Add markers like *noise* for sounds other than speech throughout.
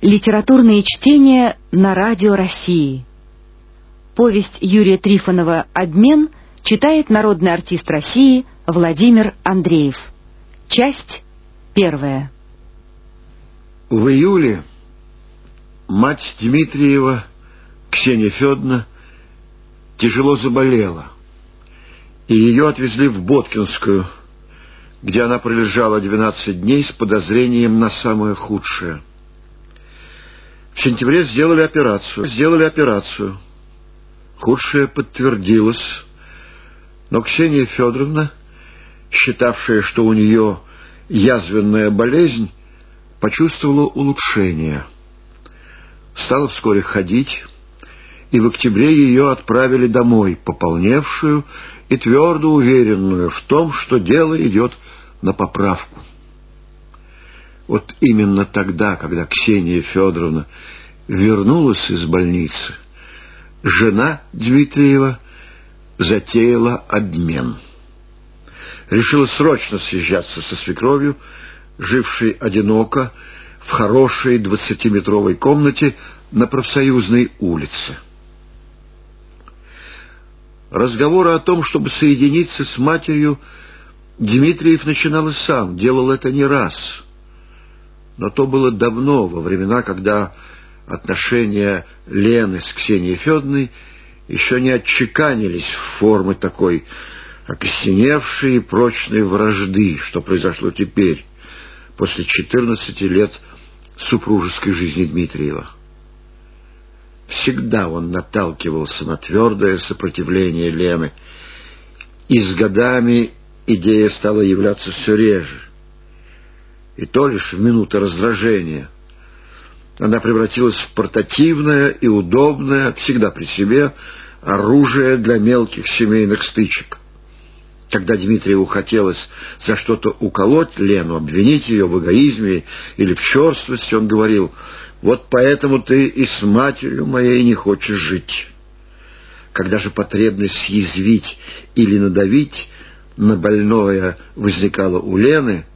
Литературные чтения на радио России. Повесть Юрия Трифонова «Обмен» читает народный артист России Владимир Андреев. Часть первая. В июле мать Дмитриева, Ксения Федоровна, тяжело заболела, и ее отвезли в Боткинскую, где она пролежала 12 дней с подозрением на самое худшее – в сентябре сделали операцию. Сделали операцию. Худшее подтвердилось. Но Ксения Федоровна, считавшая, что у нее язвенная болезнь, почувствовала улучшение. Стала вскоре ходить, и в октябре ее отправили домой, пополневшую и твердо уверенную в том, что дело идет на поправку. Вот именно тогда, когда Ксения Федоровна вернулась из больницы, жена Дмитриева затеяла обмен. Решила срочно съезжаться со свекровью, жившей одиноко в хорошей двадцатиметровой комнате на профсоюзной улице. Разговоры о том, чтобы соединиться с матерью, Дмитриев начинал и сам, делал это не раз — но то было давно, во времена, когда отношения Лены с Ксенией Федоровной еще не отчеканились в формы такой окостеневшей и прочной вражды, что произошло теперь, после четырнадцати лет супружеской жизни Дмитриева. Всегда он наталкивался на твердое сопротивление Лены, и с годами идея стала являться все реже и то лишь в минуты раздражения. Она превратилась в портативное и удобное, всегда при себе, оружие для мелких семейных стычек. Когда Дмитриеву хотелось за что-то уколоть Лену, обвинить ее в эгоизме или в черствости, он говорил, «Вот поэтому ты и с матерью моей не хочешь жить». Когда же потребность съязвить или надавить на больное возникала у Лены,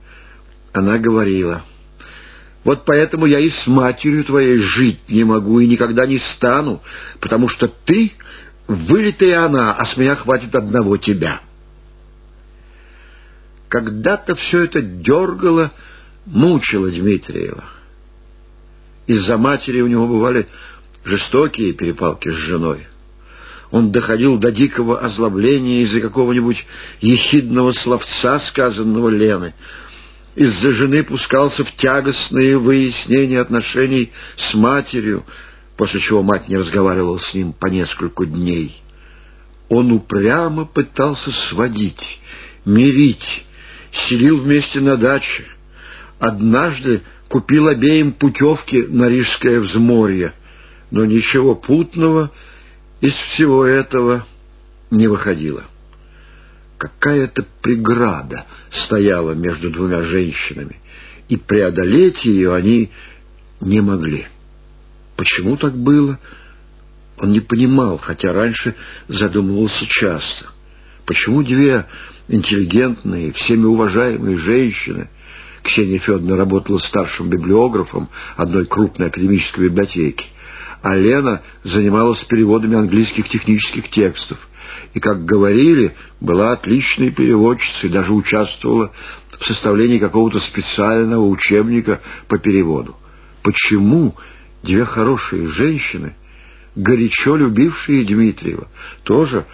она говорила, «Вот поэтому я и с матерью твоей жить не могу и никогда не стану, потому что ты — вылитая она, а с меня хватит одного тебя». Когда-то все это дергало, мучило Дмитриева. Из-за матери у него бывали жестокие перепалки с женой. Он доходил до дикого озлобления из-за какого-нибудь ехидного словца, сказанного Лены — из-за жены пускался в тягостные выяснения отношений с матерью, после чего мать не разговаривала с ним по несколько дней. Он упрямо пытался сводить, мирить, селил вместе на даче. Однажды купил обеим путевки на Рижское взморье, но ничего путного из всего этого не выходило. Какая-то преграда стояла между двумя женщинами, и преодолеть ее они не могли. Почему так было, он не понимал, хотя раньше задумывался часто. Почему две интеллигентные, всеми уважаемые женщины Ксения Федоровна работала старшим библиографом одной крупной академической библиотеки, а Лена занималась переводами английских технических текстов и, как говорили, была отличной переводчицей, даже участвовала в составлении какого-то специального учебника по переводу. Почему две хорошие женщины, горячо любившие Дмитриева, тоже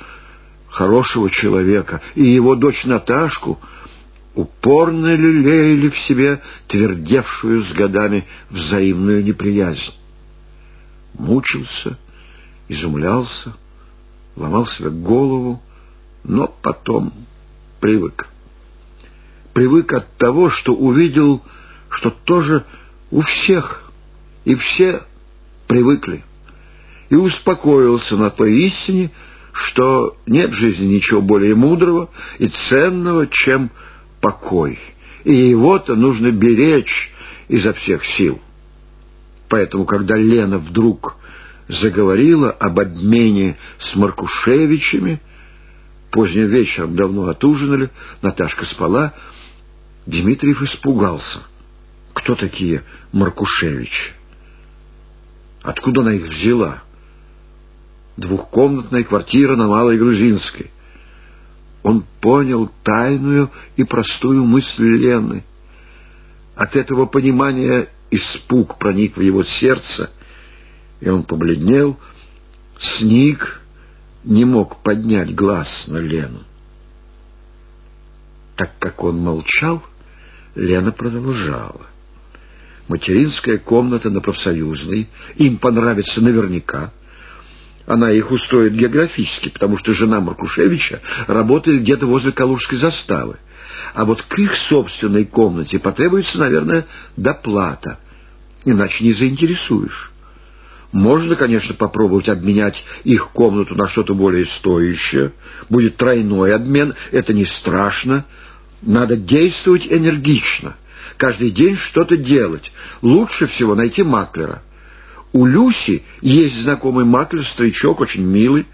хорошего человека, и его дочь Наташку, упорно лелеяли в себе твердевшую с годами взаимную неприязнь? Мучился, изумлялся, ломал себе голову, но потом привык. Привык от того, что увидел, что тоже у всех, и все привыкли. И успокоился на той истине, что нет в жизни ничего более мудрого и ценного, чем покой. И его-то нужно беречь изо всех сил. Поэтому, когда Лена вдруг заговорила об обмене с Маркушевичами. Поздним вечером давно отужинали, Наташка спала. Дмитриев испугался. Кто такие Маркушевичи? Откуда она их взяла? Двухкомнатная квартира на Малой Грузинской. Он понял тайную и простую мысль Лены. От этого понимания испуг проник в его сердце, и он побледнел, сник, не мог поднять глаз на Лену. Так как он молчал, Лена продолжала. Материнская комната на профсоюзной, им понравится наверняка. Она их устроит географически, потому что жена Маркушевича работает где-то возле Калужской заставы. А вот к их собственной комнате потребуется, наверное, доплата. Иначе не заинтересуешь. Можно, конечно, попробовать обменять их комнату на что-то более стоящее. Будет тройной обмен, это не страшно. Надо действовать энергично. Каждый день что-то делать. Лучше всего найти маклера. У Люси есть знакомый маклер, старичок, очень милый.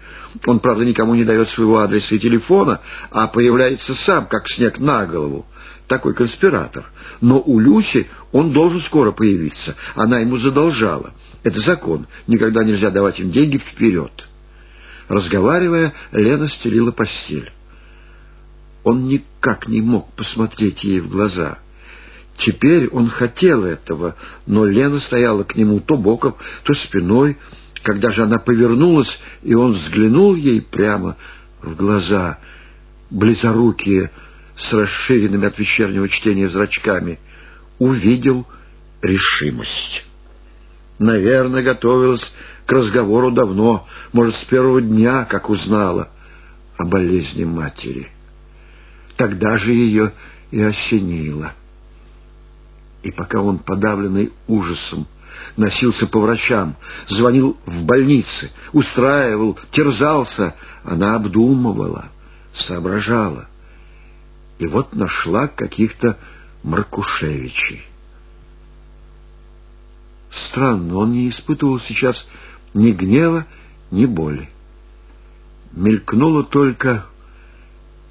Он, правда, никому не дает своего адреса и телефона, а появляется сам, как снег на голову. Такой конспиратор. Но у Люси он должен скоро появиться. Она ему задолжала. Это закон. Никогда нельзя давать им деньги вперед. Разговаривая, Лена стелила постель. Он никак не мог посмотреть ей в глаза — Теперь он хотел этого, но Лена стояла к нему то боком, то спиной. Когда же она повернулась, и он взглянул ей прямо в глаза, близорукие, с расширенными от вечернего чтения зрачками, увидел решимость. Наверное, готовилась к разговору давно, может, с первого дня, как узнала о болезни матери. Тогда же ее и осенило. И пока он, подавленный ужасом, носился по врачам, звонил в больницы, устраивал, терзался, она обдумывала, соображала. И вот нашла каких-то Маркушевичей. Странно, он не испытывал сейчас ни гнева, ни боли. Мелькнуло только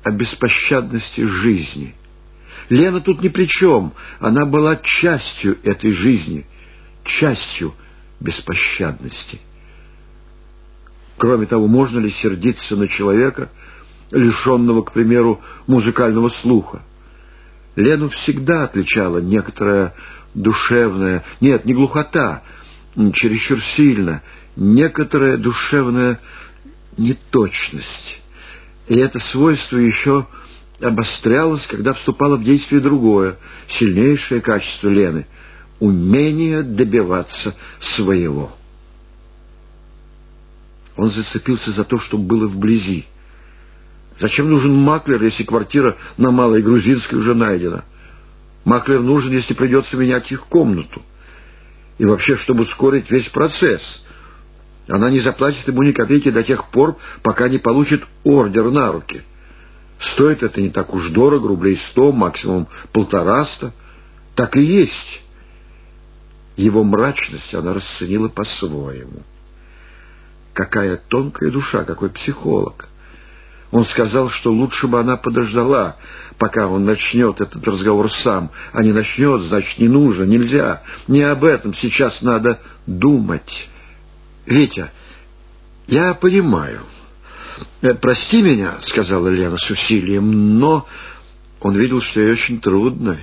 о беспощадности жизни — Лена тут ни при чем. Она была частью этой жизни, частью беспощадности. Кроме того, можно ли сердиться на человека, лишенного, к примеру, музыкального слуха? Лену всегда отличала некоторая душевная, нет, не глухота, чересчур сильно, некоторая душевная неточность. И это свойство еще обострялось, когда вступало в действие другое, сильнейшее качество Лены — умение добиваться своего. Он зацепился за то, что было вблизи. Зачем нужен маклер, если квартира на Малой Грузинской уже найдена? Маклер нужен, если придется менять их комнату. И вообще, чтобы ускорить весь процесс. Она не заплатит ему ни копейки до тех пор, пока не получит ордер на руки — Стоит это не так уж дорого, рублей сто, максимум полтораста. Так и есть. Его мрачность она расценила по-своему. Какая тонкая душа, какой психолог. Он сказал, что лучше бы она подождала, пока он начнет этот разговор сам. А не начнет, значит, не нужно, нельзя. Не об этом сейчас надо думать. Витя, я понимаю, «Э, «Прости меня», — сказала Лена с усилием, но он видел, что ей очень трудно,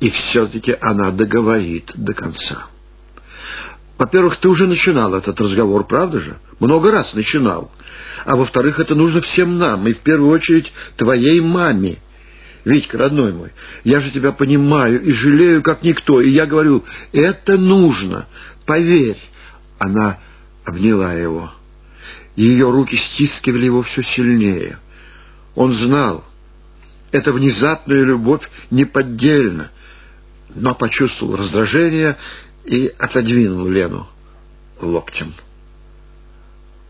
и все-таки она договорит до конца. Во-первых, ты уже начинал этот разговор, правда же? Много раз начинал. А во-вторых, это нужно всем нам, и в первую очередь твоей маме. Витька, родной мой, я же тебя понимаю и жалею, как никто, и я говорю, это нужно, поверь. Она обняла его ее руки стискивали его все сильнее. Он знал, эта внезапная любовь неподдельна, но почувствовал раздражение и отодвинул Лену локтем.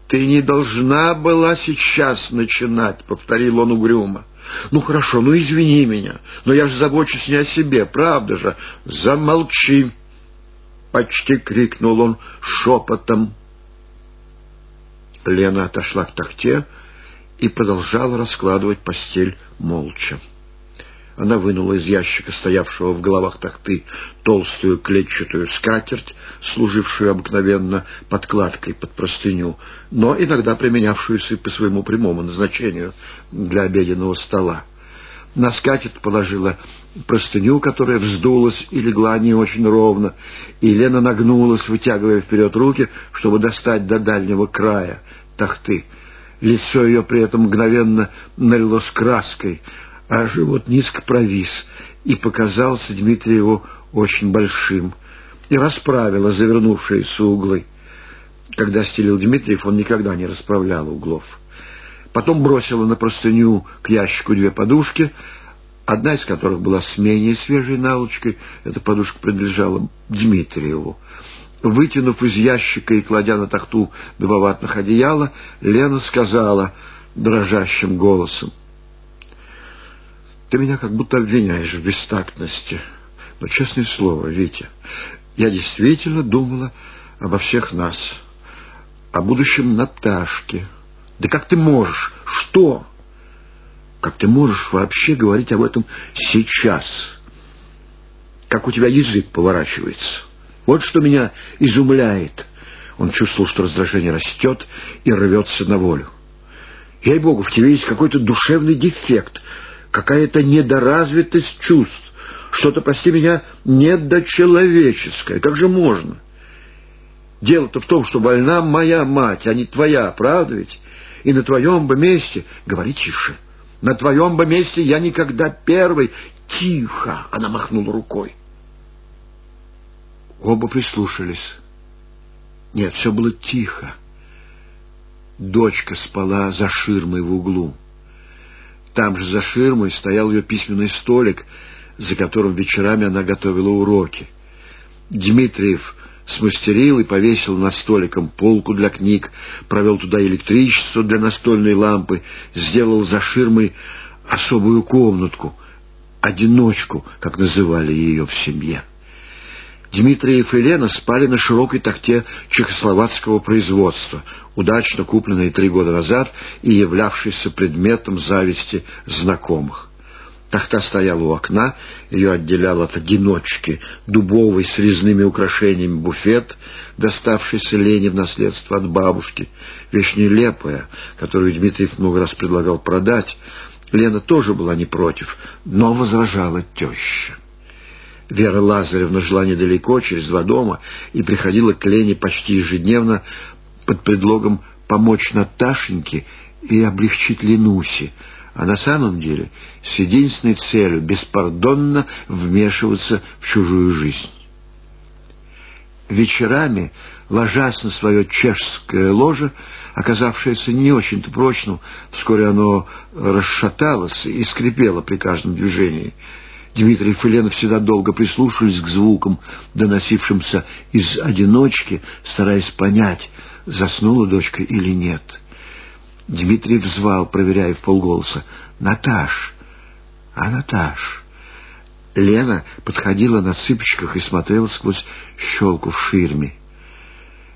«Ты не должна была сейчас начинать», — повторил он угрюмо. «Ну хорошо, ну извини меня, но я же забочусь не о себе, правда же? Замолчи!» Почти крикнул он шепотом. Лена отошла к тахте и продолжала раскладывать постель молча. Она вынула из ящика, стоявшего в головах тахты, толстую клетчатую скатерть, служившую обыкновенно подкладкой под простыню, но иногда применявшуюся по своему прямому назначению для обеденного стола. На скатерть положила простыню, которая вздулась и легла не очень ровно, и Лена нагнулась, вытягивая вперед руки, чтобы достать до дальнего края тахты. Лицо ее при этом мгновенно налилось краской, а живот низко провис и показался Дмитриеву очень большим, и расправила завернувшиеся углы. Когда стелил Дмитриев, он никогда не расправлял углов. Потом бросила на простыню к ящику две подушки, одна из которых была с менее свежей наволочкой, эта подушка принадлежала Дмитриеву. Вытянув из ящика и кладя на тахту два ватных одеяла, Лена сказала дрожащим голосом, «Ты меня как будто обвиняешь в бестактности. Но, честное слово, Витя, я действительно думала обо всех нас, о будущем Наташке. Да как ты можешь? Что? Как ты можешь вообще говорить об этом сейчас? Как у тебя язык поворачивается?» Вот что меня изумляет. Он чувствовал, что раздражение растет и рвется на волю. Ей-богу, в тебе есть какой-то душевный дефект, какая-то недоразвитость чувств, что-то, прости меня, недочеловеческое. Как же можно? Дело-то в том, что больна моя мать, а не твоя, правда ведь? И на твоем бы месте... Говори тише. На твоем бы месте я никогда первый... Тихо! Она махнула рукой. Оба прислушались. Нет, все было тихо. Дочка спала за ширмой в углу. Там же за ширмой стоял ее письменный столик, за которым вечерами она готовила уроки. Дмитриев смастерил и повесил над столиком полку для книг, провел туда электричество для настольной лампы, сделал за ширмой особую комнатку, одиночку, как называли ее в семье. Дмитриев и Лена спали на широкой тахте чехословацкого производства, удачно купленной три года назад и являвшейся предметом зависти знакомых. Тахта стояла у окна, ее отделял от одиночки дубовый с резными украшениями буфет, доставшийся Лене в наследство от бабушки, вещь нелепая, которую Дмитриев много раз предлагал продать. Лена тоже была не против, но возражала теща. Вера Лазаревна жила недалеко, через два дома, и приходила к Лене почти ежедневно под предлогом помочь Наташеньке и облегчить Ленусе, а на самом деле с единственной целью беспардонно вмешиваться в чужую жизнь. Вечерами, ложась на свое чешское ложе, оказавшееся не очень-то прочным, вскоре оно расшаталось и скрипело при каждом движении — Дмитрий и Елена всегда долго прислушивались к звукам, доносившимся из одиночки, стараясь понять, заснула дочка или нет. Дмитрий взвал, проверяя в полголоса. «Наташ! А Наташ?» Лена подходила на цыпочках и смотрела сквозь щелку в ширме.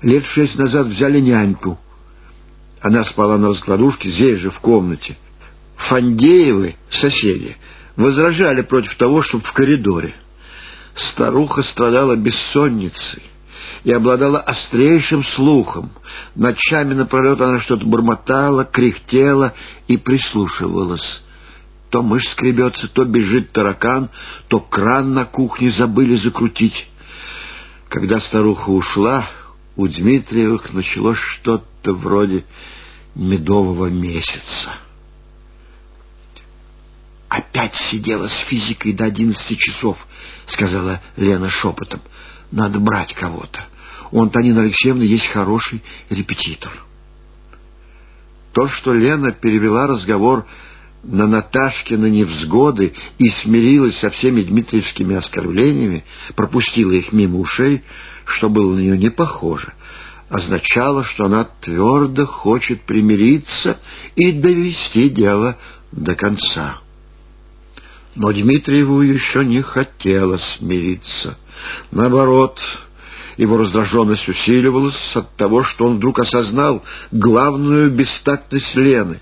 Лет шесть назад взяли няньку. Она спала на раскладушке здесь же, в комнате. Фандеевы, соседи, возражали против того, чтобы в коридоре. Старуха страдала бессонницей и обладала острейшим слухом. Ночами напролет она что-то бормотала, кряхтела и прислушивалась. То мышь скребется, то бежит таракан, то кран на кухне забыли закрутить. Когда старуха ушла, у Дмитриевых началось что-то вроде медового месяца. «Опять сидела с физикой до одиннадцати часов», — сказала Лена шепотом. «Надо брать кого-то. У Антонины Алексеевны есть хороший репетитор». То, что Лена перевела разговор на Наташкины невзгоды и смирилась со всеми дмитриевскими оскорблениями, пропустила их мимо ушей, что было на нее не похоже, означало, что она твердо хочет примириться и довести дело до конца. Но Дмитриеву еще не хотелось смириться. Наоборот, его раздраженность усиливалась от того, что он вдруг осознал главную бестактность Лены.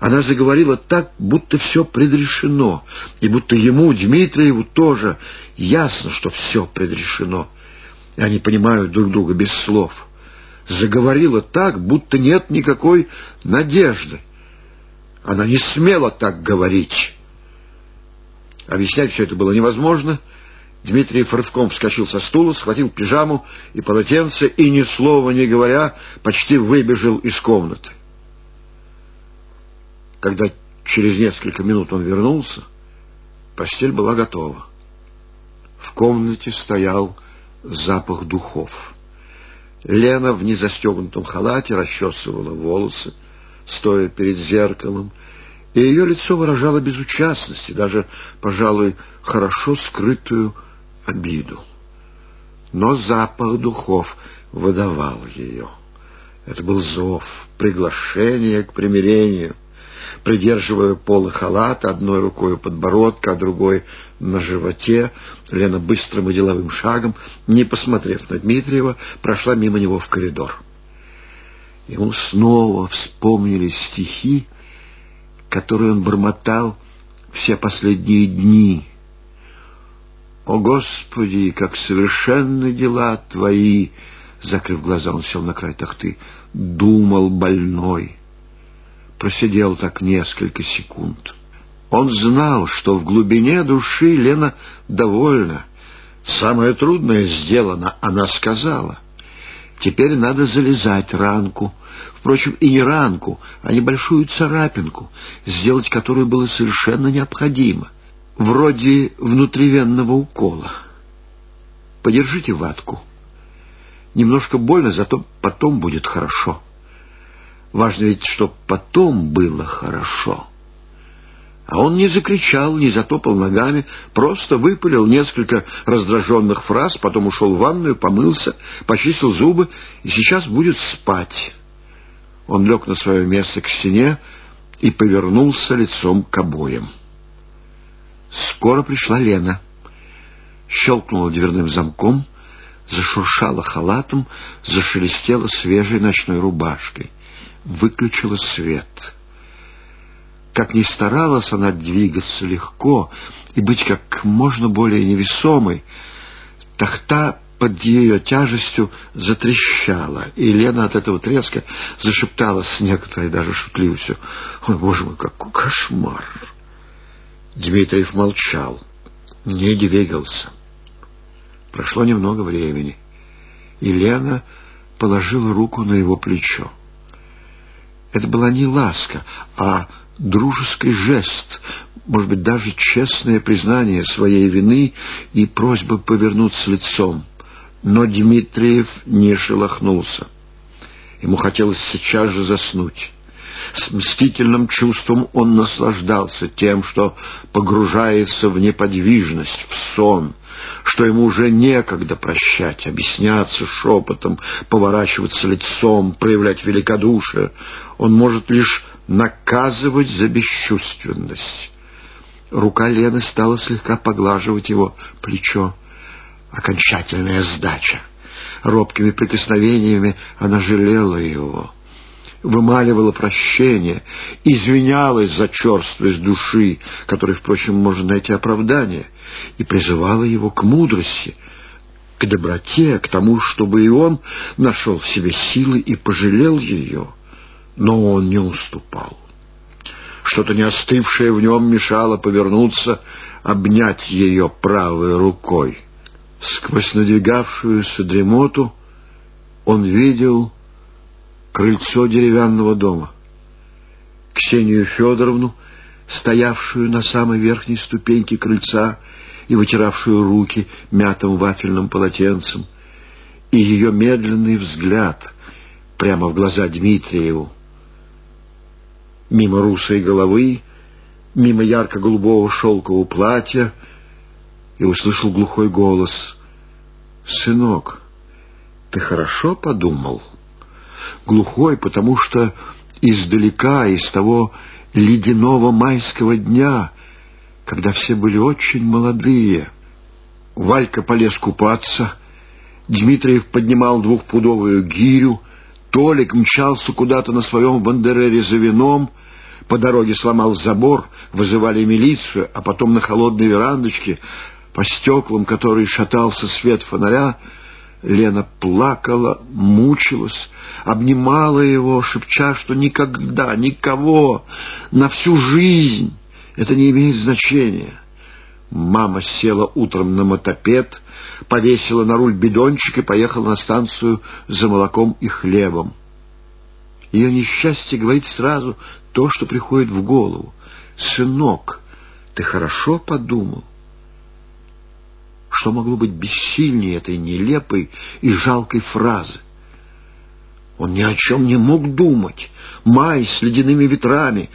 Она заговорила так, будто все предрешено, и будто ему, Дмитриеву, тоже ясно, что все предрешено. И они понимают друг друга без слов. Заговорила так, будто нет никакой надежды. Она не смела так говорить. Объяснять все это было невозможно. Дмитрий рывком вскочил со стула, схватил пижаму и полотенце и, ни слова не говоря, почти выбежал из комнаты. Когда через несколько минут он вернулся, постель была готова. В комнате стоял запах духов. Лена в незастегнутом халате расчесывала волосы, стоя перед зеркалом, и ее лицо выражало безучастность и даже, пожалуй, хорошо скрытую обиду. Но запах духов выдавал ее. Это был зов, приглашение к примирению. Придерживая полы халата, одной рукой у подбородка, а другой на животе, Лена быстрым и деловым шагом, не посмотрев на Дмитриева, прошла мимо него в коридор. Ему снова вспомнились стихи, которые он бормотал все последние дни. «О, Господи, как совершенны дела Твои!» Закрыв глаза, он сел на край тахты. Думал больной. Просидел так несколько секунд. Он знал, что в глубине души Лена довольна. Самое трудное сделано, она сказала. Теперь надо залезать ранку. Впрочем, и не ранку, а небольшую царапинку, сделать которую было совершенно необходимо. Вроде внутривенного укола. Подержите ватку. Немножко больно, зато потом будет хорошо. Важно ведь, чтоб потом было хорошо. А он не закричал, не затопал ногами, просто выпалил несколько раздраженных фраз, потом ушел в ванную, помылся, почистил зубы и сейчас будет спать. Он лег на свое место к стене и повернулся лицом к обоям. Скоро пришла Лена. Щелкнула дверным замком, зашуршала халатом, зашелестела свежей ночной рубашкой. Выключила свет — как ни старалась она двигаться легко и быть как можно более невесомой, тахта под ее тяжестью затрещала, и Лена от этого треска зашептала с некоторой даже шутливостью. «Ой, боже мой, какой кошмар!» Дмитриев молчал, не двигался. Прошло немного времени, и Лена положила руку на его плечо. Это была не ласка, а дружеский жест, может быть, даже честное признание своей вины и просьба повернуться лицом. Но Дмитриев не шелохнулся. Ему хотелось сейчас же заснуть. С мстительным чувством он наслаждался тем, что погружается в неподвижность, в сон, что ему уже некогда прощать, объясняться шепотом, поворачиваться лицом, проявлять великодушие. Он может лишь наказывать за бесчувственность. Рука Лены стала слегка поглаживать его плечо. Окончательная сдача. Робкими прикосновениями она жалела его вымаливала прощение, извинялась за черствость души, которой, впрочем, можно найти оправдание, и призывала его к мудрости, к доброте, к тому, чтобы и он нашел в себе силы и пожалел ее. Но он не уступал. Что-то не остывшее в нем мешало повернуться, обнять ее правой рукой. Сквозь надвигавшуюся дремоту он видел крыльцо деревянного дома. Ксению Федоровну, стоявшую на самой верхней ступеньке крыльца и вытиравшую руки мятым вафельным полотенцем, и ее медленный взгляд прямо в глаза Дмитриеву. Мимо русой головы, мимо ярко-голубого шелкового платья, и услышал глухой голос. «Сынок, ты хорошо подумал?» глухой, потому что издалека, из того ледяного майского дня, когда все были очень молодые, Валька полез купаться, Дмитриев поднимал двухпудовую гирю, Толик мчался куда-то на своем бандерере за вином, по дороге сломал забор, вызывали милицию, а потом на холодной верандочке, по стеклам, которые шатался свет фонаря, Лена плакала, мучилась, обнимала его, шепча, что никогда, никого, на всю жизнь это не имеет значения. Мама села утром на мотопед, повесила на руль бидончик и поехала на станцию за молоком и хлебом. Ее несчастье говорит сразу то, что приходит в голову. «Сынок, ты хорошо подумал?» Что могло быть бессильнее этой нелепой и жалкой фразы? Он ни о чем не мог думать. Май с ледяными ветрами,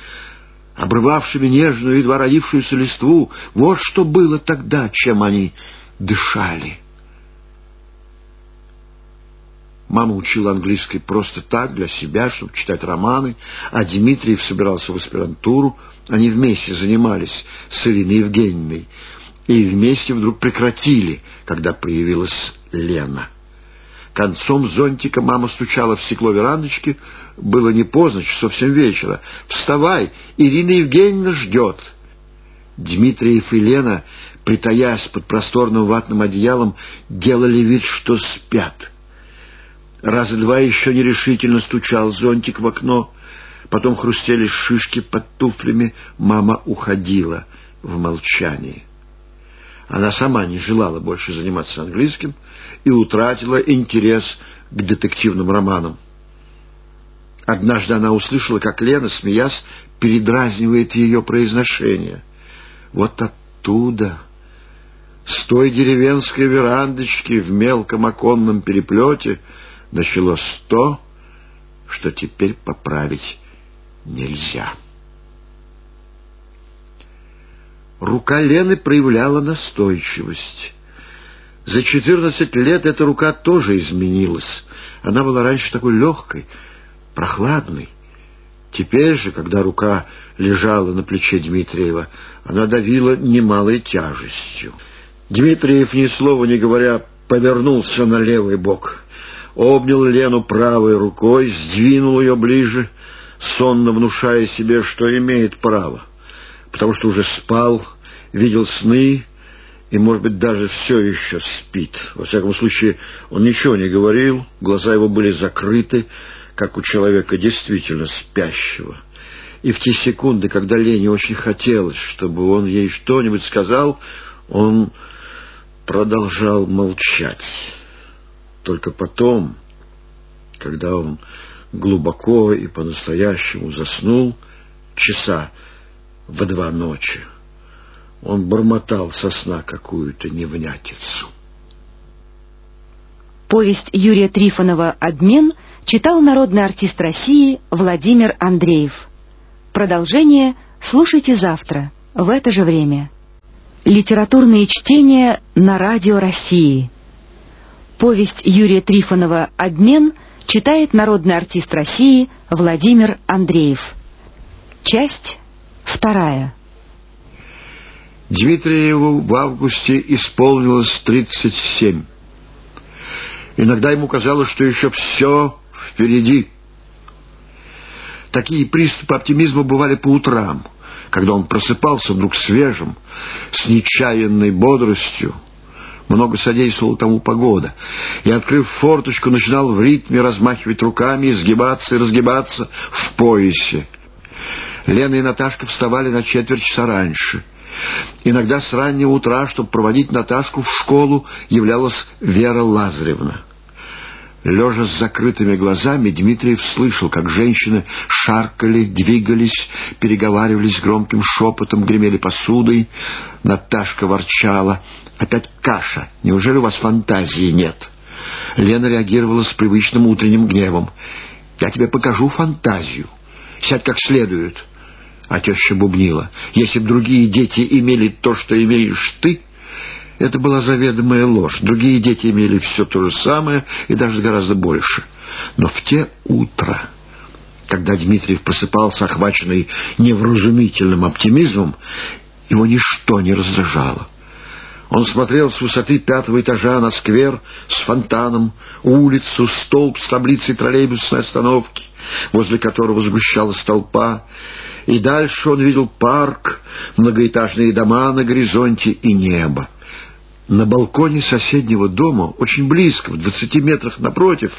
обрывавшими нежную, едва родившуюся листву, вот что было тогда, чем они дышали. Мама учила английский просто так, для себя, чтобы читать романы, а Дмитриев собирался в аспирантуру. Они вместе занимались с Ириной Евгеньевной и вместе вдруг прекратили, когда появилась Лена. Концом зонтика мама стучала в стекло верандочки. Было не поздно, часов семь вечера. «Вставай! Ирина Евгеньевна ждет!» Дмитриев и Лена, притаясь под просторным ватным одеялом, делали вид, что спят. Раза два еще нерешительно стучал зонтик в окно, потом хрустели шишки под туфлями, мама уходила в молчании. Она сама не желала больше заниматься английским и утратила интерес к детективным романам. Однажды она услышала, как Лена, смеясь, передразнивает ее произношение. Вот оттуда, с той деревенской верандочки в мелком оконном переплете, началось то, что теперь поправить нельзя. Рука Лены проявляла настойчивость. За четырнадцать лет эта рука тоже изменилась. Она была раньше такой легкой, прохладной. Теперь же, когда рука лежала на плече Дмитриева, она давила немалой тяжестью. Дмитриев, ни слова не говоря, повернулся на левый бок, обнял Лену правой рукой, сдвинул ее ближе, сонно внушая себе, что имеет право потому что уже спал, видел сны и, может быть, даже все еще спит. Во всяком случае, он ничего не говорил, глаза его были закрыты, как у человека действительно спящего. И в те секунды, когда Лене очень хотелось, чтобы он ей что-нибудь сказал, он продолжал молчать. Только потом, когда он глубоко и по-настоящему заснул, часа в два ночи. Он бормотал со сна какую-то невнятицу. Повесть Юрия Трифонова «Обмен» читал народный артист России Владимир Андреев. Продолжение слушайте завтра, в это же время. Литературные чтения на Радио России. Повесть Юрия Трифонова «Обмен» читает народный артист России Владимир Андреев. Часть Вторая. Дмитриеву в августе исполнилось 37. Иногда ему казалось, что еще все впереди. Такие приступы оптимизма бывали по утрам, когда он просыпался вдруг свежим, с нечаянной бодростью. Много содействовала тому погода. И, открыв форточку, начинал в ритме размахивать руками, изгибаться и разгибаться в поясе. Лена и Наташка вставали на четверть часа раньше. Иногда с раннего утра, чтобы проводить Наташку в школу, являлась Вера Лазаревна. Лежа с закрытыми глазами, Дмитриев слышал, как женщины шаркали, двигались, переговаривались громким шепотом, гремели посудой. Наташка ворчала. «Опять каша! Неужели у вас фантазии нет?» Лена реагировала с привычным утренним гневом. «Я тебе покажу фантазию. Сядь как следует». А теща бубнила. Если б другие дети имели то, что имеешь ты, это была заведомая ложь. Другие дети имели все то же самое и даже гораздо больше. Но в те утра, когда Дмитриев просыпался, охваченный невразумительным оптимизмом, его ничто не раздражало. Он смотрел с высоты пятого этажа на сквер с фонтаном, улицу, столб с таблицей троллейбусной остановки, возле которого сгущалась толпа, и дальше он видел парк, многоэтажные дома на горизонте и небо. На балконе соседнего дома, очень близко, в двадцати метрах напротив,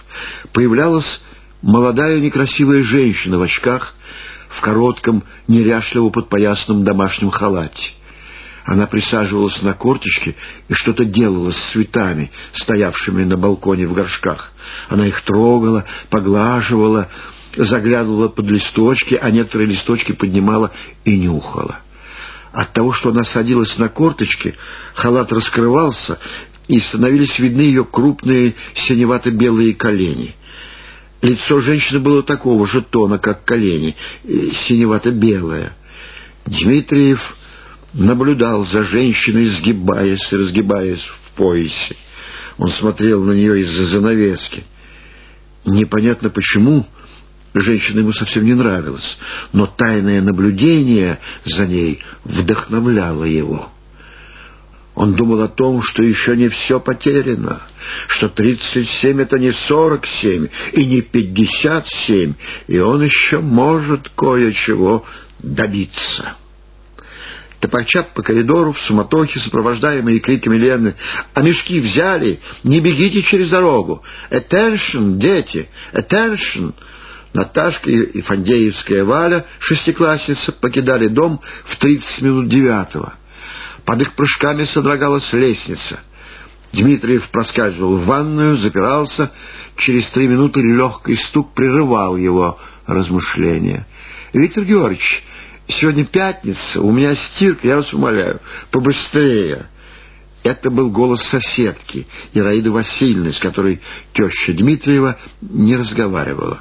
появлялась молодая некрасивая женщина в очках, в коротком, неряшливо подпоясном домашнем халате. Она присаживалась на корточки и что-то делала с цветами, стоявшими на балконе в горшках. Она их трогала, поглаживала, заглядывала под листочки, а некоторые листочки поднимала и нюхала. От того, что она садилась на корточки, халат раскрывался, и становились видны ее крупные синевато-белые колени. Лицо женщины было такого же тона, как колени, синевато-белое. Дмитриев наблюдал за женщиной, сгибаясь и разгибаясь в поясе. Он смотрел на нее из-за занавески. Непонятно почему, женщина ему совсем не нравилась, но тайное наблюдение за ней вдохновляло его. Он думал о том, что еще не все потеряно, что тридцать семь — это не сорок семь и не пятьдесят семь, и он еще может кое-чего добиться. Топача по коридору в суматохе, сопровождаемые криками Лены. «А мешки взяли! Не бегите через дорогу! Attention, дети! Attention!» Наташка и Фандеевская Валя, шестиклассница, покидали дом в тридцать минут девятого. Под их прыжками содрогалась лестница. Дмитриев проскальзывал в ванную, запирался. Через три минуты легкий стук прерывал его размышления. «Виктор Георгиевич, Сегодня пятница, у меня стирка, я вас умоляю, побыстрее. Это был голос соседки, Ираиды Васильевны, с которой теща Дмитриева не разговаривала.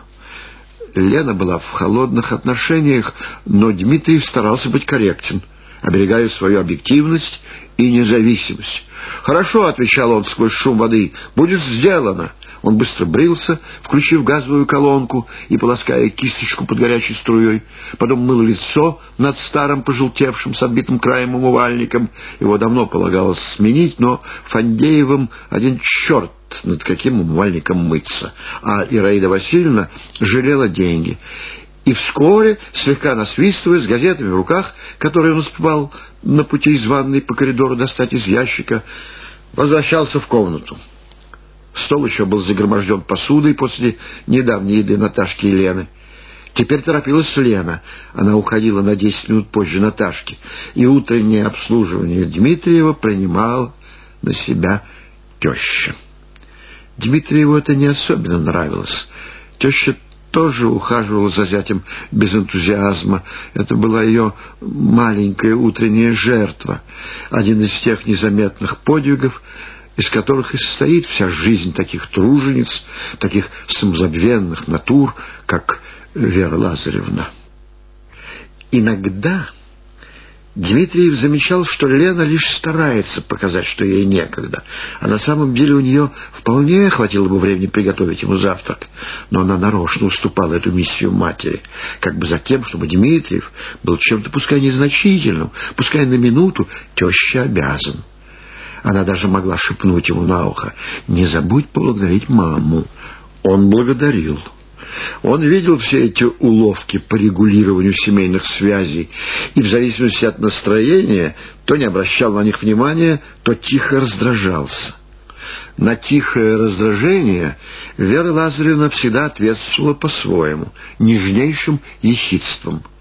Лена была в холодных отношениях, но Дмитриев старался быть корректен, оберегая свою объективность и независимость. «Хорошо», — отвечал он сквозь шум воды, — «будет сделано». Он быстро брился, включив газовую колонку и полоская кисточку под горячей струей. Потом мыл лицо над старым пожелтевшим с отбитым краем умывальником. Его давно полагалось сменить, но Фандеевым один черт над каким умывальником мыться. А Ираида Васильевна жалела деньги. И вскоре, слегка насвистывая, с газетами в руках, которые он успевал на пути из ванной по коридору достать из ящика, возвращался в комнату. Стол еще был загроможден посудой после недавней еды Наташки и Лены. Теперь торопилась Лена. Она уходила на десять минут позже Наташки. И утреннее обслуживание Дмитриева принимал на себя теща. Дмитриеву это не особенно нравилось. Теща тоже ухаживала за зятем без энтузиазма. Это была ее маленькая утренняя жертва. Один из тех незаметных подвигов, из которых и состоит вся жизнь таких тружениц, таких самозабвенных натур, как Вера Лазаревна. Иногда Дмитриев замечал, что Лена лишь старается показать, что ей некогда, а на самом деле у нее вполне хватило бы времени приготовить ему завтрак, но она нарочно уступала эту миссию матери, как бы за тем, чтобы Дмитриев был чем-то пускай незначительным, пускай на минуту теща обязан. Она даже могла шепнуть ему на ухо «Не забудь поблагодарить маму». Он благодарил. Он видел все эти уловки по регулированию семейных связей и в зависимости от настроения то не обращал на них внимания, то тихо раздражался. На тихое раздражение Вера Лазаревна всегда ответствовала по-своему, нежнейшим ехидством —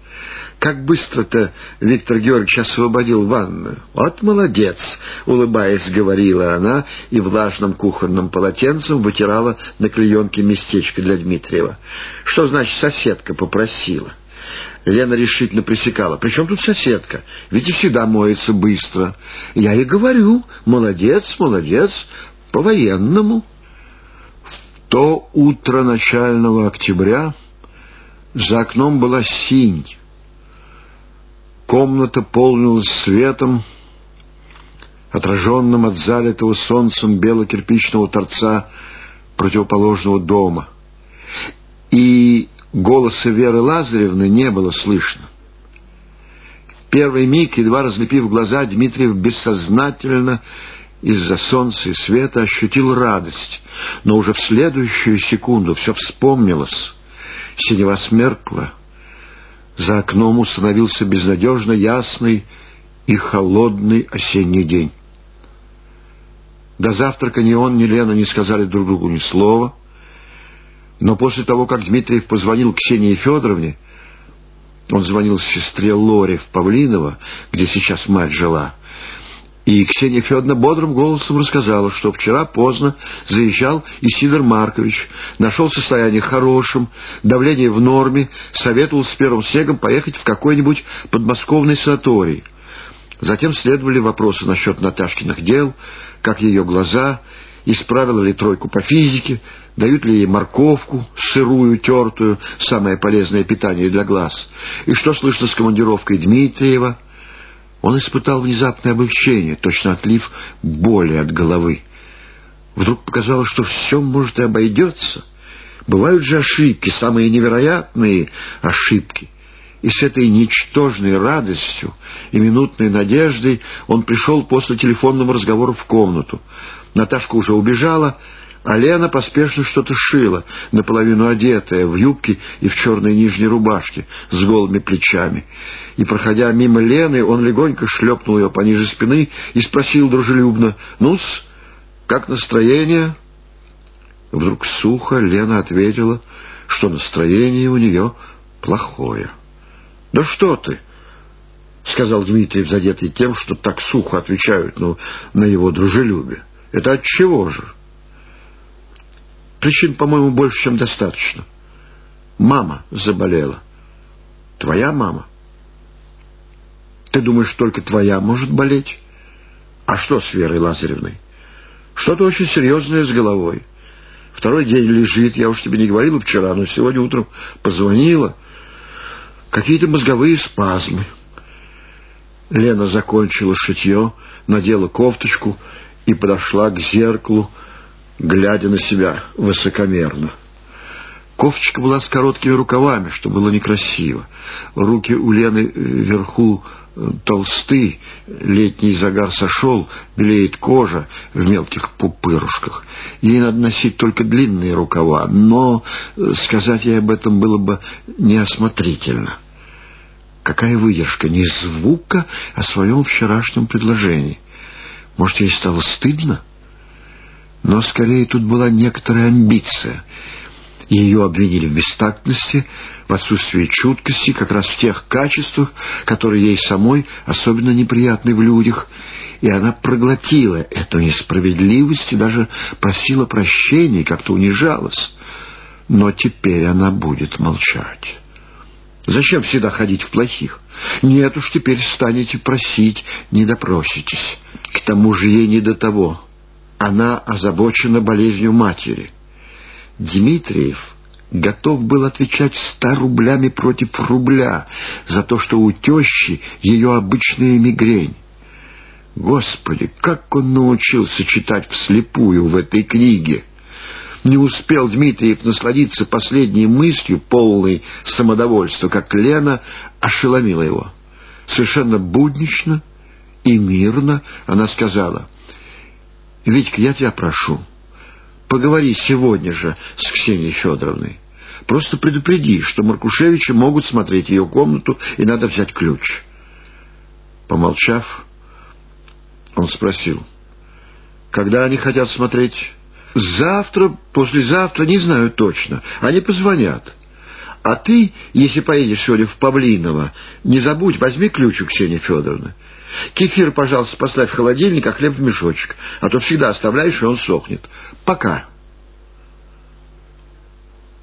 как быстро-то Виктор Георгиевич освободил ванную. Вот молодец, улыбаясь, говорила она и влажным кухонным полотенцем вытирала на клеенке местечко для Дмитриева. Что значит соседка попросила? Лена решительно пресекала. «При чем тут соседка? Ведь и всегда моется быстро». «Я и говорю, молодец, молодец, по-военному». В то утро начального октября за окном была синь, Комната полнилась светом, отраженным от залитого солнцем бело-кирпичного торца противоположного дома. И голоса Веры Лазаревны не было слышно. первый миг, едва разлепив глаза, Дмитриев бессознательно из-за солнца и света ощутил радость, но уже в следующую секунду все вспомнилось. Синева смеркла. За окном установился безнадежно ясный и холодный осенний день. До завтрака ни он, ни Лена не сказали друг другу ни слова, но после того, как Дмитриев позвонил Ксении Федоровне, он звонил сестре Лоре в Павлиново, где сейчас мать жила, и Ксения Федоровна бодрым голосом рассказала, что вчера поздно заезжал Исидор Маркович, нашел состояние хорошим, давление в норме, советовал с первым снегом поехать в какой-нибудь подмосковный санаторий. Затем следовали вопросы насчет Наташкиных дел, как ее глаза, исправила ли тройку по физике, дают ли ей морковку, сырую, тертую, самое полезное питание для глаз, и что слышно с командировкой Дмитриева — он испытал внезапное облегчение, точно отлив боли от головы. Вдруг показалось, что все, может, и обойдется. Бывают же ошибки, самые невероятные ошибки. И с этой ничтожной радостью и минутной надеждой он пришел после телефонного разговора в комнату. Наташка уже убежала, а Лена поспешно что-то шила, наполовину одетая, в юбке и в черной нижней рубашке, с голыми плечами. И, проходя мимо Лены, он легонько шлепнул ее пониже спины и спросил дружелюбно, «Ну-с, как настроение?» Вдруг сухо Лена ответила, что настроение у нее плохое. «Да что ты!» — сказал Дмитрий, задетый тем, что так сухо отвечают ну, на его дружелюбие. «Это от чего же?» Причин, по-моему, больше, чем достаточно. Мама заболела. Твоя мама? Ты думаешь, только твоя может болеть? А что с Верой Лазаревной? Что-то очень серьезное с головой. Второй день лежит, я уж тебе не говорила вчера, но сегодня утром позвонила. Какие-то мозговые спазмы. Лена закончила шитье, надела кофточку и подошла к зеркалу, глядя на себя высокомерно. Кофточка была с короткими рукавами, что было некрасиво. Руки у Лены вверху толсты, летний загар сошел, белеет кожа в мелких пупырушках. Ей надо носить только длинные рукава, но э, сказать ей об этом было бы неосмотрительно. Какая выдержка, ни звука о своем вчерашнем предложении. Может, ей стало стыдно? Но скорее тут была некоторая амбиция. Ее обвинили в бестактности, в отсутствии чуткости, как раз в тех качествах, которые ей самой особенно неприятны в людях, и она проглотила эту несправедливость и даже просила прощения, как-то унижалась. Но теперь она будет молчать. Зачем всегда ходить в плохих? Нет уж, теперь станете просить, не допроситесь. К тому же ей не до того. Она озабочена болезнью матери. Дмитриев готов был отвечать ста рублями против рубля за то, что у тещи ее обычная мигрень. Господи, как он научился читать вслепую в этой книге! Не успел Дмитриев насладиться последней мыслью, полной самодовольства, как Лена ошеломила его. Совершенно буднично и мирно она сказала — Витька, я тебя прошу, поговори сегодня же с Ксенией Федоровной. Просто предупреди, что Маркушевичи могут смотреть ее комнату, и надо взять ключ. Помолчав, он спросил, когда они хотят смотреть? Завтра, послезавтра, не знаю точно. Они позвонят. А ты, если поедешь сегодня в Павлиново, не забудь, возьми ключ у Ксении Федоровны. Кефир, пожалуйста, поставь в холодильник, а хлеб в мешочек. А то всегда оставляешь, и он сохнет. Пока.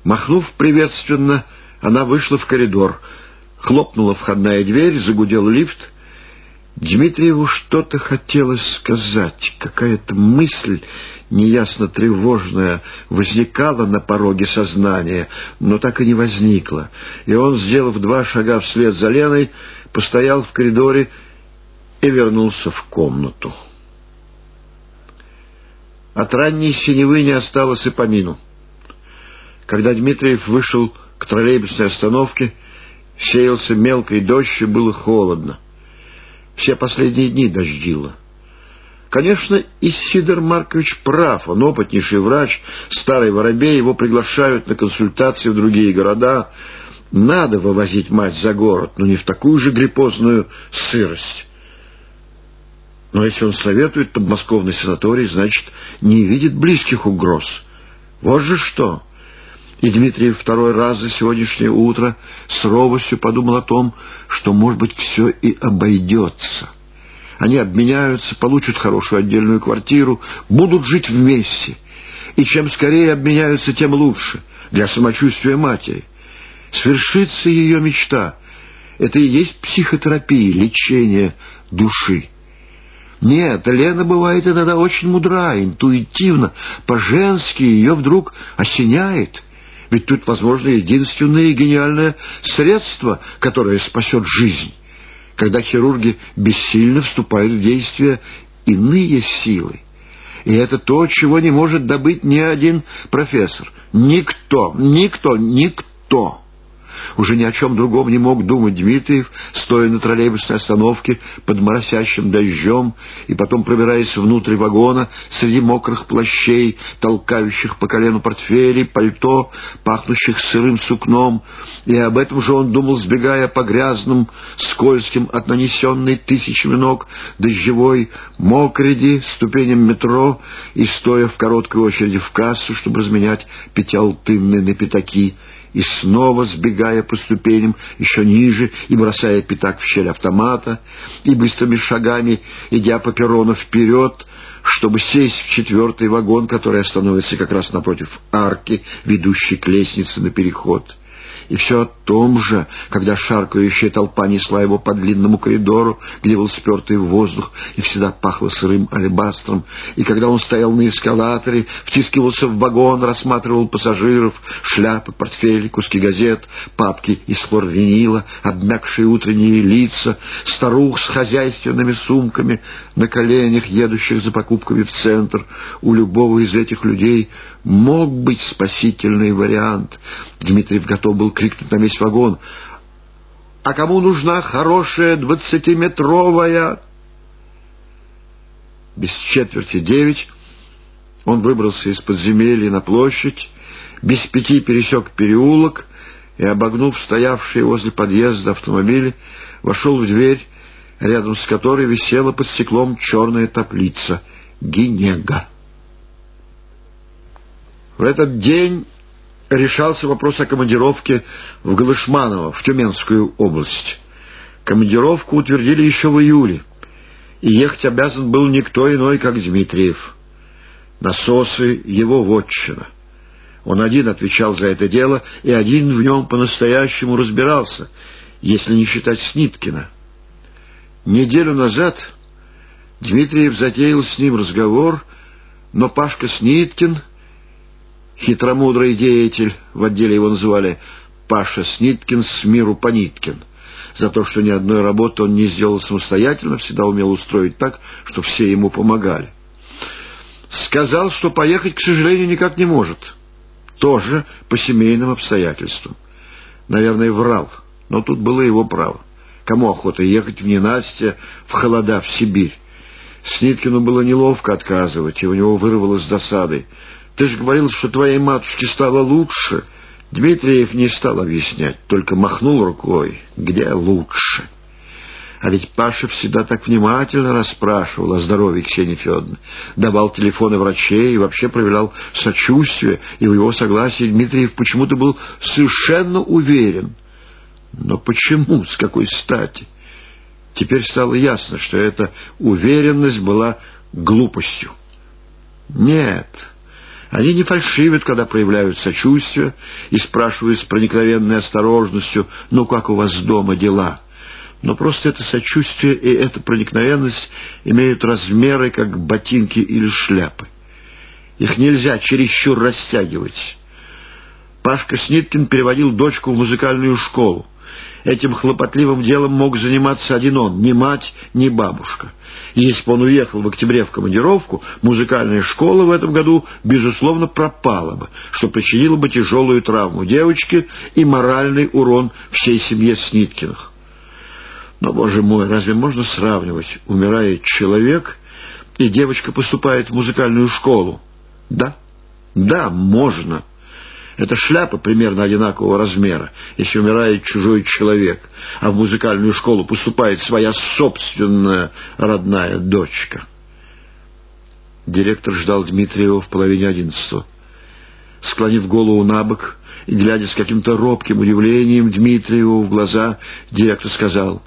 Махнув приветственно, она вышла в коридор. Хлопнула входная дверь, загудел лифт. Дмитриеву что-то хотелось сказать. Какая-то мысль неясно тревожная возникала на пороге сознания, но так и не возникла. И он, сделав два шага вслед за Леной, постоял в коридоре и вернулся в комнату. От ранней синевы не осталось и помину. Когда Дмитриев вышел к троллейбусной остановке, сеялся мелкий дождь и было холодно. все последние дни дождило. Конечно, и Сидор Маркович прав. Он опытнейший врач, старый воробей, его приглашают на консультации в другие города. Надо вывозить мать за город, но не в такую же гриппозную сырость. Но если он советует подмосковный санаторий, значит, не видит близких угроз. Вот же что! И Дмитрий второй раз за сегодняшнее утро с робостью подумал о том, что, может быть, все и обойдется. Они обменяются, получат хорошую отдельную квартиру, будут жить вместе. И чем скорее обменяются, тем лучше для самочувствия матери. Свершится ее мечта. Это и есть психотерапия, лечение души. Нет, Лена бывает иногда очень мудра, интуитивно, по-женски ее вдруг осеняет. Ведь тут, возможно, единственное гениальное средство, которое спасет жизнь когда хирурги бессильно вступают в действие иные силы. И это то, чего не может добыть ни один профессор. Никто, никто, никто. Уже ни о чем другом не мог думать Дмитриев, стоя на троллейбусной остановке под моросящим дождем и потом пробираясь внутрь вагона среди мокрых плащей, толкающих по колену портфелей, пальто, пахнущих сырым сукном. И об этом же он думал, сбегая по грязным, скользким от нанесенной тысячами ног дождевой мокреди ступеням метро и стоя в короткой очереди в кассу, чтобы разменять пятиалтынные на пятаки и снова сбегая по ступеням еще ниже и бросая пятак в щель автомата, и быстрыми шагами, идя по перрону вперед, чтобы сесть в четвертый вагон, который остановится как раз напротив арки, ведущей к лестнице на переход. И все о том же, когда шаркающая толпа несла его по длинному коридору, где был спертый воздух и всегда пахло сырым алебастром, и когда он стоял на эскалаторе, втискивался в вагон, рассматривал пассажиров, шляпы, портфели, куски газет, папки из хлорвинила, обмякшие утренние лица, старух с хозяйственными сумками на коленях, едущих за покупками в центр, у любого из этих людей мог быть спасительный вариант. Дмитриев готов был крикнуть на весь вагон. «А кому нужна хорошая двадцатиметровая?» Без четверти девять он выбрался из подземелья на площадь, без пяти пересек переулок и, обогнув стоявшие возле подъезда автомобили, вошел в дверь, рядом с которой висела под стеклом черная таблица «Генега». В этот день решался вопрос о командировке в Галышманово, в Тюменскую область. Командировку утвердили еще в июле, и ехать обязан был никто иной, как Дмитриев. Насосы — его вотчина. Он один отвечал за это дело, и один в нем по-настоящему разбирался, если не считать Сниткина. Неделю назад Дмитриев затеял с ним разговор, но Пашка Сниткин — хитромудрый деятель, в отделе его называли Паша Сниткин с миру Пониткин. За то, что ни одной работы он не сделал самостоятельно, всегда умел устроить так, что все ему помогали. Сказал, что поехать, к сожалению, никак не может. Тоже по семейным обстоятельствам. Наверное, врал, но тут было его право. Кому охота ехать в ненастье, в холода, в Сибирь? Сниткину было неловко отказывать, и у него вырвалось досадой. Ты же говорил, что твоей матушке стало лучше. Дмитриев не стал объяснять, только махнул рукой. Где лучше? А ведь Паша всегда так внимательно расспрашивал о здоровье Ксении Федоровны, давал телефоны врачей и вообще проверял сочувствие, и в его согласии Дмитриев почему-то был совершенно уверен. Но почему, с какой стати? Теперь стало ясно, что эта уверенность была глупостью. Нет, они не фальшивят, когда проявляют сочувствие и спрашивают с проникновенной осторожностью, ну как у вас дома дела? Но просто это сочувствие и эта проникновенность имеют размеры, как ботинки или шляпы. Их нельзя чересчур растягивать. Пашка Сниткин переводил дочку в музыкальную школу. Этим хлопотливым делом мог заниматься один он, ни мать, ни бабушка. Если бы он уехал в октябре в командировку, музыкальная школа в этом году, безусловно, пропала бы, что причинило бы тяжелую травму девочке и моральный урон всей семье Сниткиных. Но, боже мой, разве можно сравнивать? Умирает человек, и девочка поступает в музыкальную школу. Да, да, можно. Это шляпа примерно одинакового размера, если умирает чужой человек, а в музыкальную школу поступает своя собственная родная дочка. Директор ждал Дмитриева в половине одиннадцатого. Склонив голову на бок и глядя с каким-то робким удивлением Дмитриеву в глаза, директор сказал,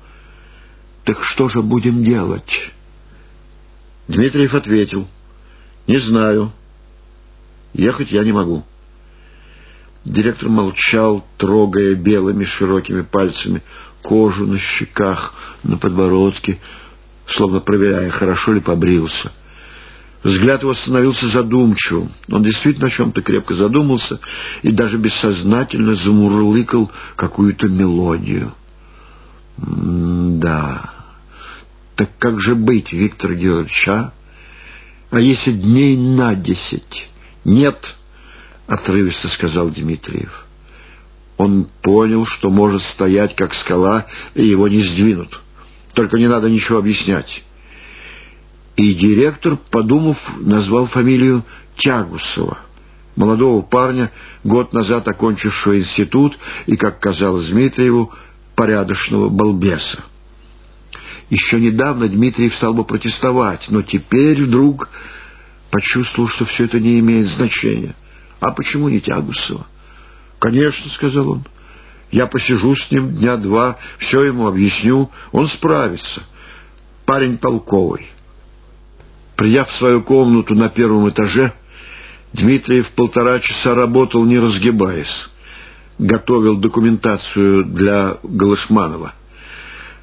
«Так что же будем делать?» Дмитриев ответил, «Не знаю. Ехать я не могу». Директор молчал, трогая белыми широкими пальцами кожу на щеках, на подбородке, словно проверяя, хорошо ли побрился. Взгляд его становился задумчивым. Он действительно о чем-то крепко задумался и даже бессознательно замурлыкал какую-то мелодию. «Да, так как же быть, Виктор Георгиевич, а? А если дней на десять? Нет!» Отрывисто сказал Дмитриев. Он понял, что может стоять как скала, и его не сдвинут. Только не надо ничего объяснять. И директор, подумав, назвал фамилию Тягусова, молодого парня, год назад окончившего институт и, как казалось Дмитриеву, порядочного балбеса. Еще недавно Дмитриев стал бы протестовать, но теперь вдруг почувствовал, что все это не имеет значения — а почему не Тягусова? Конечно, сказал он. Я посижу с ним дня два, все ему объясню, он справится. Парень толковый. Придя в свою комнату на первом этаже, Дмитриев полтора часа работал, не разгибаясь. Готовил документацию для Галышманова.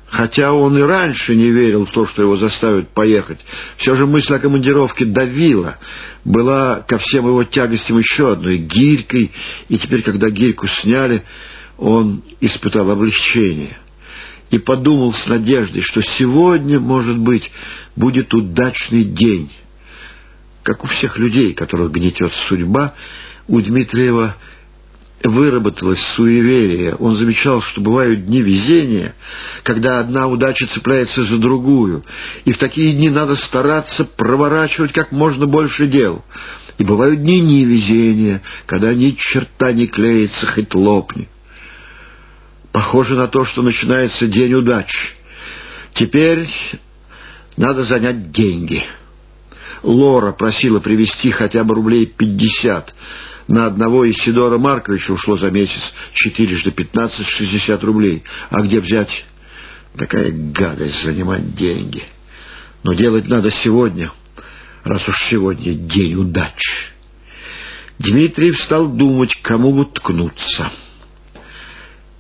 Хотя он и раньше не верил в то, что его заставят поехать, все же мысль о командировке давила, была ко всем его тягостям еще одной — гирькой, и теперь, когда гирьку сняли, он испытал облегчение. И подумал с надеждой, что сегодня, может быть, будет удачный день. Как у всех людей, которых гнетет судьба, у Дмитриева — выработалось суеверие. Он замечал, что бывают дни везения, когда одна удача цепляется за другую, и в такие дни надо стараться проворачивать как можно больше дел. И бывают дни невезения, когда ни черта не клеится, хоть лопни. Похоже на то, что начинается день удач. Теперь надо занять деньги. Лора просила привезти хотя бы рублей пятьдесят — на одного Исидора Марковича ушло за месяц четырежды пятнадцать-шестьдесят рублей. А где взять? Такая гадость занимать деньги. Но делать надо сегодня, раз уж сегодня день удач. Дмитриев стал думать, кому бы ткнуться.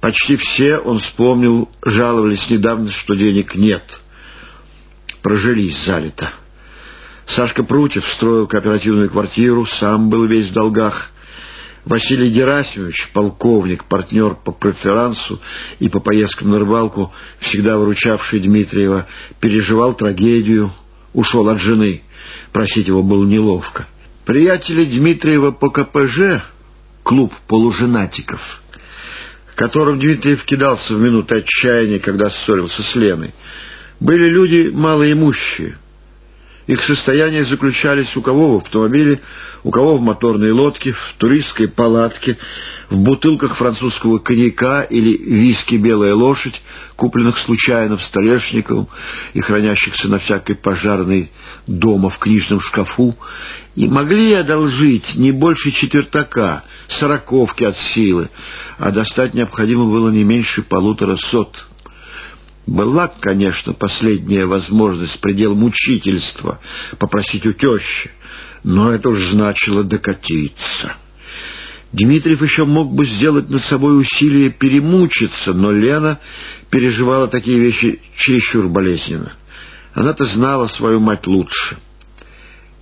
Почти все, он вспомнил, жаловались недавно, что денег нет. Прожились залито. Сашка Прутьев строил кооперативную квартиру, сам был весь в долгах. Василий Герасимович, полковник, партнер по преферансу и по поездкам на рыбалку, всегда выручавший Дмитриева, переживал трагедию, ушел от жены. Просить его было неловко. Приятели Дмитриева по КПЖ, клуб полуженатиков, которым Дмитриев кидался в минуты отчаяния, когда ссорился с Леной, были люди малоимущие, их состояния заключались у кого? В автомобиле, у кого в моторной лодке, в туристской палатке, в бутылках французского коньяка или виски «Белая лошадь», купленных случайно в Столешниковом и хранящихся на всякой пожарной дома в книжном шкафу, и могли одолжить не больше четвертака, сороковки от силы, а достать необходимо было не меньше полутора сот была, конечно, последняя возможность, предел мучительства, попросить у тещи, но это уж значило докатиться. Дмитриев еще мог бы сделать над собой усилие перемучиться, но Лена переживала такие вещи чересчур болезненно. Она-то знала свою мать лучше.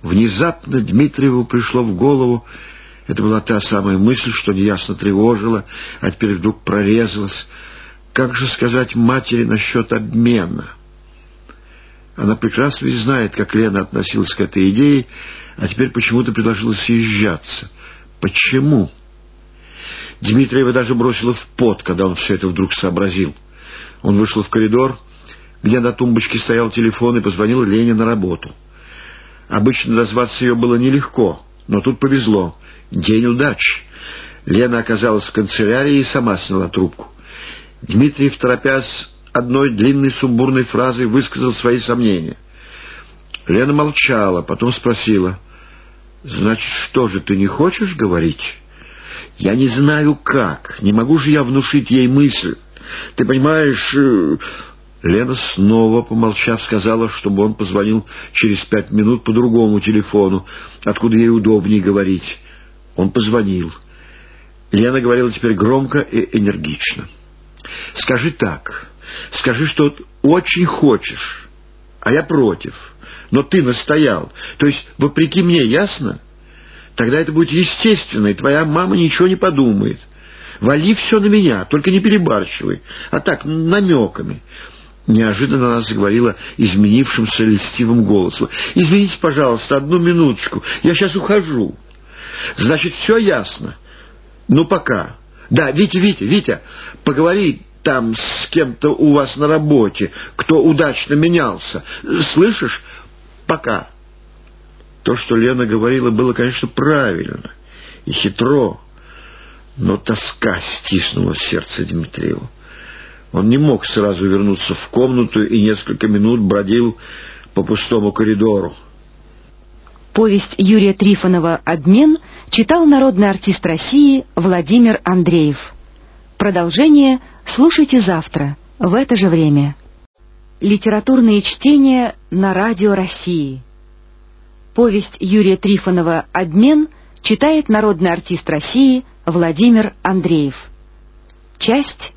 Внезапно Дмитриеву пришло в голову, это была та самая мысль, что неясно тревожила, а теперь вдруг прорезалась, как же сказать матери насчет обмена? Она прекрасно и знает, как Лена относилась к этой идее, а теперь почему-то предложила съезжаться. Почему? Дмитриева даже бросила в пот, когда он все это вдруг сообразил. Он вышел в коридор, где на тумбочке стоял телефон, и позвонил Лене на работу. Обычно дозваться ее было нелегко, но тут повезло. День удач. Лена оказалась в канцелярии и сама сняла трубку. Дмитриев, торопясь, одной длинной сумбурной фразой высказал свои сомнения. Лена молчала, потом спросила. «Значит, что же, ты не хочешь говорить?» «Я не знаю, как. Не могу же я внушить ей мысль. Ты понимаешь...» э, Лена снова, помолчав, сказала, чтобы он позвонил через пять минут по другому телефону, откуда ей удобнее говорить. Он позвонил. Лена говорила теперь громко и энергично. «Скажи так. Скажи, что очень хочешь, а я против. Но ты настоял. То есть, вопреки мне, ясно? Тогда это будет естественно, и твоя мама ничего не подумает. Вали все на меня, только не перебарщивай, а так, намеками. Неожиданно она заговорила изменившимся льстивым голосом. «Извините, пожалуйста, одну минуточку. Я сейчас ухожу». «Значит, все ясно?» «Ну, пока». «Да, Витя, Витя, Витя, поговори там с кем-то у вас на работе, кто удачно менялся. Слышишь? Пока». То, что Лена говорила, было, конечно, правильно и хитро, но тоска стиснула сердце Дмитриева. Он не мог сразу вернуться в комнату и несколько минут бродил по пустому коридору. Повесть Юрия Трифонова «Обмен» читал народный артист России Владимир Андреев. Продолжение слушайте завтра, в это же время. Литературные чтения на Радио России. Повесть Юрия Трифонова «Обмен» читает народный артист России Владимир Андреев. Часть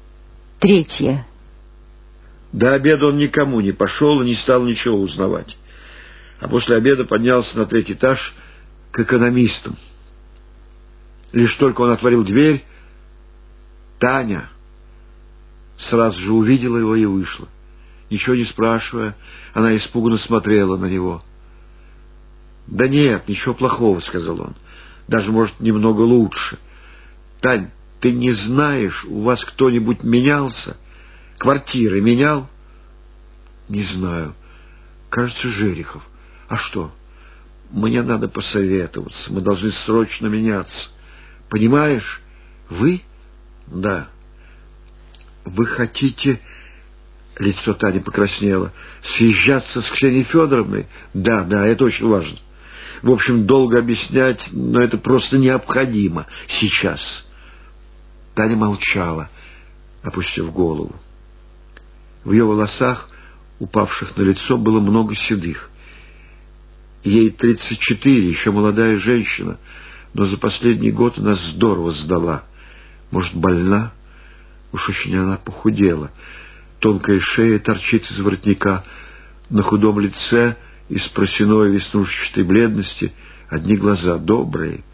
третья. До обеда он никому не пошел и не стал ничего узнавать. А после обеда поднялся на третий этаж к экономистам. Лишь только он отворил дверь, Таня сразу же увидела его и вышла. Ничего не спрашивая, она испуганно смотрела на него. «Да нет, ничего плохого», — сказал он. «Даже, может, немного лучше. Тань, ты не знаешь, у вас кто-нибудь менялся? Квартиры менял?» «Не знаю. Кажется, Жерехов. А что?» «Мне надо посоветоваться. Мы должны срочно меняться. Понимаешь? Вы?» «Да». «Вы хотите...» Лицо Тани покраснело. «Съезжаться с Ксенией Федоровной?» «Да, да, это очень важно». В общем, долго объяснять, но это просто необходимо сейчас. Таня молчала, опустив голову. В ее волосах, упавших на лицо, было много седых. Ей тридцать четыре, еще молодая женщина, но за последний год она здорово сдала. Может, больна? Уж очень она похудела. Тонкая шея торчит из воротника, на худом лице — из просеной веснушчатой бледности одни глаза добрые,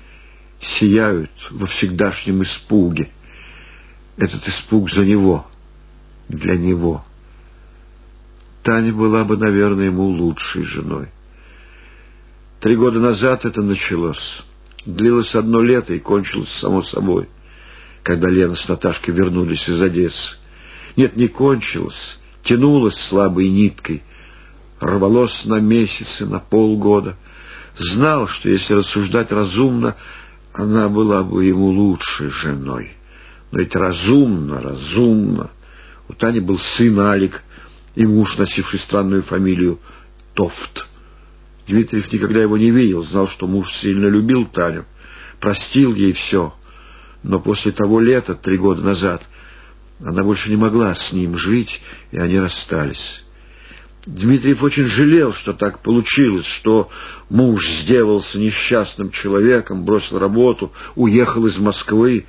сияют во всегдашнем испуге. Этот испуг за него, для него. Таня была бы, наверное, ему лучшей женой. Три года назад это началось. Длилось одно лето и кончилось само собой, когда Лена с Наташкой вернулись из Одессы. Нет, не кончилось, тянулось слабой ниткой — рвалось на месяцы, на полгода. Знал, что если рассуждать разумно, она была бы ему лучшей женой. Но ведь разумно, разумно. У Тани был сын Алик и муж, носивший странную фамилию Тофт. Дмитриев никогда его не видел, знал, что муж сильно любил Таню, простил ей все. Но после того лета, три года назад, она больше не могла с ним жить, и они расстались. Дмитриев очень жалел, что так получилось, что муж сделался несчастным человеком, бросил работу, уехал из Москвы,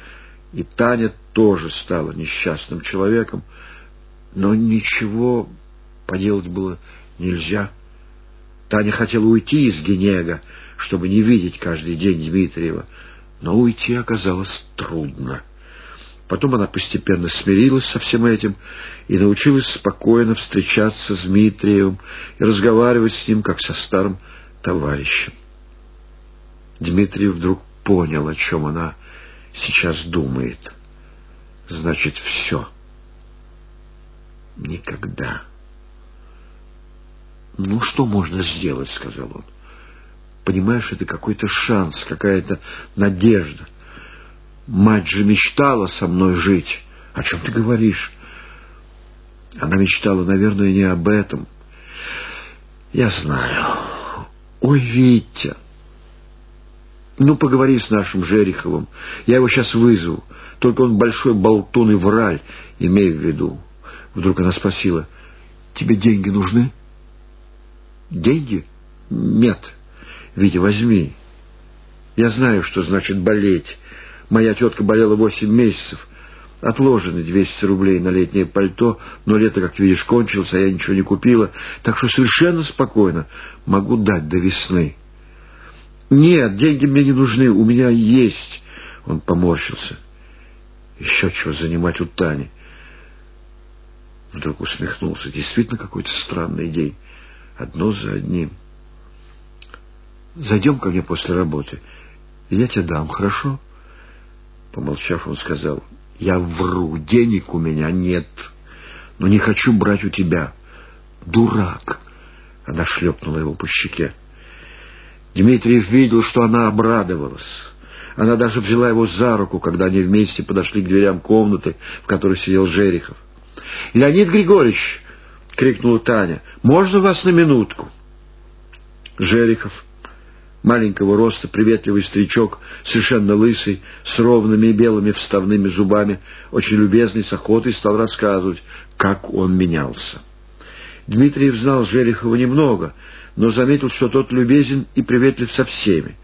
и Таня тоже стала несчастным человеком. Но ничего поделать было нельзя. Таня хотела уйти из Генега, чтобы не видеть каждый день Дмитриева, но уйти оказалось трудно. Потом она постепенно смирилась со всем этим и научилась спокойно встречаться с Дмитриевым и разговаривать с ним, как со старым товарищем. Дмитрий вдруг понял, о чем она сейчас думает. Значит, все. Никогда. «Ну, что можно сделать?» — сказал он. «Понимаешь, это какой-то шанс, какая-то надежда. Мать же мечтала со мной жить. О чем ты говоришь?» Она мечтала, наверное, не об этом. «Я знаю. Ой, Витя!» «Ну, поговори с нашим Жериховым. Я его сейчас вызову. Только он большой болтун и враль, имею в виду». Вдруг она спросила, «Тебе деньги нужны?» «Деньги? Нет. Витя, возьми. Я знаю, что значит болеть. Моя тетка болела восемь месяцев. Отложены 200 рублей на летнее пальто, но лето, как видишь, кончилось, а я ничего не купила, так что совершенно спокойно могу дать до весны». «Нет, деньги мне не нужны, у меня есть». Он поморщился. «Еще чего занимать у Тани?» Вдруг усмехнулся. Действительно какой-то странный день. Одно за одним. «Зайдем ко мне после работы, и я тебе дам, хорошо?» Помолчав, он сказал, «Я вру, денег у меня нет, но не хочу брать у тебя. Дурак!» Она шлепнула его по щеке. Дмитриев видел, что она обрадовалась. Она даже взяла его за руку, когда они вместе подошли к дверям комнаты, в которой сидел Жерихов. «Леонид Григорьевич!» — крикнула Таня. «Можно вас на минутку?» Жерихов, маленького роста, приветливый старичок, совершенно лысый, с ровными белыми вставными зубами, очень любезный, с охотой стал рассказывать, как он менялся. Дмитриев знал Жерехова немного, но заметил, что тот любезен и приветлив со всеми.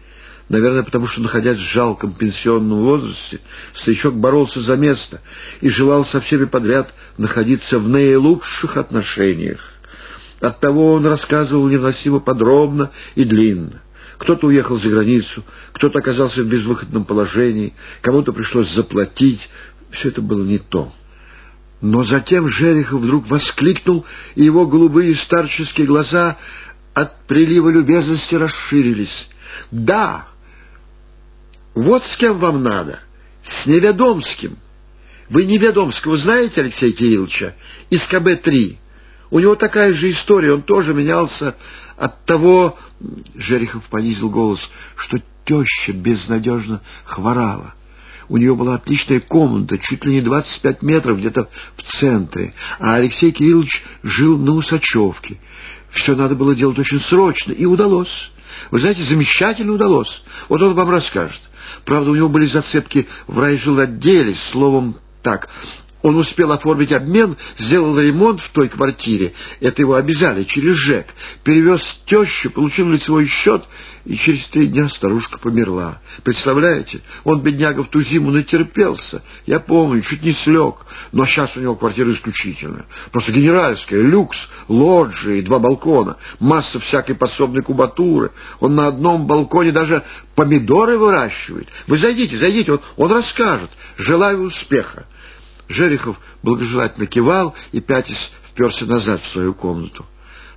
Наверное, потому что, находясь в жалком пенсионном возрасте, старичок боролся за место и желал со всеми подряд находиться в наилучших отношениях. Оттого он рассказывал невыносимо подробно и длинно. Кто-то уехал за границу, кто-то оказался в безвыходном положении, кому-то пришлось заплатить. Все это было не то. Но затем Жерехов вдруг воскликнул, и его голубые старческие глаза от прилива любезности расширились. «Да! Вот с кем вам надо! С Неведомским! Вы Неведомского знаете, Алексей Кирилловича? Из КБ-3. У него такая же история, он тоже менялся от того...» Жерехов понизил голос, что теща безнадежно хворала. У нее была отличная комната, чуть ли не 25 метров где-то в центре, а Алексей Кириллович жил на Усачевке. Все надо было делать очень срочно, и удалось. Вы знаете, замечательно удалось. Вот он вам расскажет. Правда, у него были зацепки в райжилотделе, словом так. Он успел оформить обмен, сделал ремонт в той квартире. Это его обязали, через ЖЭК. Перевез тещу, получил лицевой счет, и через три дня старушка померла. Представляете? Он, бедняга, в ту зиму натерпелся. Я помню, чуть не слег. Но сейчас у него квартира исключительная. Просто генеральская, люкс, лоджии, два балкона, масса всякой пособной кубатуры. Он на одном балконе даже помидоры выращивает. Вы зайдите, зайдите, он, он расскажет. Желаю успеха. Жерехов благожелательно кивал и, пятясь, вперся назад в свою комнату.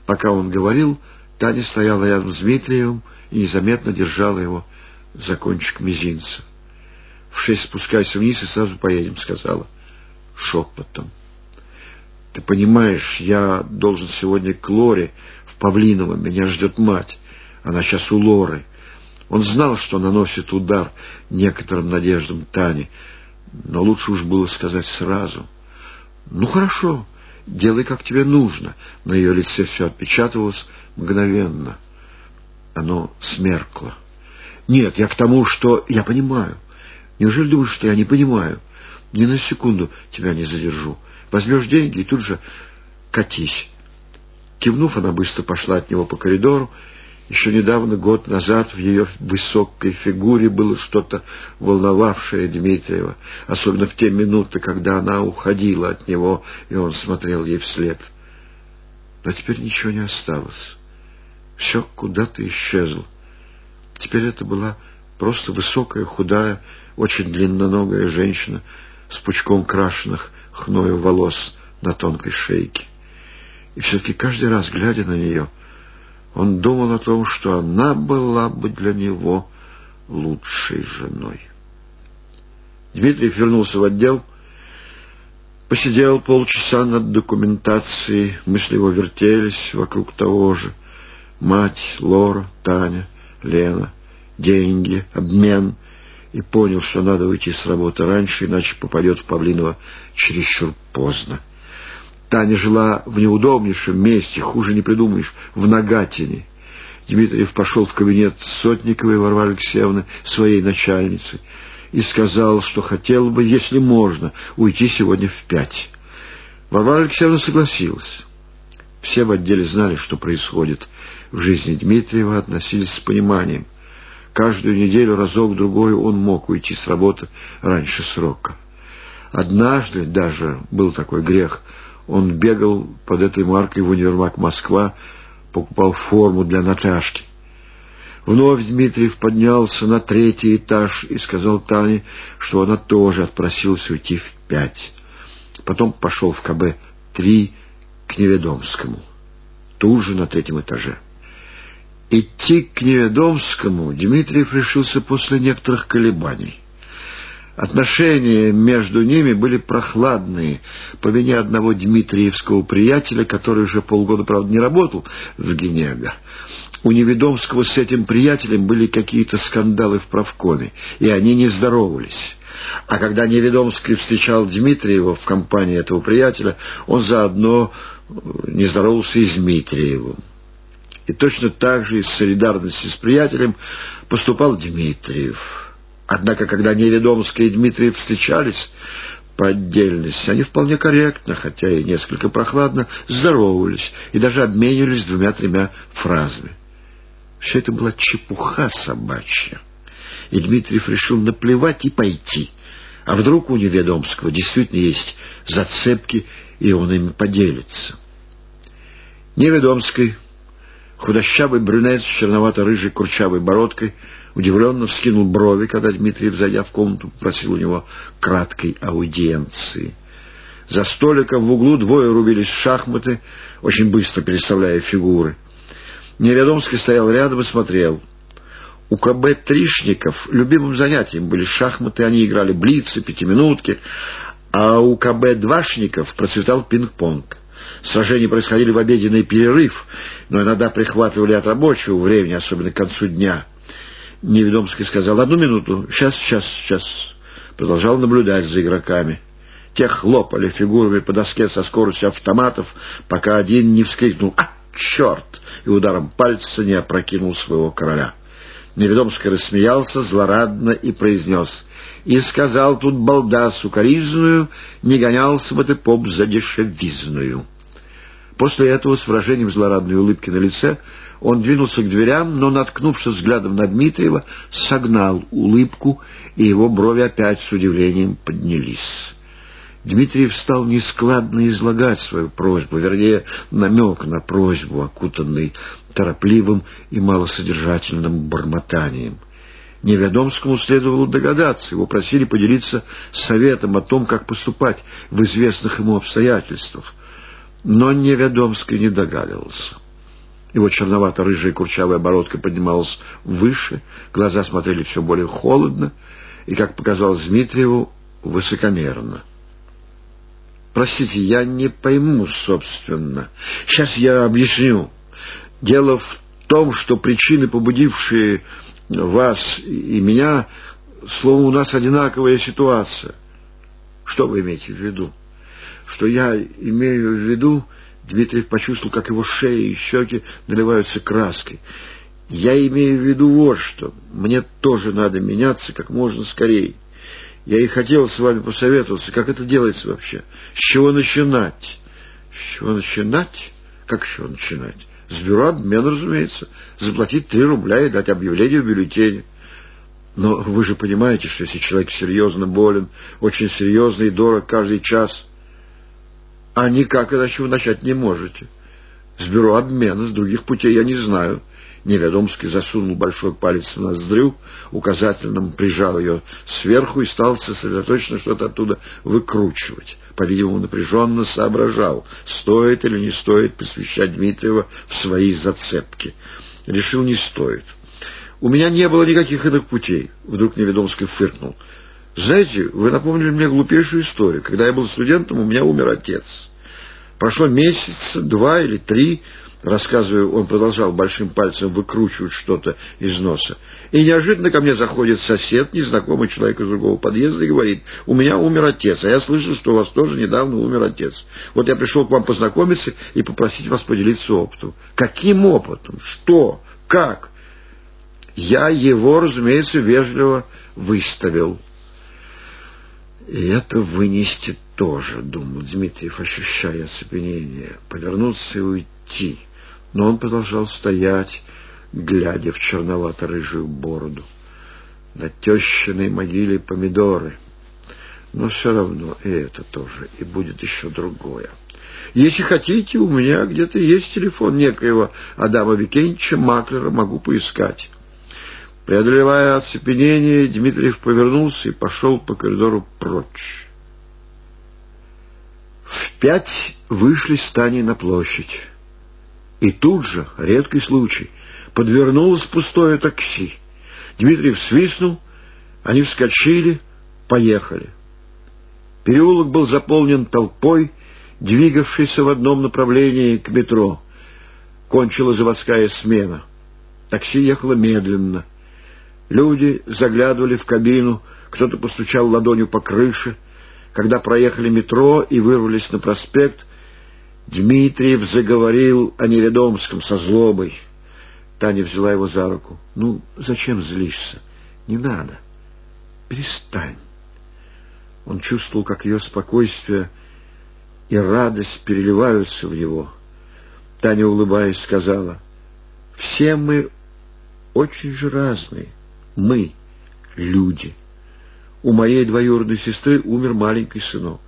Пока он говорил, Таня стояла рядом с Дмитриевым и незаметно держала его за кончик мизинца. «В шесть спускайся вниз и сразу поедем», — сказала шепотом. «Ты понимаешь, я должен сегодня к Лоре в Павлиново, меня ждет мать, она сейчас у Лоры». Он знал, что наносит удар некоторым надеждам Тани, но лучше уж было сказать сразу. «Ну, хорошо, делай, как тебе нужно». На ее лице все отпечатывалось мгновенно. Оно смеркло. «Нет, я к тому, что я понимаю. Неужели думаешь, что я не понимаю? Ни на секунду тебя не задержу. Возьмешь деньги и тут же катись». Кивнув, она быстро пошла от него по коридору еще недавно, год назад, в ее высокой фигуре было что-то волновавшее Дмитриева, особенно в те минуты, когда она уходила от него, и он смотрел ей вслед. Но теперь ничего не осталось. Все куда-то исчезло. Теперь это была просто высокая, худая, очень длинноногая женщина с пучком крашеных хною волос на тонкой шейке. И все-таки каждый раз, глядя на нее, — он думал о том, что она была бы для него лучшей женой. Дмитриев вернулся в отдел, Посидел полчаса над документацией, мысли его вертелись вокруг того же. Мать, Лора, Таня, Лена, деньги, обмен. И понял, что надо уйти с работы раньше, иначе попадет в Павлинова чересчур поздно. Таня жила в неудобнейшем месте, хуже не придумаешь, в Нагатине. Дмитриев пошел в кабинет Сотниковой Варвары Алексеевны, своей начальницы, и сказал, что хотел бы, если можно, уйти сегодня в пять. Варвара Алексеевна согласилась. Все в отделе знали, что происходит. В жизни Дмитриева относились с пониманием. Каждую неделю разок-другой он мог уйти с работы раньше срока. Однажды даже был такой грех — он бегал под этой маркой в универмаг «Москва», покупал форму для Наташки. Вновь Дмитриев поднялся на третий этаж и сказал Тане, что она тоже отпросилась уйти в пять. Потом пошел в КБ-3 к Неведомскому, тут же на третьем этаже. Идти к Неведомскому Дмитриев решился после некоторых колебаний. Отношения между ними были прохладные по вине одного дмитриевского приятеля, который уже полгода, правда, не работал в Генега. У Неведомского с этим приятелем были какие-то скандалы в правкоме, и они не здоровались. А когда Неведомский встречал Дмитриева в компании этого приятеля, он заодно э, не здоровался и с Дмитриевым. И точно так же из солидарности с приятелем поступал Дмитриев. Однако, когда Неведомский и Дмитриев встречались по отдельности, они вполне корректно, хотя и несколько прохладно, здоровались и даже обменивались двумя-тремя фразами. Все это была чепуха собачья. И Дмитриев решил наплевать и пойти. А вдруг у Неведомского действительно есть зацепки, и он ими поделится. Неведомский, худощавый брюнет с черновато-рыжей курчавой бородкой, удивленно вскинул брови, когда Дмитриев, зайдя в комнату, попросил у него краткой аудиенции. За столиком в углу двое рубились шахматы, очень быстро переставляя фигуры. Неведомский стоял рядом и смотрел. У КБ-тришников любимым занятием были шахматы, они играли блицы, пятиминутки, а у КБ-двашников процветал пинг-понг. Сражения происходили в обеденный перерыв, но иногда прихватывали от рабочего времени, особенно к концу дня. Неведомский сказал, одну минуту, сейчас, сейчас, сейчас. Продолжал наблюдать за игроками. Те хлопали фигурами по доске со скоростью автоматов, пока один не вскрикнул «А, черт!» и ударом пальца не опрокинул своего короля. Неведомский рассмеялся злорадно и произнес «И сказал тут балда сукоризную, не гонялся бы ты поп за дешевизную». После этого с выражением злорадной улыбки на лице он двинулся к дверям, но, наткнувшись взглядом на Дмитриева, согнал улыбку, и его брови опять с удивлением поднялись. Дмитриев стал нескладно излагать свою просьбу, вернее, намек на просьбу, окутанный торопливым и малосодержательным бормотанием. Неведомскому следовало догадаться, его просили поделиться советом о том, как поступать в известных ему обстоятельствах. Но Неведомский не догадывался. Его черновато-рыжая курчавая бородка поднималась выше, глаза смотрели все более холодно и, как показалось Дмитриеву, высокомерно. «Простите, я не пойму, собственно. Сейчас я объясню. Дело в том, что причины, побудившие вас и меня, словом, у нас одинаковая ситуация. Что вы имеете в виду? Что я имею в виду, Дмитриев почувствовал, как его шея и щеки наливаются краской. «Я имею в виду вот что. Мне тоже надо меняться как можно скорее. Я и хотел с вами посоветоваться, как это делается вообще. С чего начинать?» «С чего начинать? Как с чего начинать?» «С бюро обмена, разумеется. Заплатить три рубля и дать объявление в бюллетене». Но вы же понимаете, что если человек серьезно болен, очень серьезно и дорог каждый час а никак иначе вы начать не можете. С бюро обмена, с других путей я не знаю. Неведомский засунул большой палец в ноздрю, указательным прижал ее сверху и стал сосредоточенно что-то оттуда выкручивать. По-видимому, напряженно соображал, стоит или не стоит посвящать Дмитриева в свои зацепки. Решил, не стоит. «У меня не было никаких иных путей», — вдруг Неведомский фыркнул. Знаете, вы напомнили мне глупейшую историю. Когда я был студентом, у меня умер отец. Прошло месяц, два или три, рассказывая, он продолжал большим пальцем выкручивать что-то из носа. И неожиданно ко мне заходит сосед, незнакомый человек из другого подъезда, и говорит, у меня умер отец, а я слышал, что у вас тоже недавно умер отец. Вот я пришел к вам познакомиться и попросить вас поделиться опытом. Каким опытом? Что? Как? Я его, разумеется, вежливо выставил. И это вынести тоже, думал Дмитриев, ощущая оцепенение, повернуться и уйти. Но он продолжал стоять, глядя в черновато-рыжую бороду. На тещиной могиле помидоры. Но все равно и это тоже, и будет еще другое. Если хотите, у меня где-то есть телефон некоего Адама Викентьевича Маклера, могу поискать. Преодолевая оцепенение, Дмитриев повернулся и пошел по коридору прочь. В пять вышли с Таней на площадь. И тут же, редкий случай, подвернулось пустое такси. Дмитриев свистнул, они вскочили, поехали. Переулок был заполнен толпой, двигавшейся в одном направлении к метро. Кончила заводская смена. Такси ехало медленно — Люди заглядывали в кабину, кто-то постучал ладонью по крыше. Когда проехали метро и вырвались на проспект, Дмитриев заговорил о Неведомском со злобой. Таня взяла его за руку. «Ну, зачем злишься? Не надо. Перестань». Он чувствовал, как ее спокойствие и радость переливаются в его. Таня, улыбаясь, сказала, «Все мы очень же разные. Мы — люди. У моей двоюродной сестры умер маленький сынок.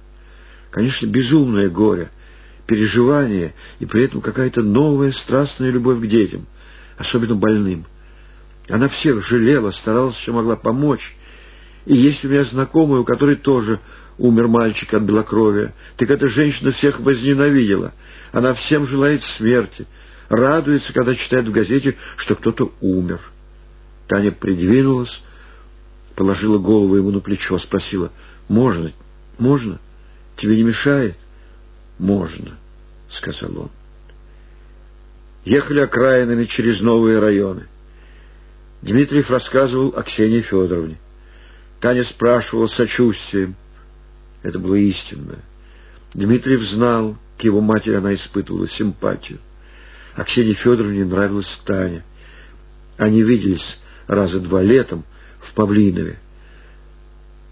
Конечно, безумное горе, переживание и при этом какая-то новая страстная любовь к детям, особенно больным. Она всех жалела, старалась, что могла помочь. И есть у меня знакомая, у которой тоже умер мальчик от белокровия. Так эта женщина всех возненавидела. Она всем желает смерти, радуется, когда читает в газете, что кто-то умер. Таня придвинулась, положила голову ему на плечо, спросила, «Можно? Можно? Тебе не мешает?» «Можно», — сказал он. Ехали окраинами через новые районы. Дмитриев рассказывал о Ксении Федоровне. Таня спрашивала сочувствием. Это было истинное. Дмитриев знал, к его матери она испытывала симпатию. А Ксении Федоровне нравилась Таня. Они виделись раза два летом в Павлинове.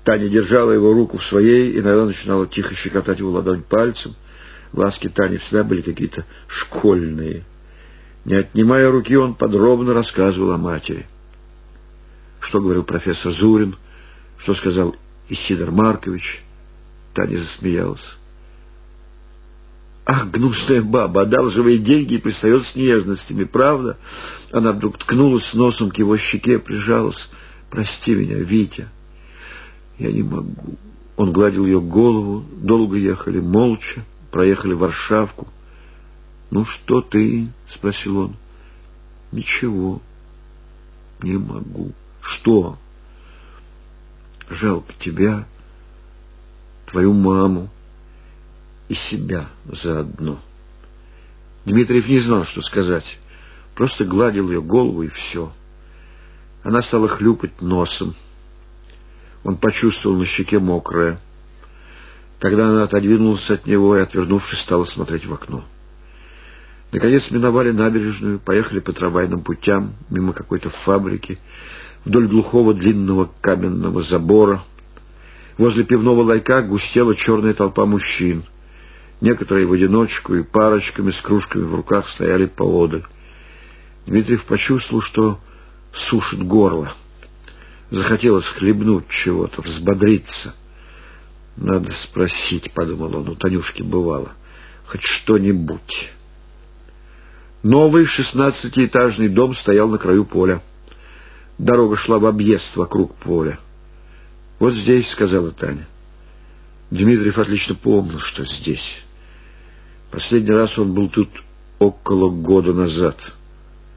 Таня держала его руку в своей, иногда начинала тихо щекотать его ладонь пальцем. Ласки Тани всегда были какие-то школьные. Не отнимая руки, он подробно рассказывал о матери. Что говорил профессор Зурин, что сказал Исидор Маркович. Таня засмеялась. Ах, гнусная баба, одалживает деньги и пристает с нежностями, правда? Она вдруг ткнулась носом к его щеке, прижалась. Прости меня, Витя. Я не могу. Он гладил ее голову, долго ехали, молча, проехали Варшавку. «Ну что ты?» — спросил он. «Ничего. Не могу». «Что?» «Жалко тебя, твою маму, и себя заодно. Дмитриев не знал, что сказать. Просто гладил ее голову, и все. Она стала хлюпать носом. Он почувствовал на щеке мокрое. Тогда она отодвинулась от него и, отвернувшись, стала смотреть в окно. Наконец миновали набережную, поехали по трамвайным путям, мимо какой-то фабрики, вдоль глухого длинного каменного забора. Возле пивного лайка густела черная толпа мужчин — Некоторые в одиночку и парочками с кружками в руках стояли поодаль. Дмитриев почувствовал, что сушит горло. Захотелось хлебнуть чего-то, взбодриться. «Надо спросить», — подумал он, — у Танюшки бывало. «Хоть что-нибудь». Новый шестнадцатиэтажный дом стоял на краю поля. Дорога шла в объезд вокруг поля. «Вот здесь», — сказала Таня. Дмитриев отлично помнил, что здесь. Последний раз он был тут около года назад.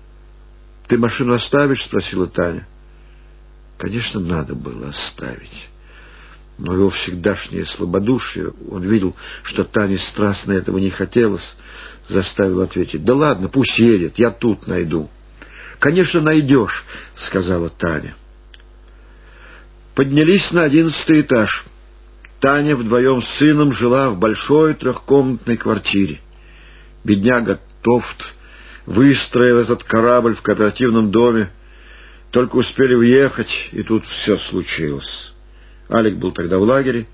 — Ты машину оставишь? — спросила Таня. — Конечно, надо было оставить. Но его всегдашнее слабодушие, он видел, что Тане страстно этого не хотелось, заставил ответить, «Да ладно, пусть едет, я тут найду». «Конечно, найдешь», — сказала Таня. Поднялись на одиннадцатый этаж. Таня вдвоем с сыном жила в большой трехкомнатной квартире. Бедняга Тофт выстроил этот корабль в кооперативном доме. Только успели уехать, и тут все случилось. Алик был тогда в лагере,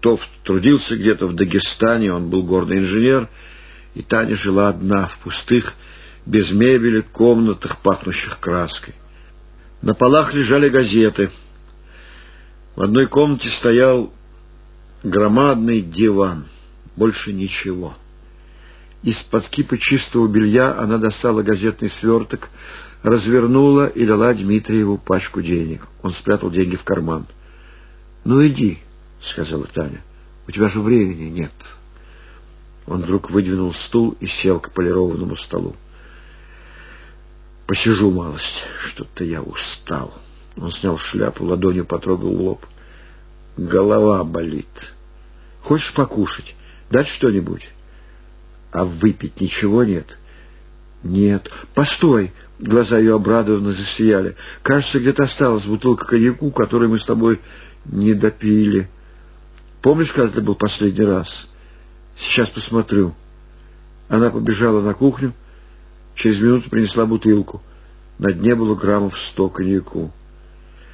Тофт трудился где-то в Дагестане, он был горный инженер, и Таня жила одна в пустых, без мебели, комнатах, пахнущих краской. На полах лежали газеты. В одной комнате стоял громадный диван. Больше ничего. Из-под кипы чистого белья она достала газетный сверток, развернула и дала Дмитриеву пачку денег. Он спрятал деньги в карман. «Ну, иди», — сказала Таня. «У тебя же времени нет». Он вдруг выдвинул стул и сел к полированному столу. «Посижу малость. Что-то я устал». Он снял шляпу, ладонью потрогал лоб. «Голова болит. Хочешь покушать? Дать что-нибудь?» «А выпить ничего нет?» «Нет. Постой!» Глаза ее обрадованно засияли. «Кажется, где-то осталась бутылка коньяку, которую мы с тобой не допили. Помнишь, когда это был последний раз? Сейчас посмотрю». Она побежала на кухню, через минуту принесла бутылку. На дне было граммов сто коньяку.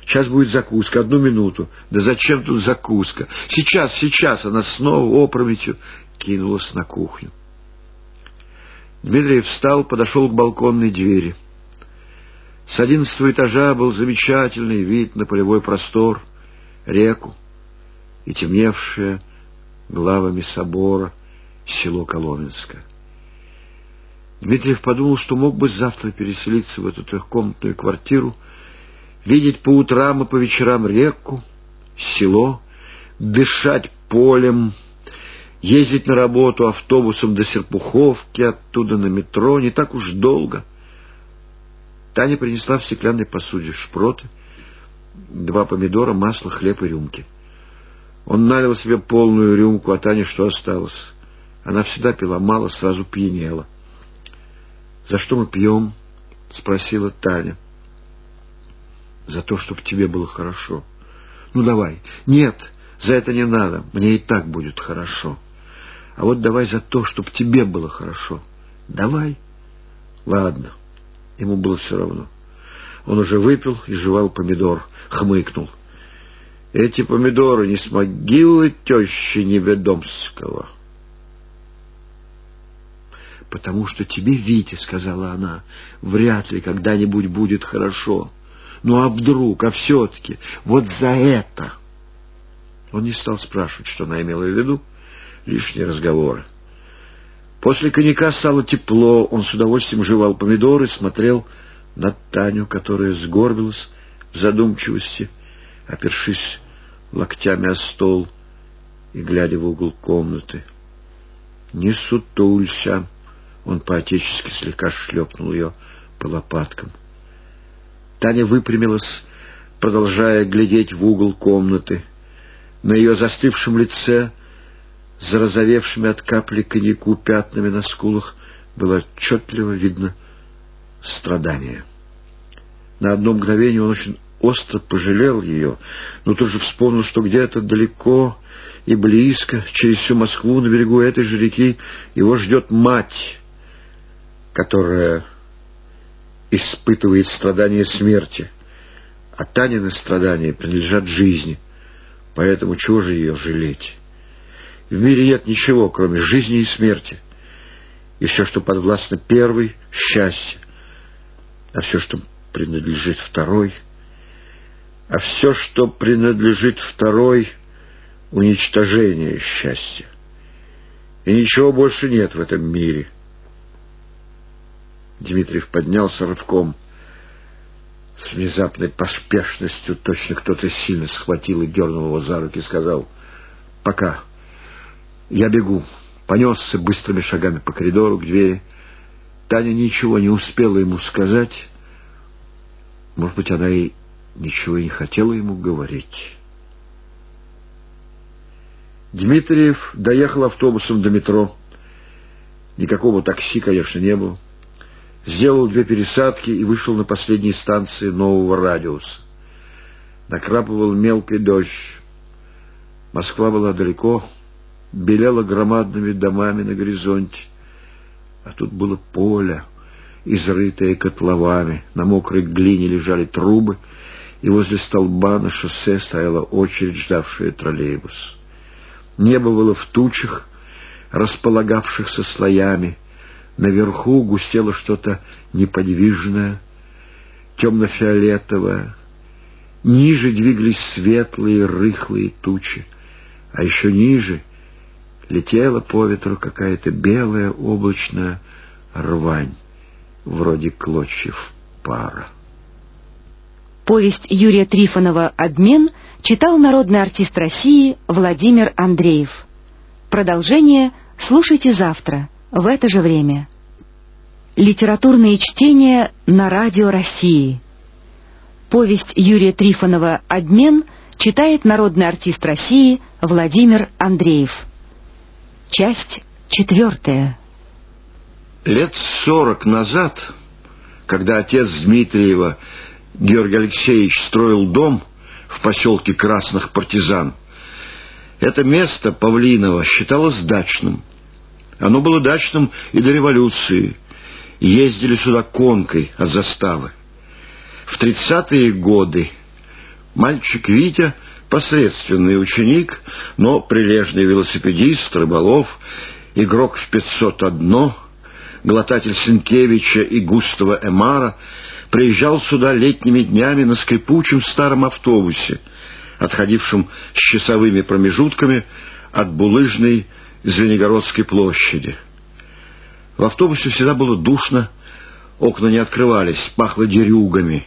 Сейчас будет закуска, одну минуту. Да зачем тут закуска? Сейчас, сейчас! Она снова опрометью кинулась на кухню. Дмитрий встал, подошел к балконной двери. С одиннадцатого этажа был замечательный вид на полевой простор, реку и темневшее главами собора село Коломенское. Дмитриев подумал, что мог бы завтра переселиться в эту трехкомнатную квартиру, видеть по утрам и по вечерам реку, село, дышать полем, ездить на работу автобусом до Серпуховки, оттуда на метро, не так уж долго. Таня принесла в стеклянной посуде шпроты, два помидора, масло, хлеб и рюмки. Он налил себе полную рюмку, а Таня что осталось? Она всегда пила мало, сразу пьянела. «За что мы пьем?» — спросила Таня. «За то, чтобы тебе было хорошо». «Ну, давай». «Нет, за это не надо. Мне и так будет хорошо». А вот давай за то, чтобы тебе было хорошо. Давай. Ладно. Ему было все равно. Он уже выпил и жевал помидор, хмыкнул. Эти помидоры не с могилы тещи Неведомского. «Потому что тебе, Витя, — сказала она, — вряд ли когда-нибудь будет хорошо. Ну а вдруг, а все-таки, вот за это...» Он не стал спрашивать, что она имела в виду, — лишние разговоры. После коньяка стало тепло, он с удовольствием жевал помидоры, смотрел на Таню, которая сгорбилась в задумчивости, опершись локтями о стол и глядя в угол комнаты. «Не сутулься!» — он поотечески слегка шлепнул ее по лопаткам. Таня выпрямилась, продолжая глядеть в угол комнаты. На ее застывшем лице — зарозовевшими от капли коньяку пятнами на скулах было отчетливо видно страдание. На одно мгновение он очень остро пожалел ее, но тут же вспомнил, что где-то далеко и близко, через всю Москву, на берегу этой же реки, его ждет мать, которая испытывает страдания смерти, а Танины страдания принадлежат жизни, поэтому чего же ее жалеть? В мире нет ничего, кроме жизни и смерти. И все, что подвластно первой — счастье. А все, что принадлежит второй... А все, что принадлежит второй — уничтожение счастья. И ничего больше нет в этом мире. Дмитриев поднялся рывком. С внезапной поспешностью точно кто-то сильно схватил и дернул его за руки и сказал «Пока». Я бегу. Понесся быстрыми шагами по коридору к двери. Таня ничего не успела ему сказать. Может быть, она и ничего не хотела ему говорить. Дмитриев доехал автобусом до метро. Никакого такси, конечно, не было. Сделал две пересадки и вышел на последней станции нового радиуса. Накрапывал мелкий дождь. Москва была далеко, белела громадными домами на горизонте. А тут было поле, изрытое котловами. На мокрой глине лежали трубы, и возле столба на шоссе стояла очередь, ждавшая троллейбус. Небо было в тучах, располагавшихся слоями. Наверху густело что-то неподвижное, темно-фиолетовое. Ниже двигались светлые, рыхлые тучи. А еще ниже летела по ветру какая-то белая облачная рвань, вроде клочьев пара. Повесть Юрия Трифонова «Обмен» читал народный артист России Владимир Андреев. Продолжение слушайте завтра, в это же время. Литературные чтения на Радио России. Повесть Юрия Трифонова «Обмен» читает народный артист России Владимир Андреев. Часть четвертая. Лет сорок назад, когда отец Дмитриева Георгий Алексеевич строил дом в поселке Красных Партизан, это место Павлиново считалось дачным. Оно было дачным и до революции. Ездили сюда конкой от заставы. В тридцатые годы мальчик Витя, посредственный ученик, но прилежный велосипедист, рыболов, игрок в 501, глотатель Сенкевича и Густава Эмара, приезжал сюда летними днями на скрипучем старом автобусе, отходившем с часовыми промежутками от булыжной Звенигородской площади. В автобусе всегда было душно, окна не открывались, пахло дерюгами.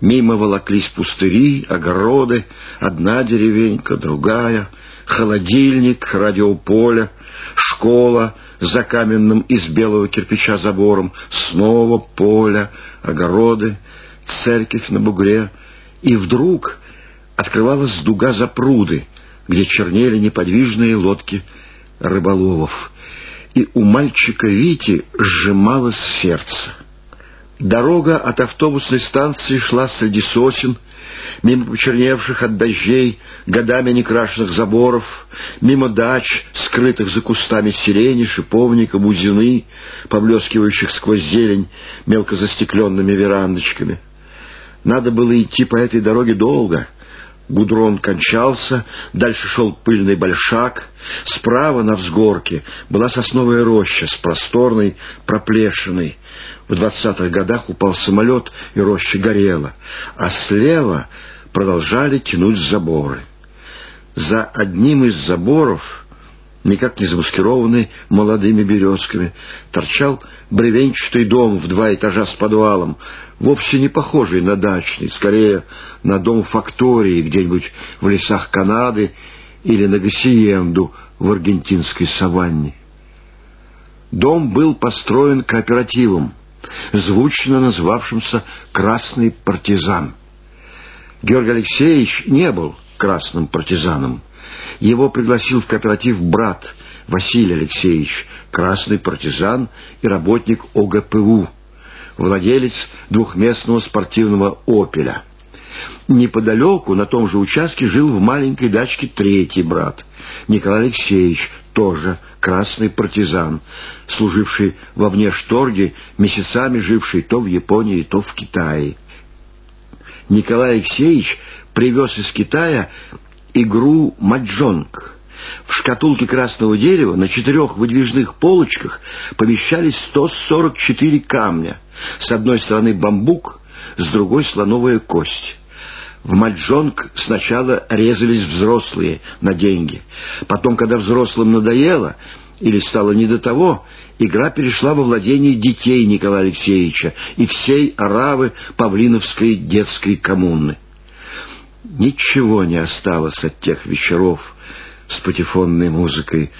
Мимо волоклись пустыри, огороды, одна деревенька, другая, холодильник, радиополе, школа за каменным из белого кирпича забором, снова поле, огороды, церковь на бугре. И вдруг открывалась дуга за пруды, где чернели неподвижные лодки рыболовов. И у мальчика Вити сжималось сердце. Дорога от автобусной станции шла среди сосен, мимо почерневших от дождей, годами некрашенных заборов, мимо дач, скрытых за кустами сирени, шиповника, бузины, поблескивающих сквозь зелень мелко застекленными верандочками. Надо было идти по этой дороге долго — Гудрон кончался, дальше шел пыльный большак. Справа на взгорке была сосновая роща с просторной проплешиной. В двадцатых годах упал самолет, и роща горела. А слева продолжали тянуть заборы. За одним из заборов никак не замаскированный молодыми березками. Торчал бревенчатый дом в два этажа с подвалом, вовсе не похожий на дачный, скорее на дом фактории где-нибудь в лесах Канады или на гасиенду в аргентинской саванне. Дом был построен кооперативом, звучно называвшимся «Красный партизан». Георгий Алексеевич не был красным партизаном. Его пригласил в кооператив брат Василий Алексеевич, красный партизан и работник ОГПУ, владелец двухместного спортивного «Опеля». Неподалеку, на том же участке, жил в маленькой дачке третий брат, Николай Алексеевич, тоже красный партизан, служивший во внешторге, месяцами живший то в Японии, то в Китае. Николай Алексеевич привез из Китая игру «Маджонг». В шкатулке красного дерева на четырех выдвижных полочках помещались 144 камня. С одной стороны бамбук, с другой слоновая кость. В маджонг сначала резались взрослые на деньги. Потом, когда взрослым надоело или стало не до того, игра перешла во владение детей Николая Алексеевича и всей аравы Павлиновской детской коммуны. Ничего не осталось от тех вечеров с патефонной музыкой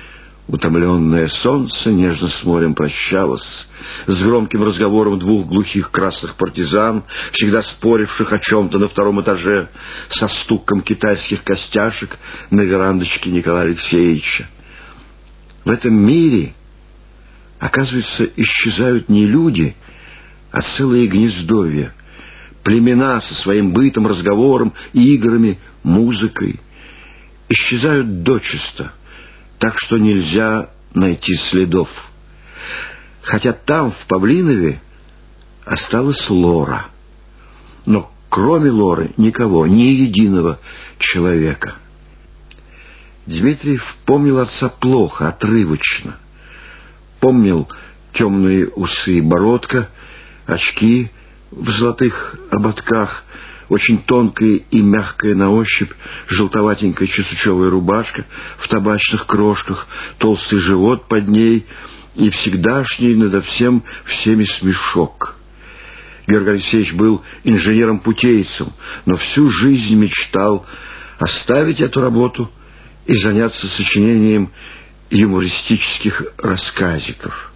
Утомленное солнце нежно с морем прощалось, с громким разговором двух глухих красных партизан, всегда споривших о чем-то на втором этаже, со стуком китайских костяшек на верандочке Николая Алексеевича. В этом мире, оказывается, исчезают не люди, а целые гнездовья, племена со своим бытом, разговором, играми, музыкой. Исчезают дочисто — так что нельзя найти следов. Хотя там, в Павлинове, осталась Лора. Но кроме Лоры никого, ни единого человека. Дмитрий помнил отца плохо, отрывочно. Помнил темные усы и бородка, очки в золотых ободках, очень тонкая и мягкая на ощупь, желтоватенькая чесучевая рубашка в табачных крошках, толстый живот под ней и всегдашний надо всем всеми смешок. Георгий Алексеевич был инженером-путейцем, но всю жизнь мечтал оставить эту работу и заняться сочинением юмористических рассказиков.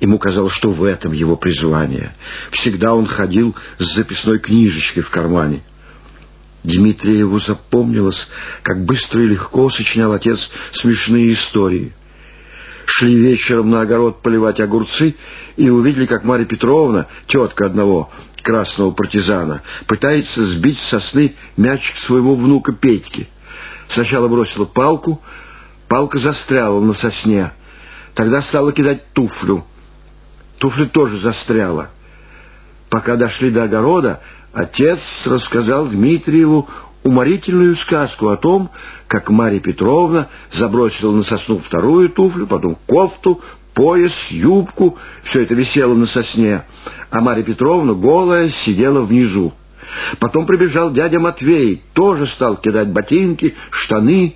Ему казалось, что в этом его призвание. Всегда он ходил с записной книжечкой в кармане. Дмитриеву запомнилось, как быстро и легко сочинял отец смешные истории. Шли вечером на огород поливать огурцы и увидели, как Марья Петровна, тетка одного красного партизана, пытается сбить с сосны мячик своего внука Петьки. Сначала бросила палку, палка застряла на сосне. Тогда стала кидать туфлю. Туфля тоже застряла. Пока дошли до огорода, отец рассказал Дмитриеву уморительную сказку о том, как Марья Петровна забросила на сосну вторую туфлю, потом кофту, пояс, юбку, все это висело на сосне, а Марья Петровна голая сидела внизу. Потом прибежал дядя Матвей, тоже стал кидать ботинки, штаны,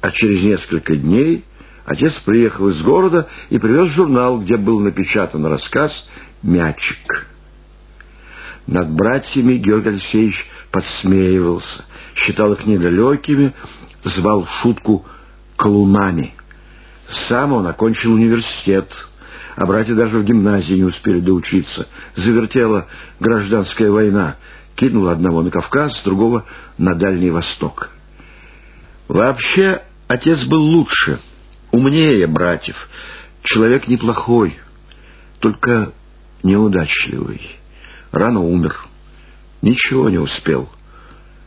а через несколько дней Отец приехал из города и привез журнал, где был напечатан рассказ «Мячик». Над братьями Георгий Алексеевич подсмеивался, считал их недалекими, звал в шутку «колунами». Сам он окончил университет, а братья даже в гимназии не успели доучиться. Завертела гражданская война, кинула одного на Кавказ, другого на Дальний Восток. Вообще, отец был лучше — умнее братьев. Человек неплохой, только неудачливый. Рано умер. Ничего не успел.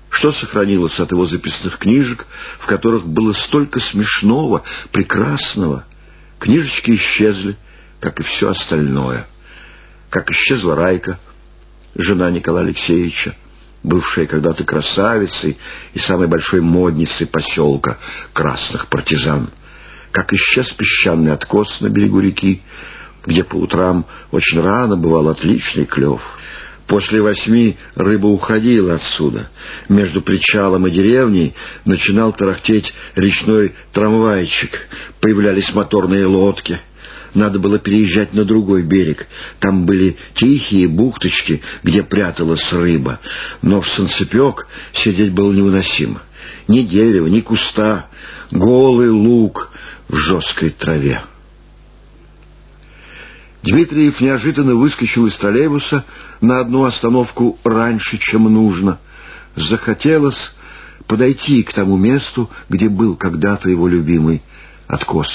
Что сохранилось от его записных книжек, в которых было столько смешного, прекрасного? Книжечки исчезли, как и все остальное. Как исчезла Райка, жена Николая Алексеевича, бывшая когда-то красавицей и самой большой модницей поселка красных партизан — как исчез песчаный откос на берегу реки, где по утрам очень рано бывал отличный клев. После восьми рыба уходила отсюда. Между причалом и деревней начинал тарахтеть речной трамвайчик. Появлялись моторные лодки. Надо было переезжать на другой берег. Там были тихие бухточки, где пряталась рыба. Но в санцепек сидеть было невыносимо. Ни дерева, ни куста, голый луг, в жесткой траве. Дмитриев неожиданно выскочил из троллейбуса на одну остановку раньше, чем нужно. Захотелось подойти к тому месту, где был когда-то его любимый откос.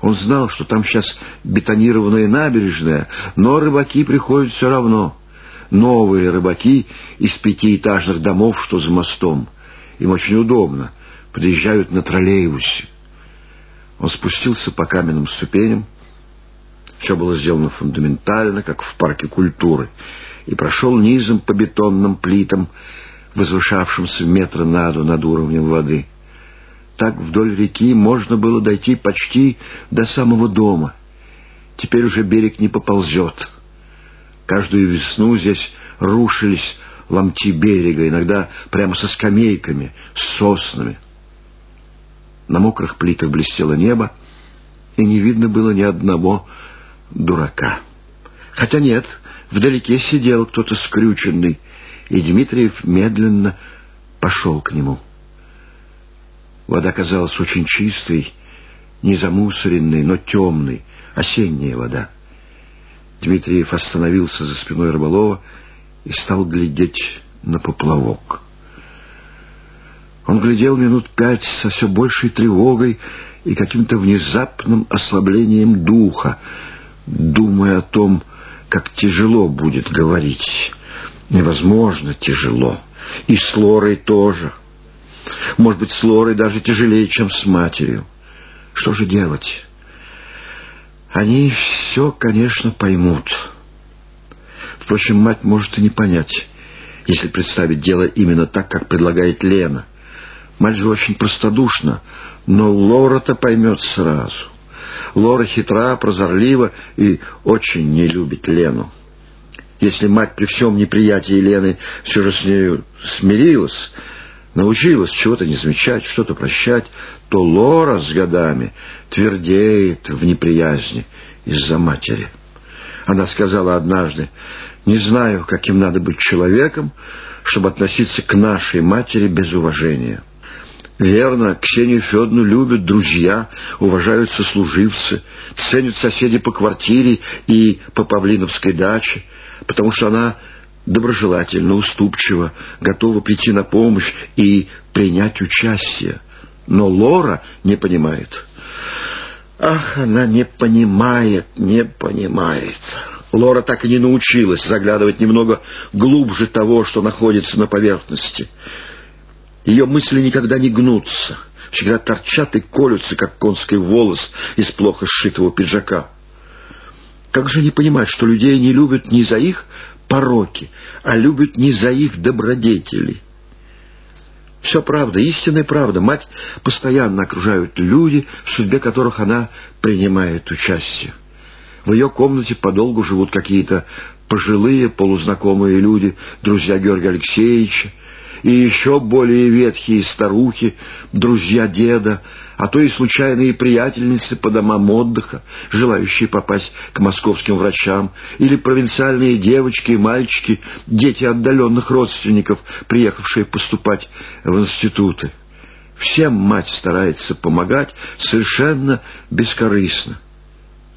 Он знал, что там сейчас бетонированная набережная, но рыбаки приходят все равно. Новые рыбаки из пятиэтажных домов, что за мостом. Им очень удобно. Приезжают на троллейбусе. Он спустился по каменным ступеням. Все было сделано фундаментально, как в парке культуры, и прошел низом по бетонным плитам, возвышавшимся метра на два над уровнем воды. Так вдоль реки можно было дойти почти до самого дома. Теперь уже берег не поползет. Каждую весну здесь рушились ломти берега, иногда прямо со скамейками, с соснами. На мокрых плитах блестело небо, и не видно было ни одного дурака. Хотя нет, вдалеке сидел кто-то скрюченный, и Дмитриев медленно пошел к нему. Вода казалась очень чистой не замусоренный, но темный, осенняя вода. Дмитриев остановился за спиной рыболова и стал глядеть на поплавок. Он глядел минут пять со все большей тревогой и каким-то внезапным ослаблением духа, думая о том, как тяжело будет говорить. Невозможно тяжело. И с Лорой тоже. Может быть, с Лорой даже тяжелее, чем с матерью. Что же делать? Они все, конечно, поймут. Впрочем, мать может и не понять, если представить дело именно так, как предлагает Лена. Мать же очень простодушна, но Лора-то поймет сразу. Лора хитра, прозорлива и очень не любит Лену. Если мать при всем неприятии Лены все же с нею смирилась, научилась чего-то не замечать, что-то прощать, то Лора с годами твердеет в неприязни из-за матери. Она сказала однажды, «Не знаю, каким надо быть человеком, чтобы относиться к нашей матери без уважения». Верно, Ксению Федоровну любят друзья, уважают сослуживцы, ценят соседи по квартире и по Павлиновской даче, потому что она доброжелательно, уступчиво, готова прийти на помощь и принять участие. Но Лора не понимает. Ах, она не понимает, не понимает. Лора так и не научилась заглядывать немного глубже того, что находится на поверхности. Ее мысли никогда не гнутся, всегда торчат и колются, как конский волос из плохо сшитого пиджака. Как же не понимать, что людей не любят не за их пороки, а любят не за их добродетели? Все правда, истинная правда. Мать постоянно окружают люди, в судьбе которых она принимает участие. В ее комнате подолгу живут какие-то пожилые, полузнакомые люди, друзья Георгия Алексеевича, и еще более ветхие старухи, друзья деда, а то и случайные приятельницы по домам отдыха, желающие попасть к московским врачам, или провинциальные девочки и мальчики, дети отдаленных родственников, приехавшие поступать в институты. Всем мать старается помогать совершенно бескорыстно.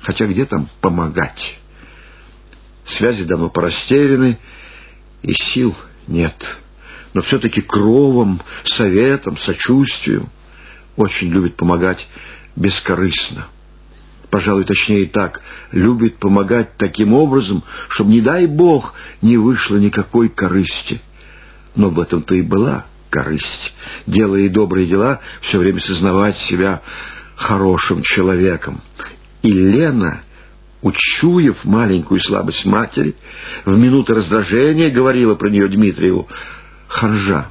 Хотя где там помогать? Связи давно порастеряны, и сил нет. Но все-таки кровом, советом, сочувствием очень любит помогать бескорыстно. Пожалуй, точнее так, любит помогать таким образом, чтобы, не дай Бог, не вышло никакой корысти. Но в этом-то и была корысть. Делая добрые дела, все время сознавать себя хорошим человеком. И Лена, учуяв маленькую слабость матери, в минуты раздражения говорила про нее Дмитриеву «Ханжа».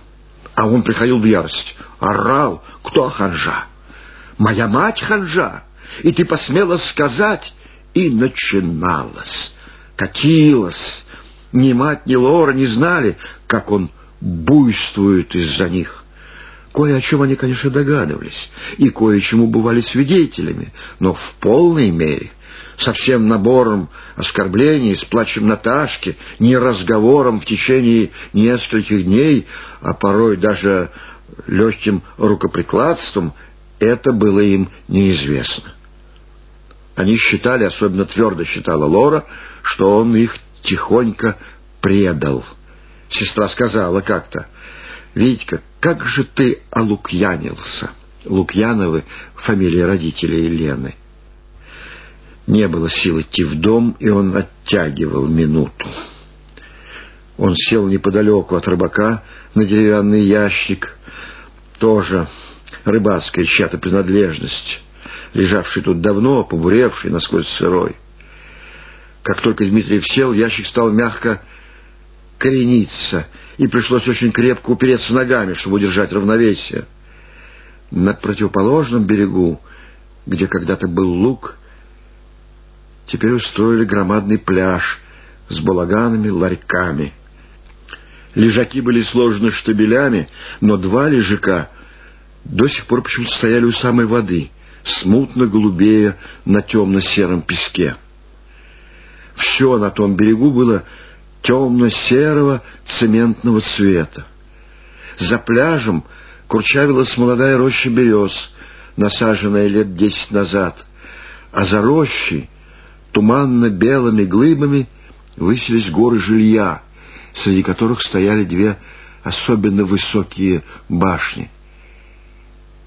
А он приходил в ярость. Орал. Кто ханжа? Моя мать ханжа. И ты посмела сказать. И начиналось. Катилось. Ни мать, ни Лора не знали, как он буйствует из-за них. Кое о чем они, конечно, догадывались, и кое-чему бывали свидетелями, но в полной мере со всем набором оскорблений, с плачем Наташки, не разговором в течение нескольких дней, а порой даже легким рукоприкладством, это было им неизвестно. Они считали, особенно твердо считала Лора, что он их тихонько предал. Сестра сказала как-то, «Витька, как же ты олукьянился?» Лукьяновы — фамилия родителей Лены. Не было сил идти в дом, и он оттягивал минуту. Он сел неподалеку от рыбака на деревянный ящик, тоже рыбацкая чья-то принадлежность, лежавший тут давно, побуревший, насквозь сырой. Как только Дмитриев сел, ящик стал мягко корениться, и пришлось очень крепко упереться ногами, чтобы удержать равновесие. На противоположном берегу, где когда-то был луг, теперь устроили громадный пляж с балаганами, ларьками. Лежаки были сложены штабелями, но два лежака до сих пор почему-то стояли у самой воды, смутно голубея на темно-сером песке. Все на том берегу было темно-серого цементного цвета. За пляжем курчавилась молодая роща берез, насаженная лет десять назад, а за рощей туманно-белыми глыбами высились горы жилья, среди которых стояли две особенно высокие башни.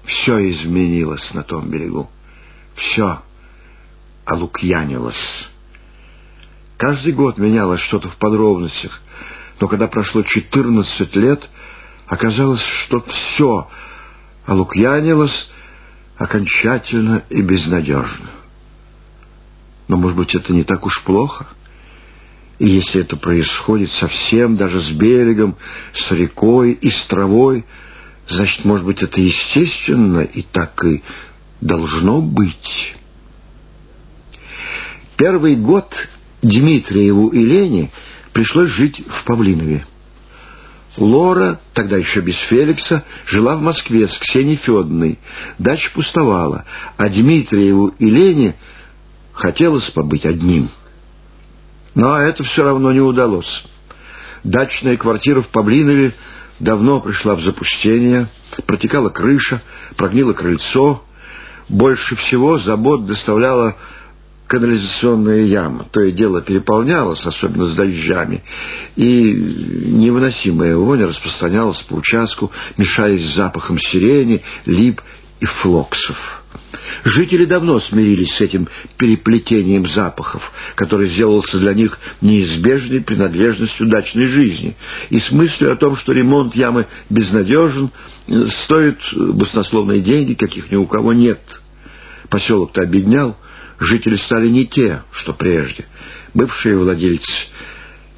Все изменилось на том берегу. Все олукьянилось. Каждый год менялось что-то в подробностях, но когда прошло четырнадцать лет, оказалось, что все олукьянилось окончательно и безнадежно. Но, может быть, это не так уж плохо? И если это происходит совсем, даже с берегом, с рекой и с травой, значит, может быть, это естественно и так и должно быть. Первый год Дмитриеву и Лене пришлось жить в Павлинове. Лора, тогда еще без Феликса, жила в Москве с Ксенией Федоровной. Дача пустовала, а Дмитриеву и Лене хотелось побыть одним. Но это все равно не удалось. Дачная квартира в Павлинове давно пришла в запустение, протекала крыша, прогнило крыльцо. Больше всего забот доставляла канализационная яма. То и дело переполнялось, особенно с дождями, и невыносимая вонь распространялась по участку, мешаясь с запахом сирени, лип и флоксов. Жители давно смирились с этим переплетением запахов, который сделался для них неизбежной принадлежностью дачной жизни, и с мыслью о том, что ремонт ямы безнадежен, стоит баснословные деньги, каких ни у кого нет. Поселок-то обеднял, жители стали не те, что прежде. Бывшие владельцы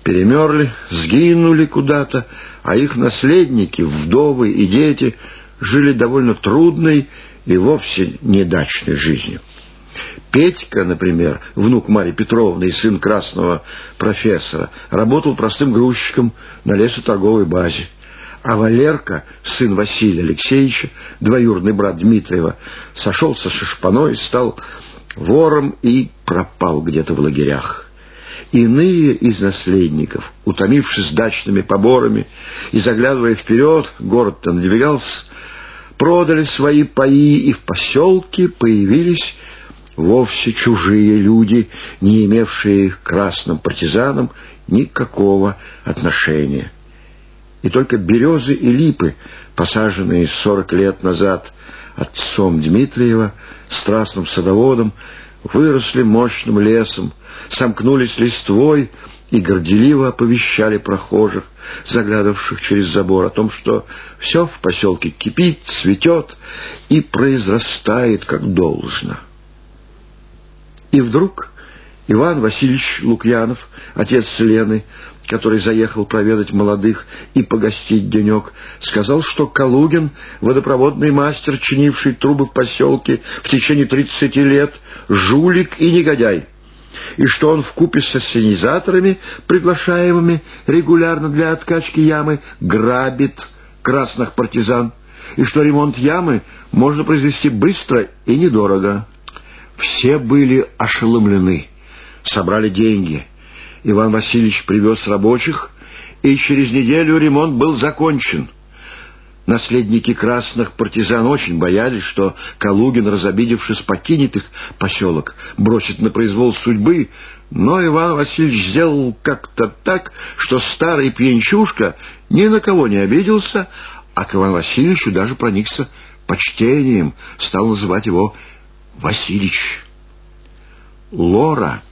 перемерли, сгинули куда-то, а их наследники, вдовы и дети жили довольно трудной и вовсе недачной жизнью. Петька, например, внук Марьи Петровны и сын красного профессора, работал простым грузчиком на лесоторговой базе. А Валерка, сын Василия Алексеевича, двоюродный брат Дмитриева, сошелся с шишпаной, стал вором и пропал где-то в лагерях. Иные из наследников, утомившись дачными поборами и заглядывая вперед, город-то надвигался, продали свои паи, и в поселке появились вовсе чужие люди, не имевшие к красным партизанам никакого отношения. И только березы и липы, посаженные сорок лет назад отцом Дмитриева, страстным садоводом, выросли мощным лесом, сомкнулись листвой и горделиво оповещали прохожих, заглядывавших через забор, о том, что все в поселке кипит, цветет и произрастает как должно. И вдруг Иван Васильевич Лукьянов, отец Лены, который заехал проведать молодых и погостить денек, сказал, что Калугин, водопроводный мастер, чинивший трубы в поселке в течение тридцати лет, жулик и негодяй, и что он вкупе с ассенизаторами, приглашаемыми регулярно для откачки ямы, грабит красных партизан, и что ремонт ямы можно произвести быстро и недорого. Все были ошеломлены, собрали деньги — Иван Васильевич привез рабочих, и через неделю ремонт был закончен. Наследники красных партизан очень боялись, что Калугин, разобидевшись, покинет их поселок, бросит на произвол судьбы, но Иван Васильевич сделал как-то так, что старый пьянчушка ни на кого не обиделся, а к Ивану Васильевичу даже проникся почтением, стал называть его Васильич. Лора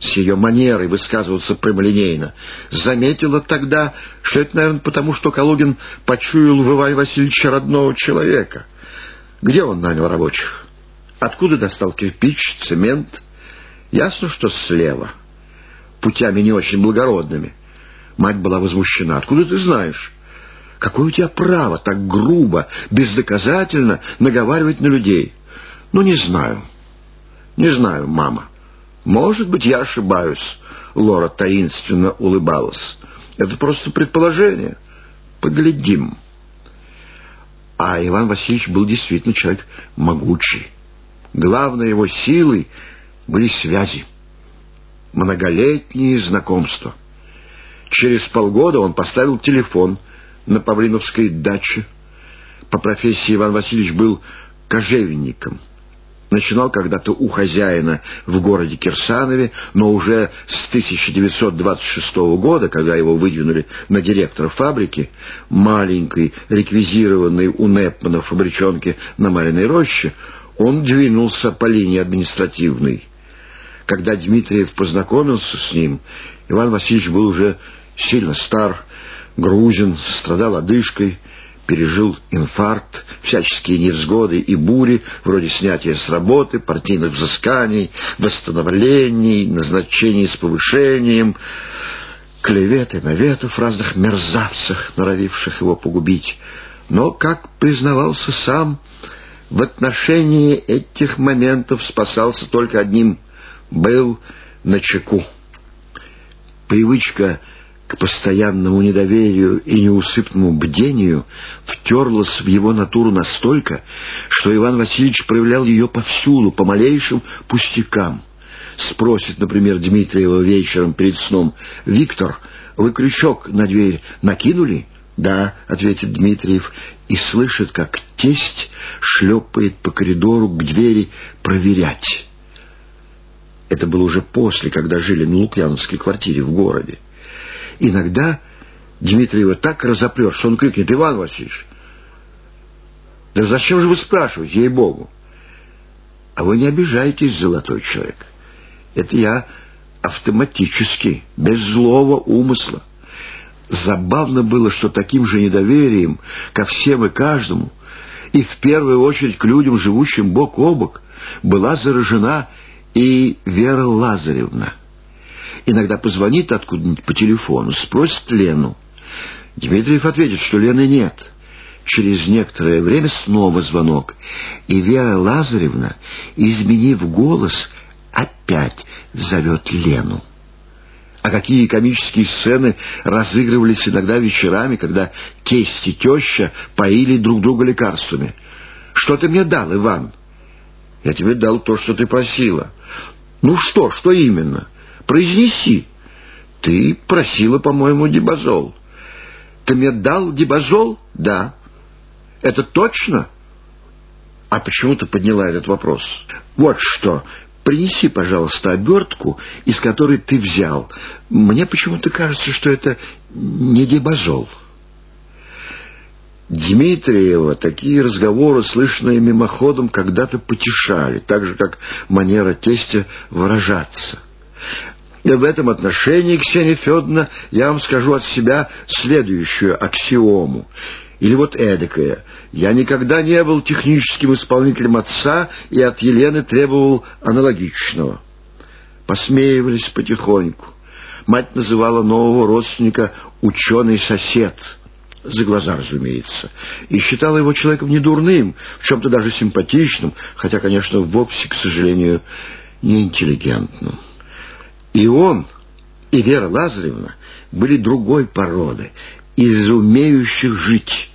с ее манерой высказываться прямолинейно, заметила тогда, что это, наверное, потому, что Калугин почуял в Иване Васильевича родного человека. Где он нанял рабочих? Откуда достал кирпич, цемент? Ясно, что слева. Путями не очень благородными. Мать была возмущена. Откуда ты знаешь? Какое у тебя право так грубо, бездоказательно наговаривать на людей? Ну, не знаю. Не знаю, мама. «Может быть, я ошибаюсь», — Лора таинственно улыбалась. «Это просто предположение. Поглядим». А Иван Васильевич был действительно человек могучий. Главной его силой были связи, многолетние знакомства. Через полгода он поставил телефон на Павлиновской даче. По профессии Иван Васильевич был кожевенником. Начинал когда-то у хозяина в городе Кирсанове, но уже с 1926 года, когда его выдвинули на директора фабрики, маленькой, реквизированной у Непмана фабричонки на Мариной роще, он двинулся по линии административной. Когда Дмитриев познакомился с ним, Иван Васильевич был уже сильно стар, грузин, страдал одышкой, пережил инфаркт, всяческие невзгоды и бури, вроде снятия с работы, партийных взысканий, восстановлений, назначений с повышением, клеветы, наветов разных мерзавцах, норовивших его погубить. Но, как признавался сам, в отношении этих моментов спасался только одним — был на чеку. Привычка к постоянному недоверию и неусыпному бдению втерлась в его натуру настолько, что Иван Васильевич проявлял ее повсюду, по малейшим пустякам. Спросит, например, Дмитриева вечером перед сном, «Виктор, вы крючок на дверь накинули?» «Да», — ответит Дмитриев, и слышит, как тесть шлепает по коридору к двери проверять. Это было уже после, когда жили на Лукьяновской квартире в городе. Иногда Дмитриева так разопрет, что он крикнет, «Иван Васильевич, да зачем же вы спрашиваете, ей-богу?» А вы не обижайтесь, золотой человек. Это я автоматически, без злого умысла. Забавно было, что таким же недоверием ко всем и каждому, и в первую очередь к людям, живущим бок о бок, была заражена и Вера Лазаревна. Иногда позвонит откуда-нибудь по телефону, спросит Лену. Дмитриев ответит, что Лены нет. Через некоторое время снова звонок, и Вера Лазаревна, изменив голос, опять зовет Лену. А какие комические сцены разыгрывались иногда вечерами, когда тесть и теща поили друг друга лекарствами. «Что ты мне дал, Иван?» «Я тебе дал то, что ты просила». «Ну что, что именно?» Произнеси. Ты просила, по-моему, дибазол. Ты мне дал дибазол? Да. Это точно? А почему ты подняла этот вопрос? Вот что. Принеси, пожалуйста, обертку, из которой ты взял. Мне почему-то кажется, что это не дибазол. Дмитриева такие разговоры, слышанные мимоходом, когда-то потешали, так же, как манера тестя выражаться. В этом отношении, Ксения Федоровна, я вам скажу от себя следующую аксиому. Или вот эдакое. Я никогда не был техническим исполнителем отца и от Елены требовал аналогичного. Посмеивались потихоньку. Мать называла нового родственника «ученый сосед» за глаза, разумеется, и считала его человеком недурным, в чем-то даже симпатичным, хотя, конечно, вовсе, к сожалению, неинтеллигентным. И он, и Вера Лазаревна были другой породы, из умеющих жить.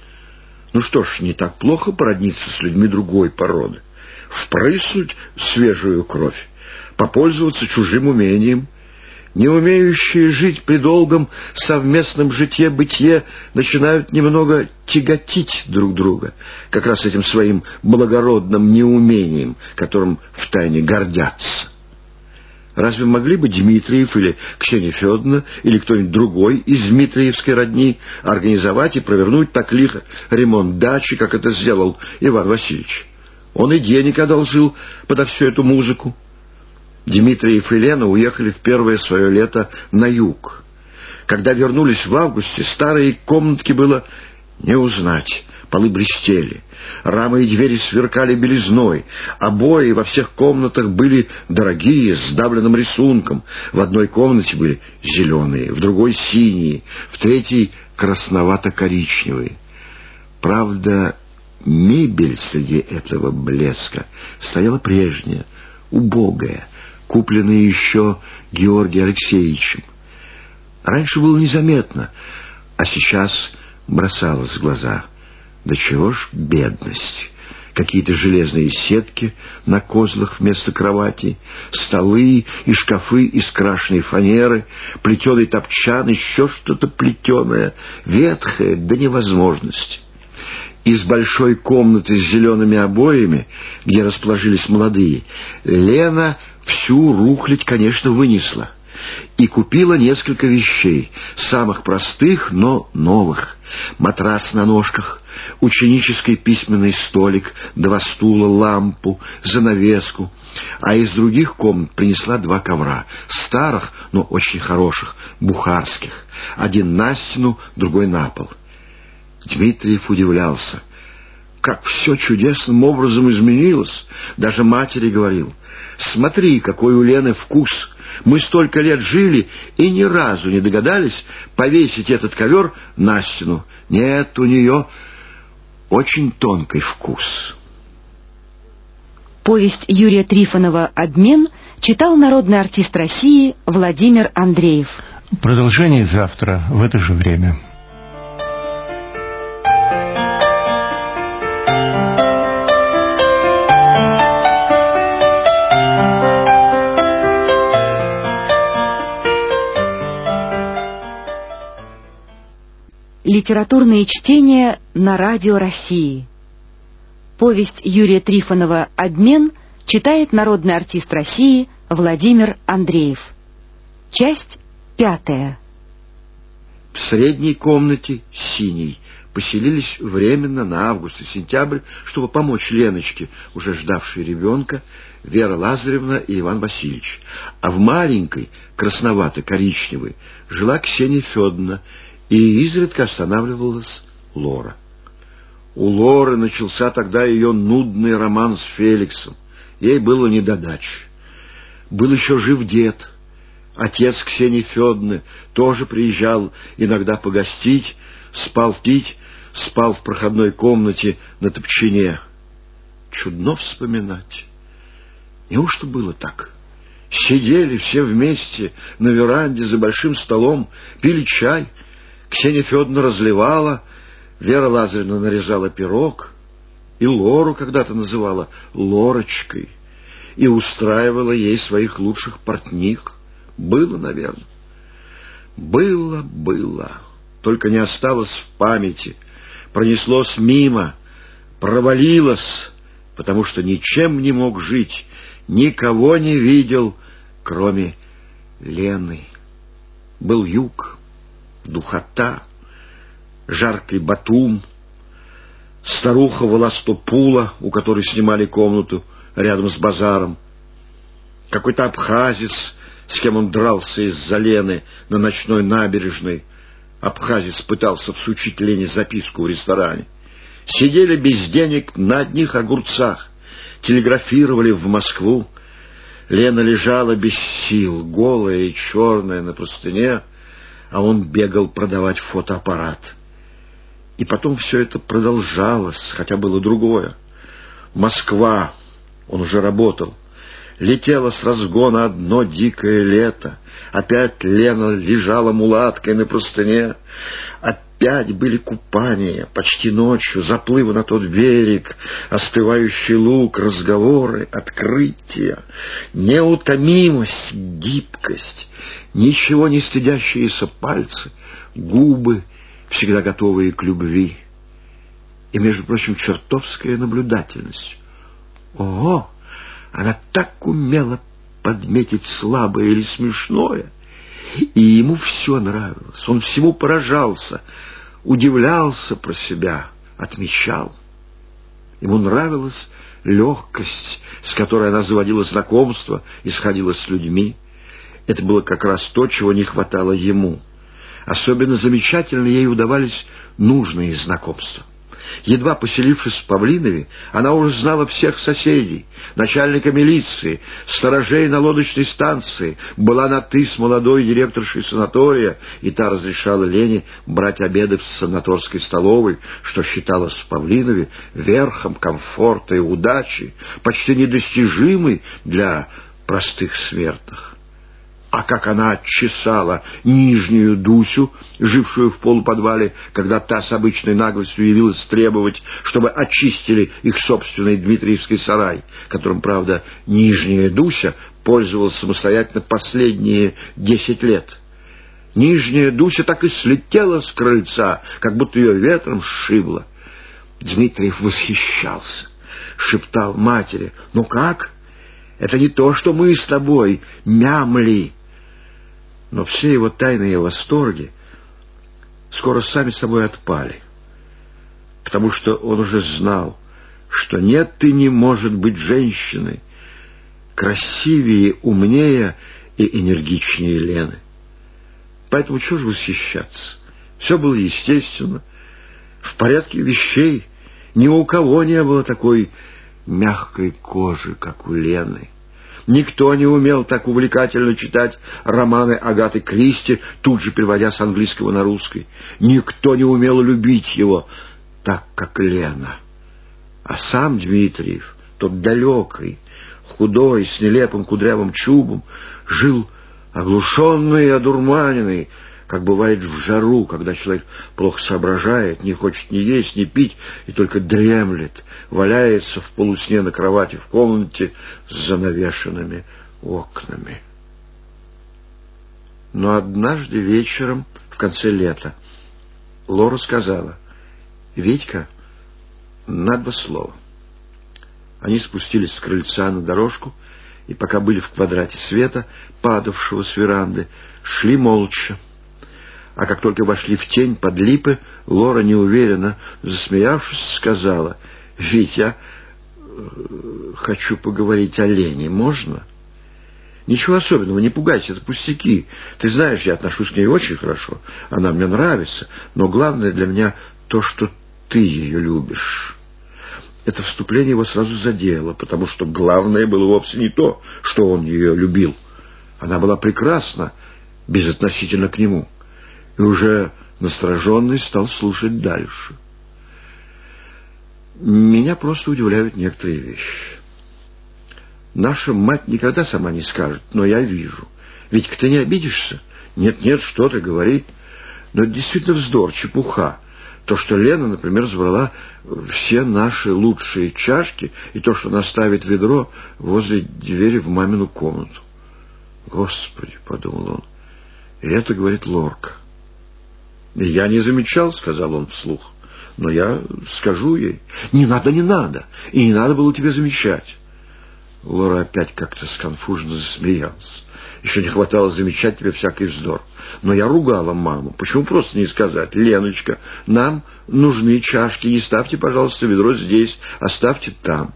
Ну что ж, не так плохо породниться с людьми другой породы, впрыснуть свежую кровь, попользоваться чужим умением. Не умеющие жить при долгом совместном житье-бытие начинают немного тяготить друг друга, как раз этим своим благородным неумением, которым втайне гордятся. Разве могли бы Дмитриев или Ксения Федоровна или кто-нибудь другой из Дмитриевской родни организовать и провернуть так лихо ремонт дачи, как это сделал Иван Васильевич? Он и денег одолжил подо всю эту музыку. Дмитриев и Лена уехали в первое свое лето на юг. Когда вернулись в августе, старые комнатки было не узнать. Полы блестели, рамы и двери сверкали белизной, обои во всех комнатах были дорогие, с давленным рисунком. В одной комнате были зеленые, в другой — синие, в третьей — красновато-коричневые. Правда, мебель среди этого блеска стояла прежняя, убогая, купленная еще Георгием Алексеевичем. Раньше было незаметно, а сейчас бросалось в глаза — да чего ж бедность? Какие-то железные сетки на козлах вместо кровати, столы и шкафы из крашеной фанеры, плетеный топчан, еще что-то плетеное, ветхое до невозможности. Из большой комнаты с зелеными обоями, где расположились молодые, Лена всю рухлядь, конечно, вынесла и купила несколько вещей, самых простых, но новых. Матрас на ножках, ученический письменный столик, два стула, лампу, занавеску. А из других комнат принесла два ковра, старых, но очень хороших, бухарских. Один на стену, другой на пол. Дмитриев удивлялся. Как все чудесным образом изменилось. Даже матери говорил. Смотри, какой у Лены вкус. Мы столько лет жили и ни разу не догадались повесить этот ковер на стену. Нет, у нее очень тонкий вкус. Повесть Юрия Трифонова «Обмен» читал народный артист России Владимир Андреев. Продолжение завтра в это же время. Литературные чтения на Радио России. Повесть Юрия Трифонова «Обмен» читает народный артист России Владимир Андреев. Часть пятая. В средней комнате, синей, поселились временно на август и сентябрь, чтобы помочь Леночке, уже ждавшей ребенка, Вера Лазаревна и Иван Васильевич. А в маленькой, красновато-коричневой, жила Ксения Федоровна и изредка останавливалась Лора. У Лоры начался тогда ее нудный роман с Феликсом. Ей было не до дачи. Был еще жив дед. Отец Ксении Федоровны тоже приезжал иногда погостить, спал пить, спал в проходной комнате на топчине. Чудно вспоминать. Неужто было так? Сидели все вместе на веранде за большим столом, пили чай — Ксения Федоровна разливала, Вера Лазаревна нарезала пирог, и Лору когда-то называла Лорочкой, и устраивала ей своих лучших портних. Было, наверное. Было, было. Только не осталось в памяти. Пронеслось мимо, провалилось, потому что ничем не мог жить, никого не видел, кроме Лены. Был юг духота, жаркий Батум, старуха Волостопула, у которой снимали комнату рядом с базаром, какой-то абхазец, с кем он дрался из-за Лены на ночной набережной. Абхазец пытался всучить Лене записку в ресторане. Сидели без денег на одних огурцах, телеграфировали в Москву. Лена лежала без сил, голая и черная на простыне, а он бегал продавать фотоаппарат. И потом все это продолжалось, хотя было другое. Москва, он уже работал, летело с разгона одно дикое лето. Опять Лена лежала мулаткой на простыне. Опять были купания, почти ночью, заплывы на тот берег, остывающий луг, разговоры, открытия, неутомимость, гибкость, ничего не стыдящиеся пальцы, губы, всегда готовые к любви. И, между прочим, чертовская наблюдательность. Ого! Она так умела подметить слабое или смешное, и ему все нравилось. Он всему поражался, удивлялся про себя, отмечал. Ему нравилась легкость, с которой она заводила знакомства и сходила с людьми. Это было как раз то, чего не хватало ему. Особенно замечательно ей удавались нужные знакомства. Едва поселившись в Павлинове, она уже знала всех соседей, начальника милиции, сторожей на лодочной станции, была на «ты» с молодой директоршей санатория, и та разрешала Лене брать обеды в санаторской столовой, что считалось в Павлинове верхом комфорта и удачи, почти недостижимой для простых смертных а как она отчесала нижнюю Дусю, жившую в полуподвале, когда та с обычной наглостью явилась требовать, чтобы очистили их собственный Дмитриевский сарай, которым, правда, нижняя Дуся пользовалась самостоятельно последние десять лет. Нижняя Дуся так и слетела с крыльца, как будто ее ветром сшибло. Дмитриев восхищался, шептал матери, «Ну как? Это не то, что мы с тобой, мямли!» Но все его тайные восторги скоро сами собой отпали, потому что он уже знал, что нет и не может быть женщины красивее, умнее и энергичнее Лены. Поэтому чего же восхищаться? Все было естественно, в порядке вещей. Ни у кого не было такой мягкой кожи, как у Лены. Никто не умел так увлекательно читать романы Агаты Кристи, тут же переводя с английского на русский. Никто не умел любить его так, как Лена. А сам Дмитриев, тот далекий, худой, с нелепым кудрявым чубом, жил оглушенный и одурманенный, как бывает в жару, когда человек плохо соображает, не хочет ни есть, ни пить, и только дремлет, валяется в полусне на кровати в комнате с занавешенными окнами. Но однажды вечером, в конце лета, Лора сказала, «Витька, на два слова». Они спустились с крыльца на дорожку, и пока были в квадрате света, падавшего с веранды, шли молча. А как только вошли в тень под липы, Лора неуверенно, засмеявшись, сказала, «Вить, я э, хочу поговорить о Лене. Можно?» «Ничего особенного, не пугайся, это пустяки. Ты знаешь, я отношусь к ней очень хорошо. Она мне нравится, но главное для меня то, что ты ее любишь». Это вступление его сразу задело, потому что главное было вовсе не то, что он ее любил. Она была прекрасна, безотносительно к нему и уже настороженный стал слушать дальше. Меня просто удивляют некоторые вещи. Наша мать никогда сама не скажет, но я вижу. Ведь ты не обидишься? Нет-нет, что ты, говори. Но это действительно вздор, чепуха. То, что Лена, например, забрала все наши лучшие чашки, и то, что она ставит ведро возле двери в мамину комнату. «Господи!» — подумал он. «И это, — говорит Лорка, — «Я не замечал», — сказал он вслух. «Но я скажу ей». «Не надо, не надо. И не надо было тебе замечать». Лора опять как-то сконфуженно засмеялась. Еще не хватало замечать тебе всякий вздор. Но я ругала маму. Почему просто не сказать? Леночка, нам нужны чашки. Не ставьте, пожалуйста, ведро здесь, оставьте там.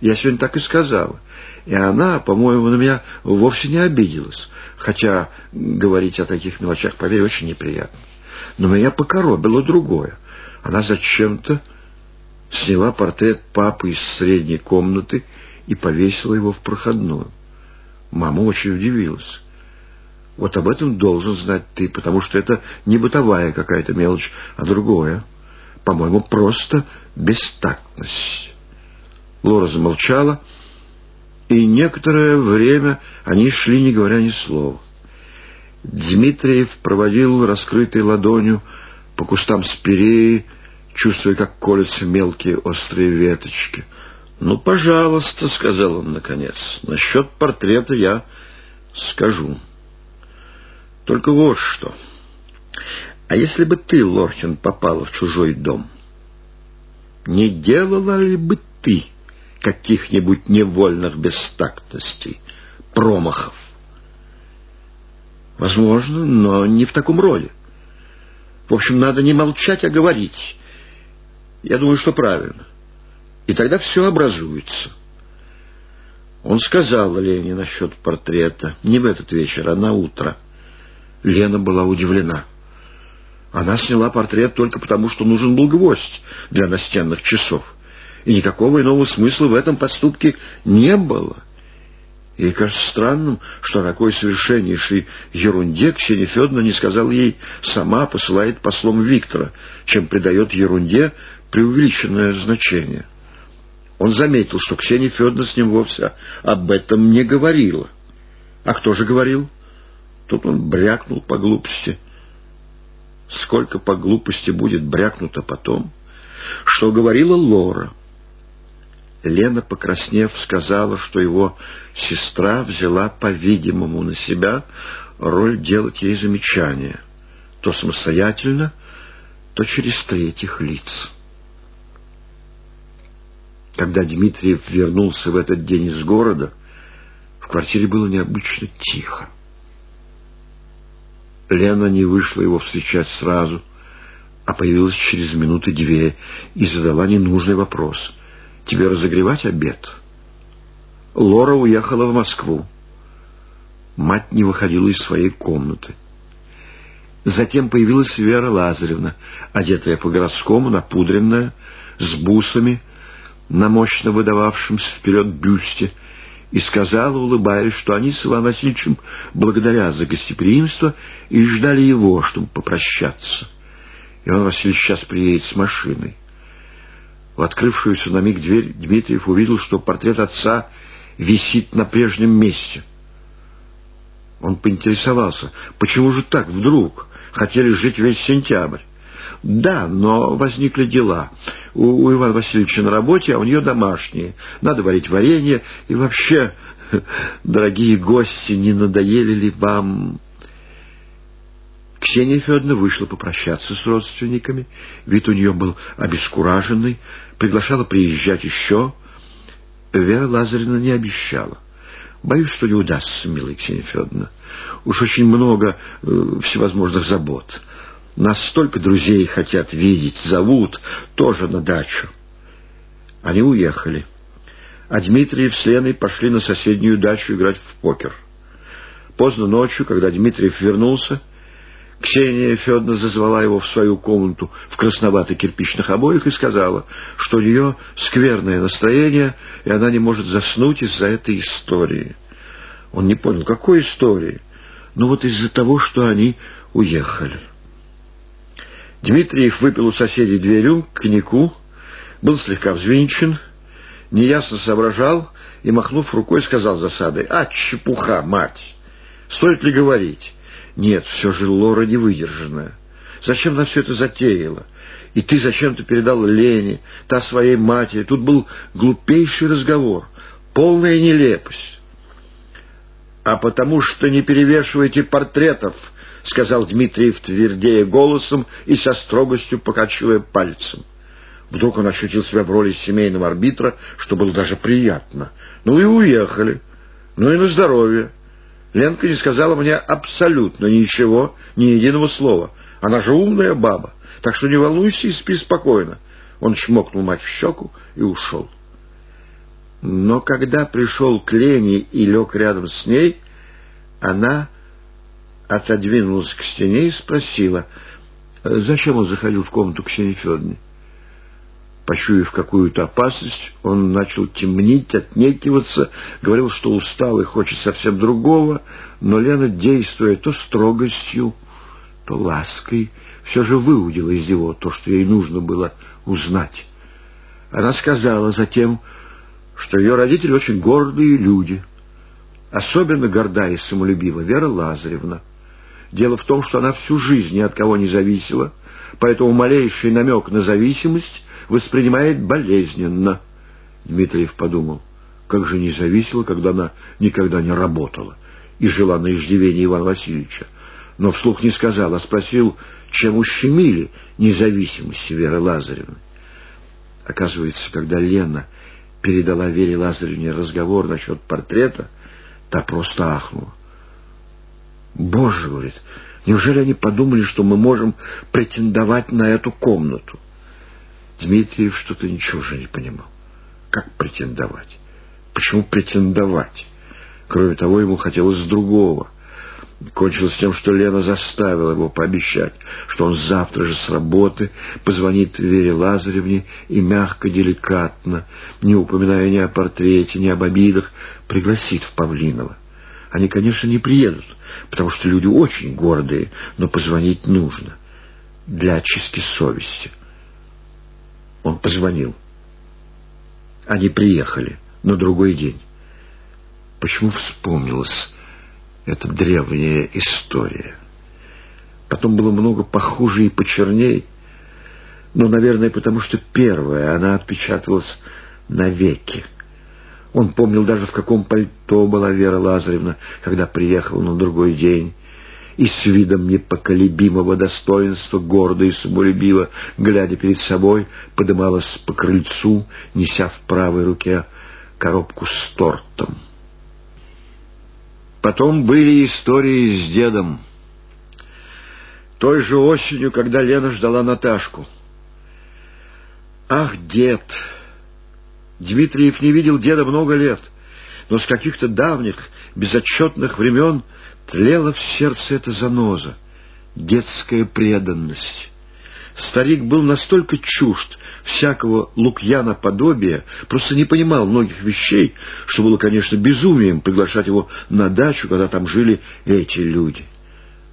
Я сегодня так и сказала. И она, по-моему, на меня вовсе не обиделась. Хотя говорить о таких мелочах, поверь, очень неприятно. Но меня покоробило другое. Она зачем-то сняла портрет папы из средней комнаты и повесила его в проходную. Мама очень удивилась. Вот об этом должен знать ты, потому что это не бытовая какая-то мелочь, а другое. По-моему, просто бестактность. Лора замолчала, и некоторое время они шли, не говоря ни слова. Дмитриев проводил раскрытой ладонью по кустам спиреи, чувствуя, как колются мелкие острые веточки. «Ну, пожалуйста», — сказал он наконец, — «насчет портрета я скажу. Только вот что. А если бы ты, Лорхин, попала в чужой дом, не делала ли бы ты каких-нибудь невольных бестактностей, промахов? Возможно, но не в таком роде. В общем, надо не молчать, а говорить. Я думаю, что правильно. И тогда все образуется. Он сказал Лене насчет портрета. Не в этот вечер, а на утро. Лена была удивлена. Она сняла портрет только потому, что нужен был гвоздь для настенных часов. И никакого иного смысла в этом поступке не было. Ей кажется странным, что такой совершеннейшей ерунде Ксения Федоровна не сказала ей сама, посылает послом Виктора, чем придает ерунде преувеличенное значение. Он заметил, что Ксения Федоровна с ним вовсе об этом не говорила. А кто же говорил? Тут он брякнул по глупости. Сколько по глупости будет брякнуто потом? Что говорила Лора? Лена, покраснев, сказала, что его сестра взяла, по-видимому, на себя роль делать ей замечания, то самостоятельно, то через третьих лиц. Когда Дмитриев вернулся в этот день из города, в квартире было необычно тихо. Лена не вышла его встречать сразу, а появилась через минуты две и задала ненужный вопрос. «Тебе разогревать обед?» Лора уехала в Москву. Мать не выходила из своей комнаты. Затем появилась Вера Лазаревна, одетая по-городскому, напудренная, с бусами, на мощно выдававшемся вперед бюсте, и сказала, улыбаясь, что они с Иваном Васильевичем благодарят за гостеприимство и ждали его, чтобы попрощаться. Иван Васильевич сейчас приедет с машиной. В открывшуюся на миг дверь Дмитриев увидел, что портрет отца висит на прежнем месте. Он поинтересовался, почему же так вдруг? Хотели жить весь сентябрь. Да, но возникли дела. У, у Ивана Васильевича на работе, а у нее домашние. Надо варить варенье. И вообще, *laughs* дорогие гости, не надоели ли вам... Ксения Федоровна вышла попрощаться с родственниками. Вид у нее был обескураженный. Приглашала приезжать еще. Вера Лазаревна не обещала. Боюсь, что не удастся, милая Ксения Федоровна. Уж очень много э, всевозможных забот. Нас столько друзей хотят видеть, зовут тоже на дачу. Они уехали. А Дмитриев с Леной пошли на соседнюю дачу играть в покер. Поздно ночью, когда Дмитриев вернулся, Ксения Федоровна зазвала его в свою комнату в красновато-кирпичных обоях и сказала, что у нее скверное настроение, и она не может заснуть из-за этой истории. Он не понял, какой истории? Ну вот из-за того, что они уехали. Дмитриев выпил у соседей две рюмки, коньяку, был слегка взвинчен, неясно соображал и, махнув рукой, сказал засадой, «А, чепуха, мать! Стоит ли говорить? Нет, все же Лора невыдержанная. Зачем она все это затеяла? И ты зачем-то передал Лене, та своей матери. Тут был глупейший разговор, полная нелепость. А потому что не перевешиваете портретов, — сказал Дмитриев твердее голосом и со строгостью покачивая пальцем. Вдруг он ощутил себя в роли семейного арбитра, что было даже приятно. Ну и уехали. Ну и на здоровье. Ленка не сказала мне абсолютно ничего, ни единого слова. Она же умная баба, так что не волнуйся и спи спокойно. Он чмокнул мать в щеку и ушел. Но когда пришел к Лене и лег рядом с ней, она отодвинулась к стене и спросила, зачем он заходил в комнату Ксении Федоровне. Почуяв какую-то опасность, он начал темнить, отнекиваться, говорил, что устал и хочет совсем другого, но Лена, действуя то строгостью, то лаской, все же выудила из него то, что ей нужно было узнать. Она сказала затем, что ее родители очень гордые люди. Особенно горда и самолюбива Вера Лазаревна. Дело в том, что она всю жизнь ни от кого не зависела, поэтому малейший намек на зависимость воспринимает болезненно. Дмитриев подумал, как же не зависела, когда она никогда не работала и жила на иждивении Ивана Васильевича. Но вслух не сказал, а спросил, чем ущемили независимость Веры Лазаревны. Оказывается, когда Лена передала Вере Лазаревне разговор насчет портрета, та просто ахнула. «Боже, — говорит, — неужели они подумали, что мы можем претендовать на эту комнату?» Дмитриев что-то ничего уже не понимал. Как претендовать? Почему претендовать? Кроме того, ему хотелось другого. Кончилось тем, что Лена заставила его пообещать, что он завтра же с работы позвонит Вере Лазаревне и мягко, деликатно, не упоминая ни о портрете, ни об обидах, пригласит в Павлиново. Они, конечно, не приедут, потому что люди очень гордые, но позвонить нужно для очистки совести. Он позвонил. Они приехали на другой день. Почему вспомнилась эта древняя история? Потом было много похуже и почерней, но, наверное, потому что первая, она отпечаталась навеки. Он помнил даже, в каком пальто была Вера Лазаревна, когда приехала на другой день, и с видом непоколебимого достоинства, гордо и самолюбиво, глядя перед собой, подымалась по крыльцу, неся в правой руке коробку с тортом. Потом были истории с дедом. Той же осенью, когда Лена ждала Наташку. Ах, дед! Дмитриев не видел деда много лет, но с каких-то давних, безотчетных времен тлела в сердце эта заноза, детская преданность. Старик был настолько чужд всякого Лукьяна подобия, просто не понимал многих вещей, что было, конечно, безумием приглашать его на дачу, когда там жили эти люди.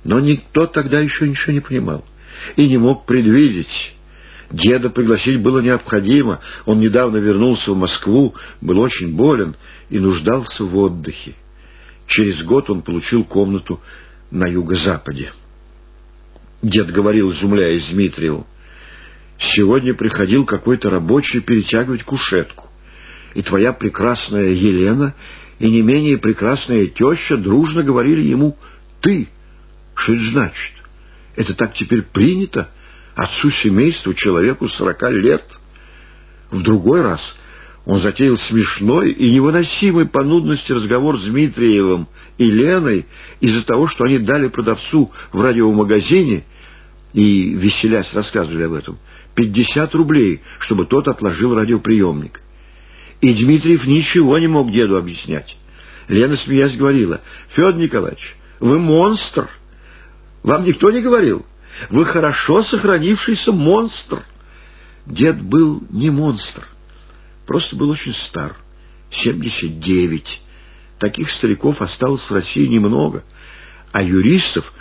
Но никто тогда еще ничего не понимал и не мог предвидеть. Деда пригласить было необходимо, он недавно вернулся в Москву, был очень болен и нуждался в отдыхе. Через год он получил комнату на юго-западе. Дед говорил, изумляясь Дмитриеву, «Сегодня приходил какой-то рабочий перетягивать кушетку, и твоя прекрасная Елена и не менее прекрасная теща дружно говорили ему «ты». Что это значит? Это так теперь принято? Отцу семейства, человеку сорока лет? В другой раз он затеял смешной и невыносимый по нудности разговор с Дмитриевым и Леной из-за того, что они дали продавцу в радиомагазине и, веселясь, рассказывали об этом, пятьдесят рублей, чтобы тот отложил радиоприемник. И Дмитриев ничего не мог деду объяснять. Лена, смеясь, говорила, «Федор Николаевич, вы монстр! Вам никто не говорил? Вы хорошо сохранившийся монстр!» Дед был не монстр. Просто был очень стар. Семьдесят девять. Таких стариков осталось в России немного. А юристов,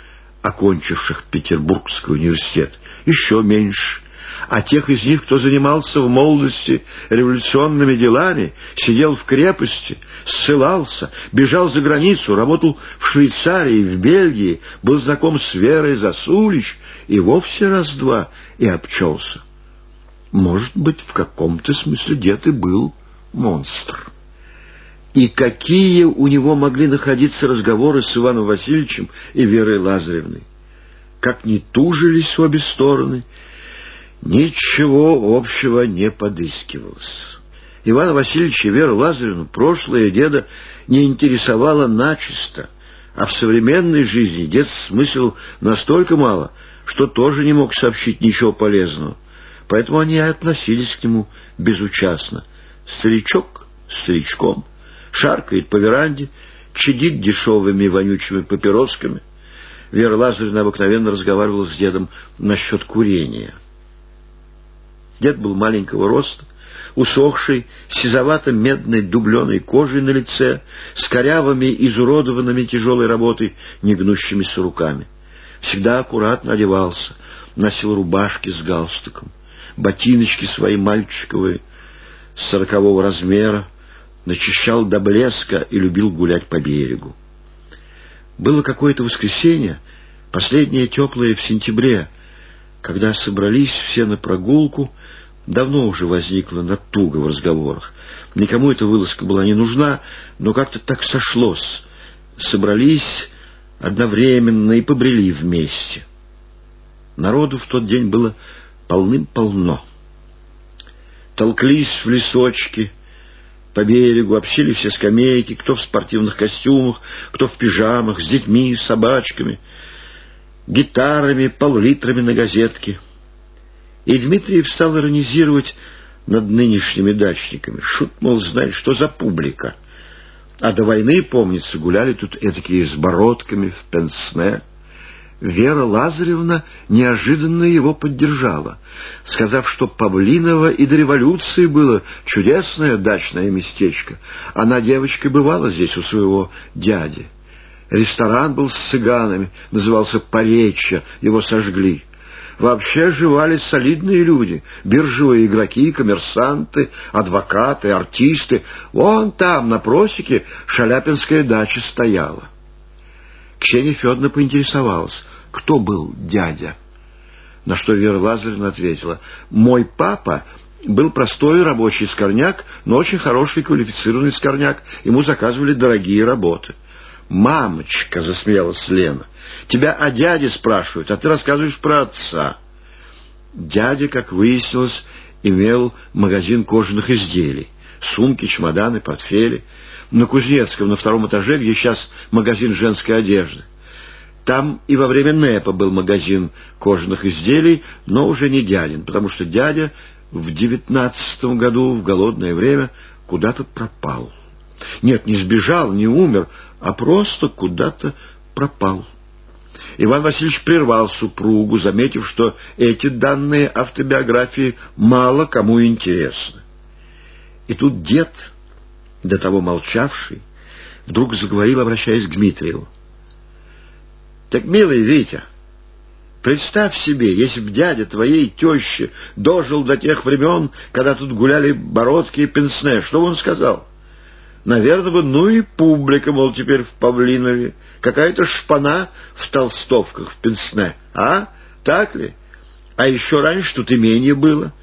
окончивших Петербургский университет, еще меньше. А тех из них, кто занимался в молодости революционными делами, сидел в крепости, ссылался, бежал за границу, работал в Швейцарии, в Бельгии, был знаком с Верой Засулич и вовсе раз-два и обчелся. Может быть, в каком-то смысле дед и был монстр. И какие у него могли находиться разговоры с Иваном Васильевичем и Верой Лазаревной? Как не тужились в обе стороны, ничего общего не подыскивалось. Ивана Васильевича и Веру Лазаревну прошлое деда не интересовало начисто, а в современной жизни дед смыслил настолько мало, что тоже не мог сообщить ничего полезного поэтому они относились к нему безучастно. Старичок старичком, шаркает по веранде, чадит дешевыми вонючими папиросками. Вера Лазаревна обыкновенно разговаривала с дедом насчет курения. Дед был маленького роста, усохший, сизовато-медной дубленой кожей на лице, с корявыми, изуродованными тяжелой работой, негнущимися руками. Всегда аккуратно одевался, носил рубашки с галстуком ботиночки свои мальчиковые, сорокового размера, начищал до блеска и любил гулять по берегу. Было какое-то воскресенье, последнее теплое в сентябре, когда собрались все на прогулку, давно уже возникла натуга в разговорах. Никому эта вылазка была не нужна, но как-то так сошлось. Собрались одновременно и побрели вместе. Народу в тот день было полным-полно. Толклись в лесочке, по берегу, общили все скамейки, кто в спортивных костюмах, кто в пижамах, с детьми, собачками, гитарами, пол-литрами на газетке. И Дмитриев стал иронизировать над нынешними дачниками. Шут, мол, знает, что за публика. А до войны, помнится, гуляли тут этакие с бородками в пенсне, Вера Лазаревна неожиданно его поддержала, сказав, что Павлиново и до революции было чудесное дачное местечко. Она девочкой бывала здесь у своего дяди. Ресторан был с цыганами, назывался «Поречья», его сожгли. Вообще жевали солидные люди, биржевые игроки, коммерсанты, адвокаты, артисты. Вон там, на просеке, шаляпинская дача стояла. Ксения Федоровна поинтересовалась, кто был дядя. На что Вера Лазаревна ответила, «Мой папа был простой рабочий скорняк, но очень хороший квалифицированный скорняк. Ему заказывали дорогие работы. «Мамочка!» — засмеялась Лена. «Тебя о дяде спрашивают, а ты рассказываешь про отца». Дядя, как выяснилось, имел магазин кожаных изделий. Сумки, чемоданы, портфели. На Кузнецком, на втором этаже, где сейчас магазин женской одежды. Там и во время НЭПа был магазин кожаных изделий, но уже не дядин, потому что дядя в девятнадцатом году, в голодное время, куда-то пропал. Нет, не сбежал, не умер, а просто куда-то пропал. Иван Васильевич прервал супругу, заметив, что эти данные автобиографии мало кому интересны. И тут дед, до того молчавший, вдруг заговорил, обращаясь к Дмитриеву. «Так, милый Витя, представь себе, если б дядя твоей тещи дожил до тех времен, когда тут гуляли бородки и пенсне, что бы он сказал?» Наверное бы, ну и публика, мол, теперь в Павлинове. Какая-то шпана в толстовках в пенсне. А? Так ли? А еще раньше тут имение было.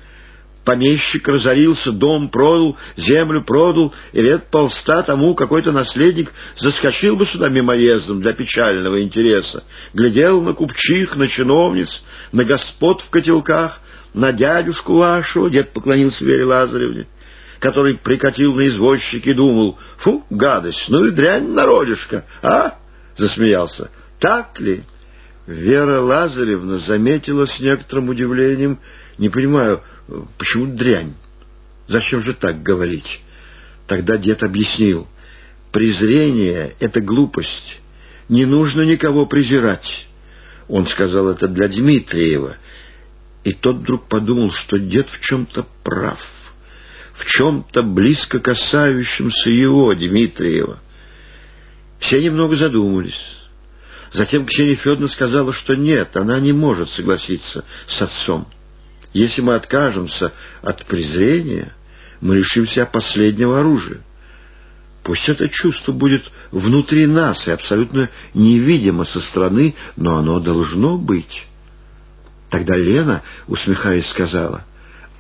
Помещик разорился, дом продал, землю продал, и лет полста тому какой-то наследник заскочил бы сюда мимоездом для печального интереса. Глядел на купчих, на чиновниц, на господ в котелках, на дядюшку вашего, дед поклонился Вере Лазаревне который прикатил на извозчик и думал, «Фу, гадость, ну и дрянь народишко, а?» — засмеялся. «Так ли?» Вера Лазаревна заметила с некоторым удивлением, «Не понимаю, почему дрянь? Зачем же так говорить?» Тогда дед объяснил, «Презрение — это глупость, не нужно никого презирать». Он сказал это для Дмитриева, и тот вдруг подумал, что дед в чем-то прав в чем-то близко касающемся его, Дмитриева. Все немного задумались. Затем Ксения Федоровна сказала, что нет, она не может согласиться с отцом. Если мы откажемся от презрения, мы лишимся последнего оружия. Пусть это чувство будет внутри нас и абсолютно невидимо со стороны, но оно должно быть. Тогда Лена, усмехаясь, сказала —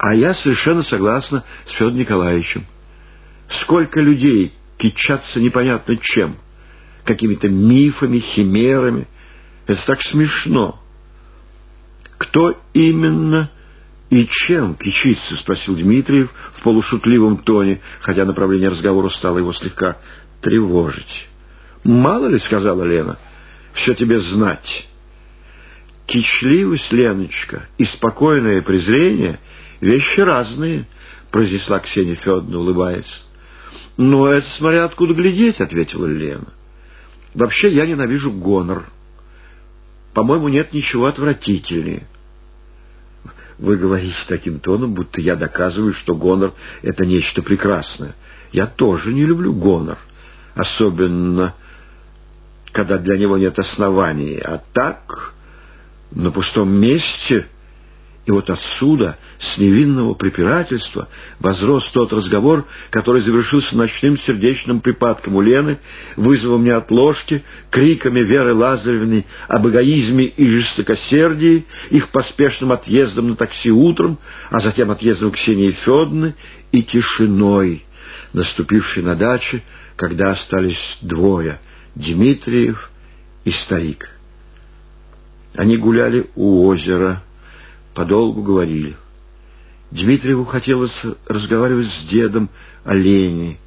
а я совершенно согласна с Федором Николаевичем. Сколько людей кичатся непонятно чем, какими-то мифами, химерами. Это так смешно. Кто именно и чем кичится, спросил Дмитриев в полушутливом тоне, хотя направление разговора стало его слегка тревожить. «Мало ли, — сказала Лена, — все тебе знать». Кичливость, Леночка, и спокойное презрение — Вещи разные, произнесла Ксения Федоровна, улыбаясь. «Ну, это смотря откуда глядеть», — ответила Лена. «Вообще я ненавижу гонор. По-моему, нет ничего отвратительнее». «Вы говорите таким тоном, будто я доказываю, что гонор — это нечто прекрасное. Я тоже не люблю гонор, особенно когда для него нет оснований. А так, на пустом месте и вот отсюда, с невинного препирательства, возрос тот разговор, который завершился ночным сердечным припадком у Лены, вызовом неотложки, криками Веры Лазаревны об эгоизме и жестокосердии, их поспешным отъездом на такси утром, а затем отъездом Ксении Федоровны и тишиной, наступившей на даче, когда остались двое — Дмитриев и старик. Они гуляли у озера, подолгу говорили. Дмитриеву хотелось разговаривать с дедом о Лене.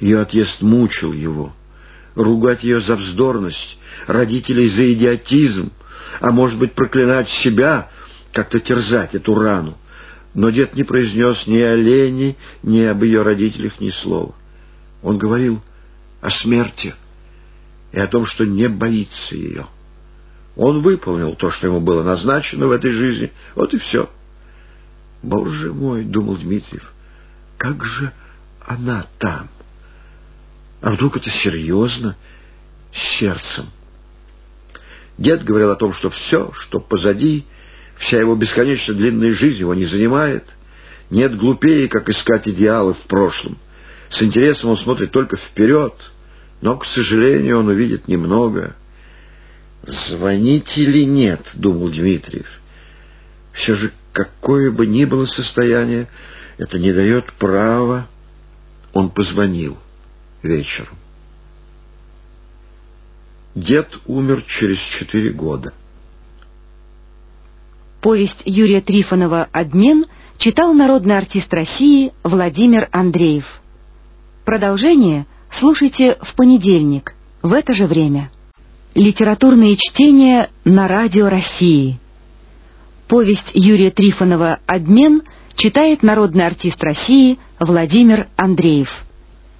Ее отъезд мучил его. Ругать ее за вздорность, родителей за идиотизм, а может быть проклинать себя, как-то терзать эту рану. Но дед не произнес ни о Лене, ни об ее родителях ни слова. Он говорил о смерти и о том, что не боится ее. Он выполнил то, что ему было назначено в этой жизни. Вот и все. «Боже мой!» — думал Дмитриев. «Как же она там? А вдруг это серьезно? С сердцем?» Дед говорил о том, что все, что позади, вся его бесконечно длинная жизнь его не занимает. Нет глупее, как искать идеалы в прошлом. С интересом он смотрит только вперед, но, к сожалению, он увидит немного. «Звонить или нет?» — думал Дмитриев. «Все же, какое бы ни было состояние, это не дает права». Он позвонил вечером. Дед умер через четыре года. Повесть Юрия Трифонова «Обмен» читал народный артист России Владимир Андреев. Продолжение слушайте в понедельник, в это же время. Литературные чтения на Радио России. Повесть Юрия Трифонова «Обмен» читает народный артист России Владимир Андреев.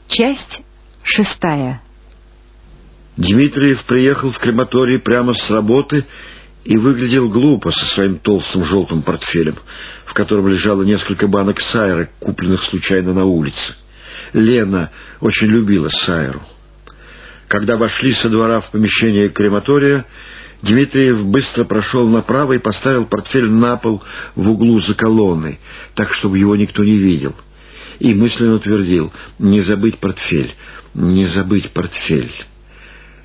Часть шестая. Дмитриев приехал в крематорий прямо с работы и выглядел глупо со своим толстым желтым портфелем, в котором лежало несколько банок сайры, купленных случайно на улице. Лена очень любила сайру. Когда вошли со двора в помещение крематория, Дмитриев быстро прошел направо и поставил портфель на пол в углу за колонной, так, чтобы его никто не видел. И мысленно утвердил «не забыть портфель, не забыть портфель».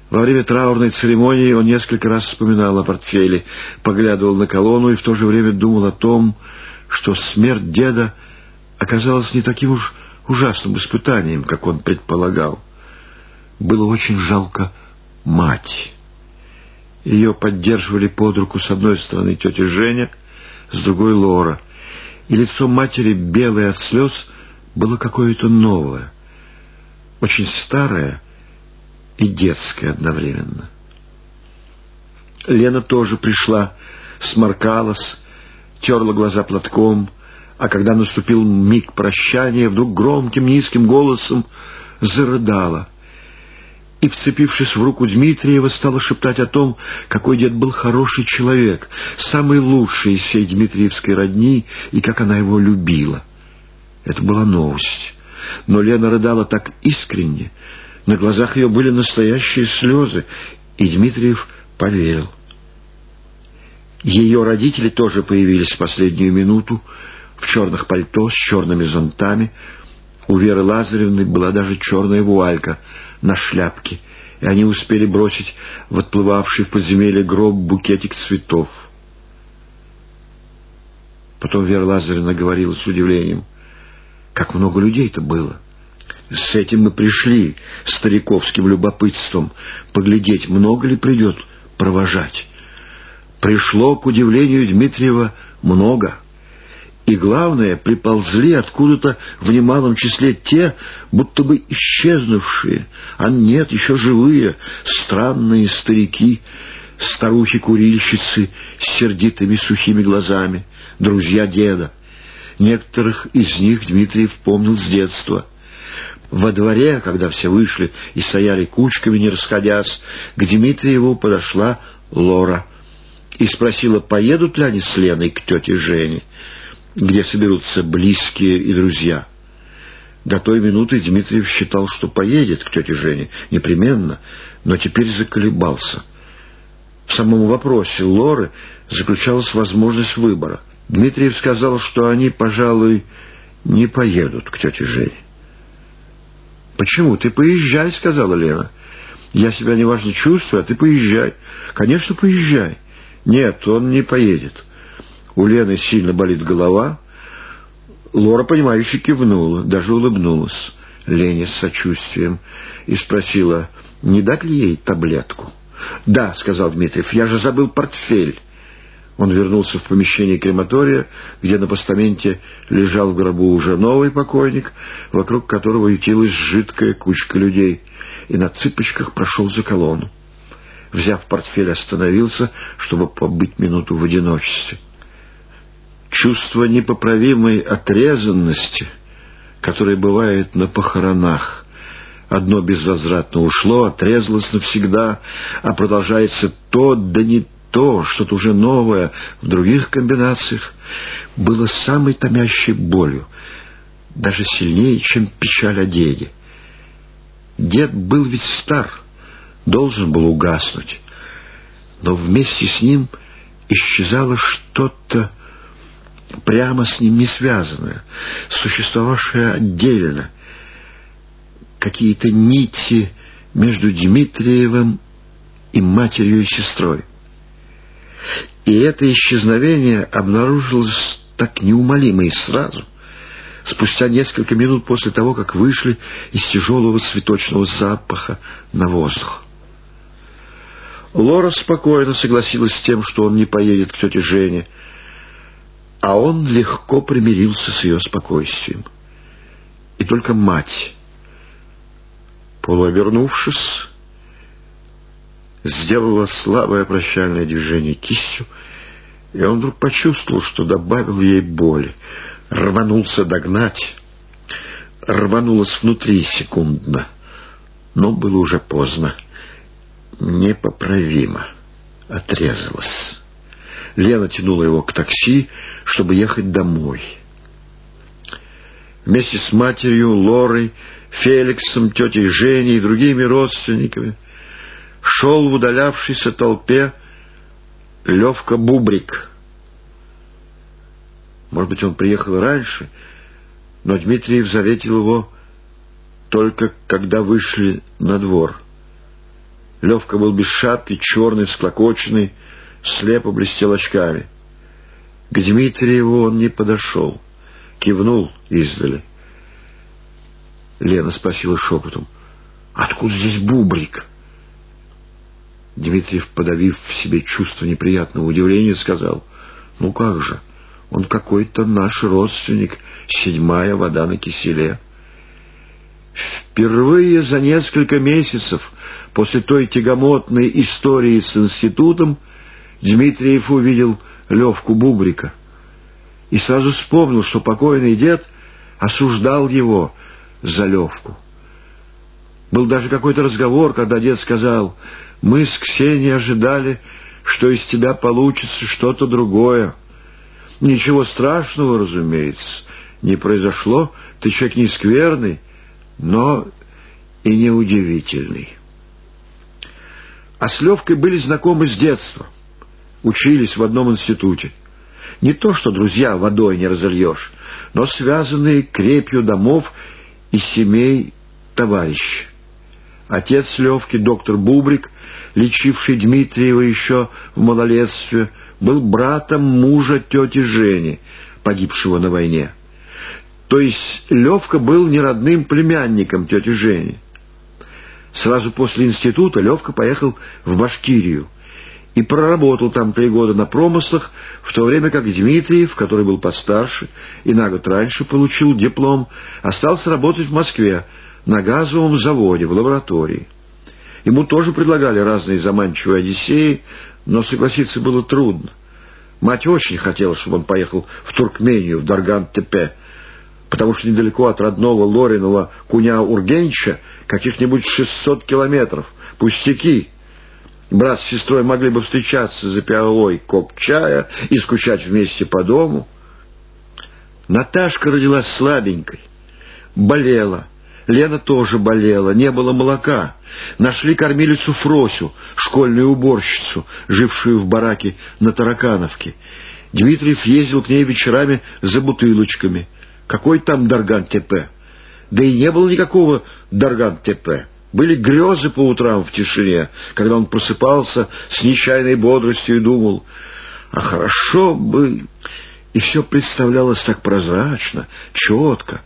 Во время траурной церемонии он несколько раз вспоминал о портфеле, поглядывал на колонну и в то же время думал о том, что смерть деда оказалась не таким уж ужасным испытанием, как он предполагал. Было очень жалко мать. Ее поддерживали под руку с одной стороны тетя Женя, с другой Лора. И лицо матери, белое от слез, было какое-то новое, очень старое и детское одновременно. Лена тоже пришла, сморкалась, терла глаза платком, а когда наступил миг прощания, вдруг громким низким голосом зарыдала и, вцепившись в руку Дмитриева, стала шептать о том, какой дед был хороший человек, самый лучший из всей Дмитриевской родни, и как она его любила. Это была новость. Но Лена рыдала так искренне, на глазах ее были настоящие слезы, и Дмитриев поверил. Ее родители тоже появились в последнюю минуту, в черных пальто с черными зонтами. У Веры Лазаревны была даже черная вуалька на шляпке, и они успели бросить в отплывавший в подземелье гроб букетик цветов. Потом Вера Лазаревна говорила с удивлением, как много людей-то было. С этим мы пришли, стариковским любопытством, поглядеть, много ли придет провожать. Пришло, к удивлению Дмитриева, много. И главное, приползли откуда-то в немалом числе те, будто бы исчезнувшие, а нет, еще живые, странные старики, старухи-курильщицы с сердитыми сухими глазами, друзья деда. Некоторых из них Дмитриев помнил с детства — во дворе, когда все вышли и стояли кучками, не расходясь, к Дмитриеву подошла Лора и спросила, поедут ли они с Леной к тете Жене, где соберутся близкие и друзья. До той минуты Дмитриев считал, что поедет к тете Жене, непременно, но теперь заколебался. В самом вопросе Лоры заключалась возможность выбора. Дмитриев сказал, что они, пожалуй, не поедут к тете Жене. «Почему? Ты поезжай», — сказала Лена. «Я себя неважно чувствую, а ты поезжай». «Конечно, поезжай». «Нет, он не поедет». У Лены сильно болит голова. Лора, понимающе кивнула, даже улыбнулась Лене с сочувствием и спросила, не дать ли ей таблетку. «Да», — сказал Дмитриев, — «я же забыл портфель». Он вернулся в помещение крематория, где на постаменте лежал в гробу уже новый покойник, вокруг которого ютилась жидкая кучка людей, и на цыпочках прошел за колонну. Взяв портфель, остановился, чтобы побыть минуту в одиночестве. Чувство непоправимой отрезанности, которое бывает на похоронах, Одно безвозвратно ушло, отрезалось навсегда, а продолжается то, да не то, что-то уже новое в других комбинациях, было самой томящей болью, даже сильнее, чем печаль о деде. Дед был ведь стар, должен был угаснуть, но вместе с ним исчезало что-то прямо с ним не связанное, существовавшее отдельно, какие-то нити между Дмитриевым и матерью и сестрой. И это исчезновение обнаружилось так неумолимо и сразу, спустя несколько минут после того, как вышли из тяжелого цветочного запаха на воздух. Лора спокойно согласилась с тем, что он не поедет к тете Жене, а он легко примирился с ее спокойствием. И только мать, полуобернувшись, сделала слабое прощальное движение кистью, и он вдруг почувствовал, что добавил ей боли. Рванулся догнать, рванулось внутри секундно, но было уже поздно непоправимо отрезалась. Лена тянула его к такси, чтобы ехать домой. Вместе с матерью, Лорой, Феликсом, тетей Женей и другими родственниками шел в удалявшейся толпе Левка Бубрик. Может быть, он приехал раньше, но Дмитриев заветил его только когда вышли на двор — Левка был без шапки, черный, всклокоченный, слепо блестел очками. К Дмитриеву он не подошел, кивнул издали. Лена спросила шепотом, «Откуда здесь бубрик?» Дмитриев, подавив в себе чувство неприятного удивления, сказал, «Ну как же, он какой-то наш родственник, седьмая вода на киселе». Впервые за несколько месяцев после той тягомотной истории с институтом Дмитриев увидел Левку Бубрика и сразу вспомнил, что покойный дед осуждал его за Левку. Был даже какой-то разговор, когда дед сказал, «Мы с Ксенией ожидали, что из тебя получится что-то другое. Ничего страшного, разумеется, не произошло, ты человек не скверный, но и неудивительный. А с Левкой были знакомы с детства, учились в одном институте. Не то, что друзья водой не разольешь, но связанные крепью домов и семей товарищи. Отец Левки, доктор Бубрик, лечивший Дмитриева еще в малолетстве, был братом мужа тети Жени, погибшего на войне. То есть Левка был не родным племянником тети Жени. Сразу после института Левка поехал в Башкирию и проработал там три года на промыслах, в то время как Дмитриев, который был постарше и на год раньше получил диплом, остался работать в Москве на газовом заводе в лаборатории. Ему тоже предлагали разные заманчивые одиссеи, но согласиться было трудно. Мать очень хотела, чтобы он поехал в Туркмению, в Дарган-Тепе, потому что недалеко от родного Лориного куня Ургенча каких-нибудь шестьсот километров. Пустяки. Брат с сестрой могли бы встречаться за пиалой коп чая и скучать вместе по дому. Наташка родилась слабенькой, болела. Лена тоже болела, не было молока. Нашли кормилицу Фросю, школьную уборщицу, жившую в бараке на Таракановке. Дмитриев ездил к ней вечерами за бутылочками. Какой там Дарган-ТП? Да и не было никакого Дарган-ТП. Были грезы по утрам в тишине, когда он просыпался с нечаянной бодростью и думал, а хорошо бы... И все представлялось так прозрачно, четко,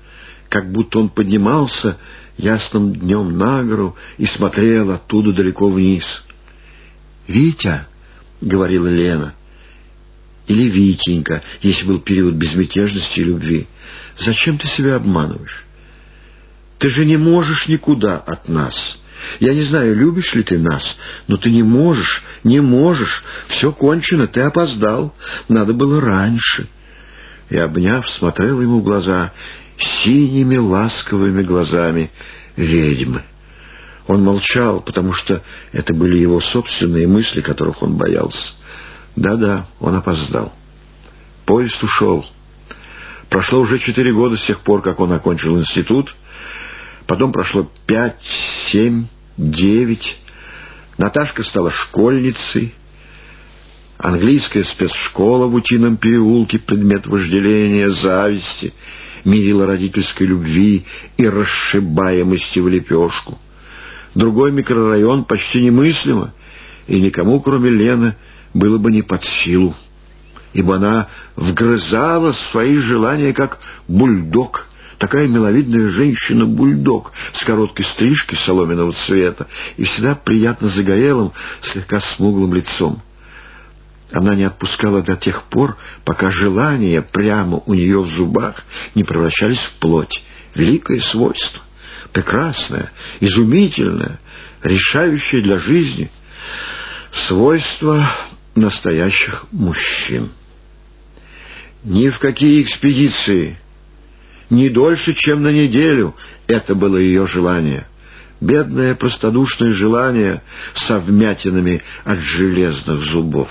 как будто он поднимался ясным днем на гору и смотрел оттуда далеко вниз. «Витя», — говорила Лена, — или Витенька, если был период безмятежности и любви, — зачем ты себя обманываешь? Ты же не можешь никуда от нас. Я не знаю, любишь ли ты нас, но ты не можешь, не можешь. Все кончено, ты опоздал. Надо было раньше. И, обняв, смотрел ему в глаза синими ласковыми глазами ведьмы. Он молчал, потому что это были его собственные мысли, которых он боялся. Да-да, он опоздал. Поезд ушел. Прошло уже четыре года с тех пор, как он окончил институт, Потом прошло пять, семь, девять. Наташка стала школьницей. Английская спецшкола в утином переулке, предмет вожделения, зависти, мерила родительской любви и расшибаемости в лепешку. Другой микрорайон почти немыслимо, и никому, кроме Лены, было бы не под силу, ибо она вгрызала свои желания, как бульдог, такая миловидная женщина-бульдог с короткой стрижкой соломенного цвета и всегда приятно загорелым, слегка смуглым лицом. Она не отпускала до тех пор, пока желания прямо у нее в зубах не превращались в плоть. Великое свойство, прекрасное, изумительное, решающее для жизни свойство настоящих мужчин. Ни в какие экспедиции, не дольше, чем на неделю, это было ее желание. Бедное простодушное желание со вмятинами от железных зубов.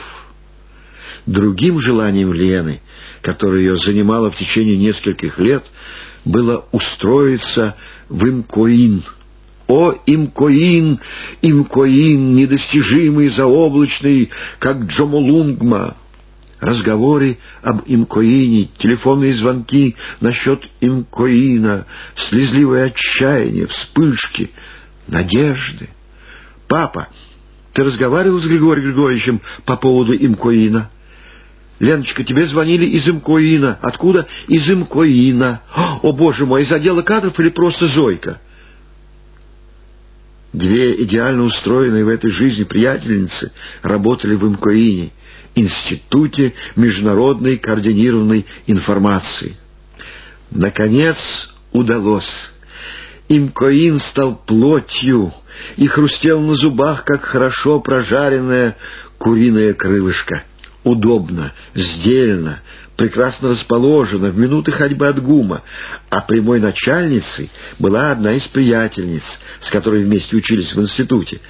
Другим желанием Лены, которое ее занимало в течение нескольких лет, было устроиться в Имкоин. О, Имкоин, Имкоин, недостижимый, заоблачный, как Джомолунгма! Разговоры об Имкоине, телефонные звонки насчет Имкоина, слезливое отчаяние, вспышки, надежды. «Папа, ты разговаривал с Григорием Григорьевичем по поводу Имкоина?» Леночка, тебе звонили из Имкоина. Откуда? Из Имкоина. О, боже мой, из отдела кадров или просто Зойка? Две идеально устроенные в этой жизни приятельницы работали в Имкоине, Институте международной координированной информации. Наконец удалось. Имкоин стал плотью и хрустел на зубах, как хорошо прожаренное куриное крылышко удобно, сдельно, прекрасно расположена, в минуты ходьбы от ГУМа, а прямой начальницей была одна из приятельниц, с которой вместе учились в институте.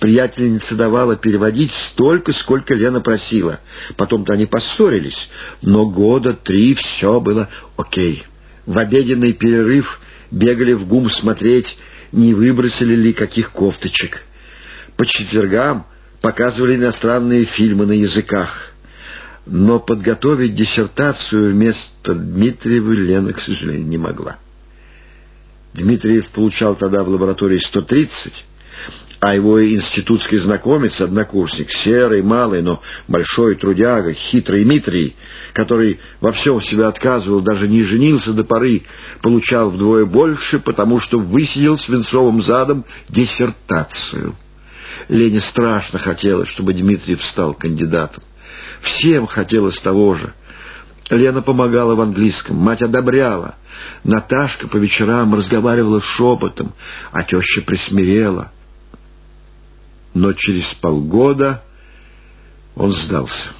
Приятельница давала переводить столько, сколько Лена просила. Потом-то они поссорились, но года три все было окей. В обеденный перерыв бегали в ГУМ смотреть, не выбросили ли каких кофточек. По четвергам показывали иностранные фильмы на языках но подготовить диссертацию вместо Дмитриева Лена, к сожалению, не могла. Дмитриев получал тогда в лаборатории 130, а его институтский знакомец, однокурсник, серый, малый, но большой трудяга, хитрый Дмитрий, который во всем себя отказывал, даже не женился до поры, получал вдвое больше, потому что высидел свинцовым задом диссертацию. Лене страшно хотелось, чтобы Дмитриев стал кандидатом. Всем хотелось того же. Лена помогала в английском, мать одобряла. Наташка по вечерам разговаривала шепотом, а теща присмирела. Но через полгода он сдался.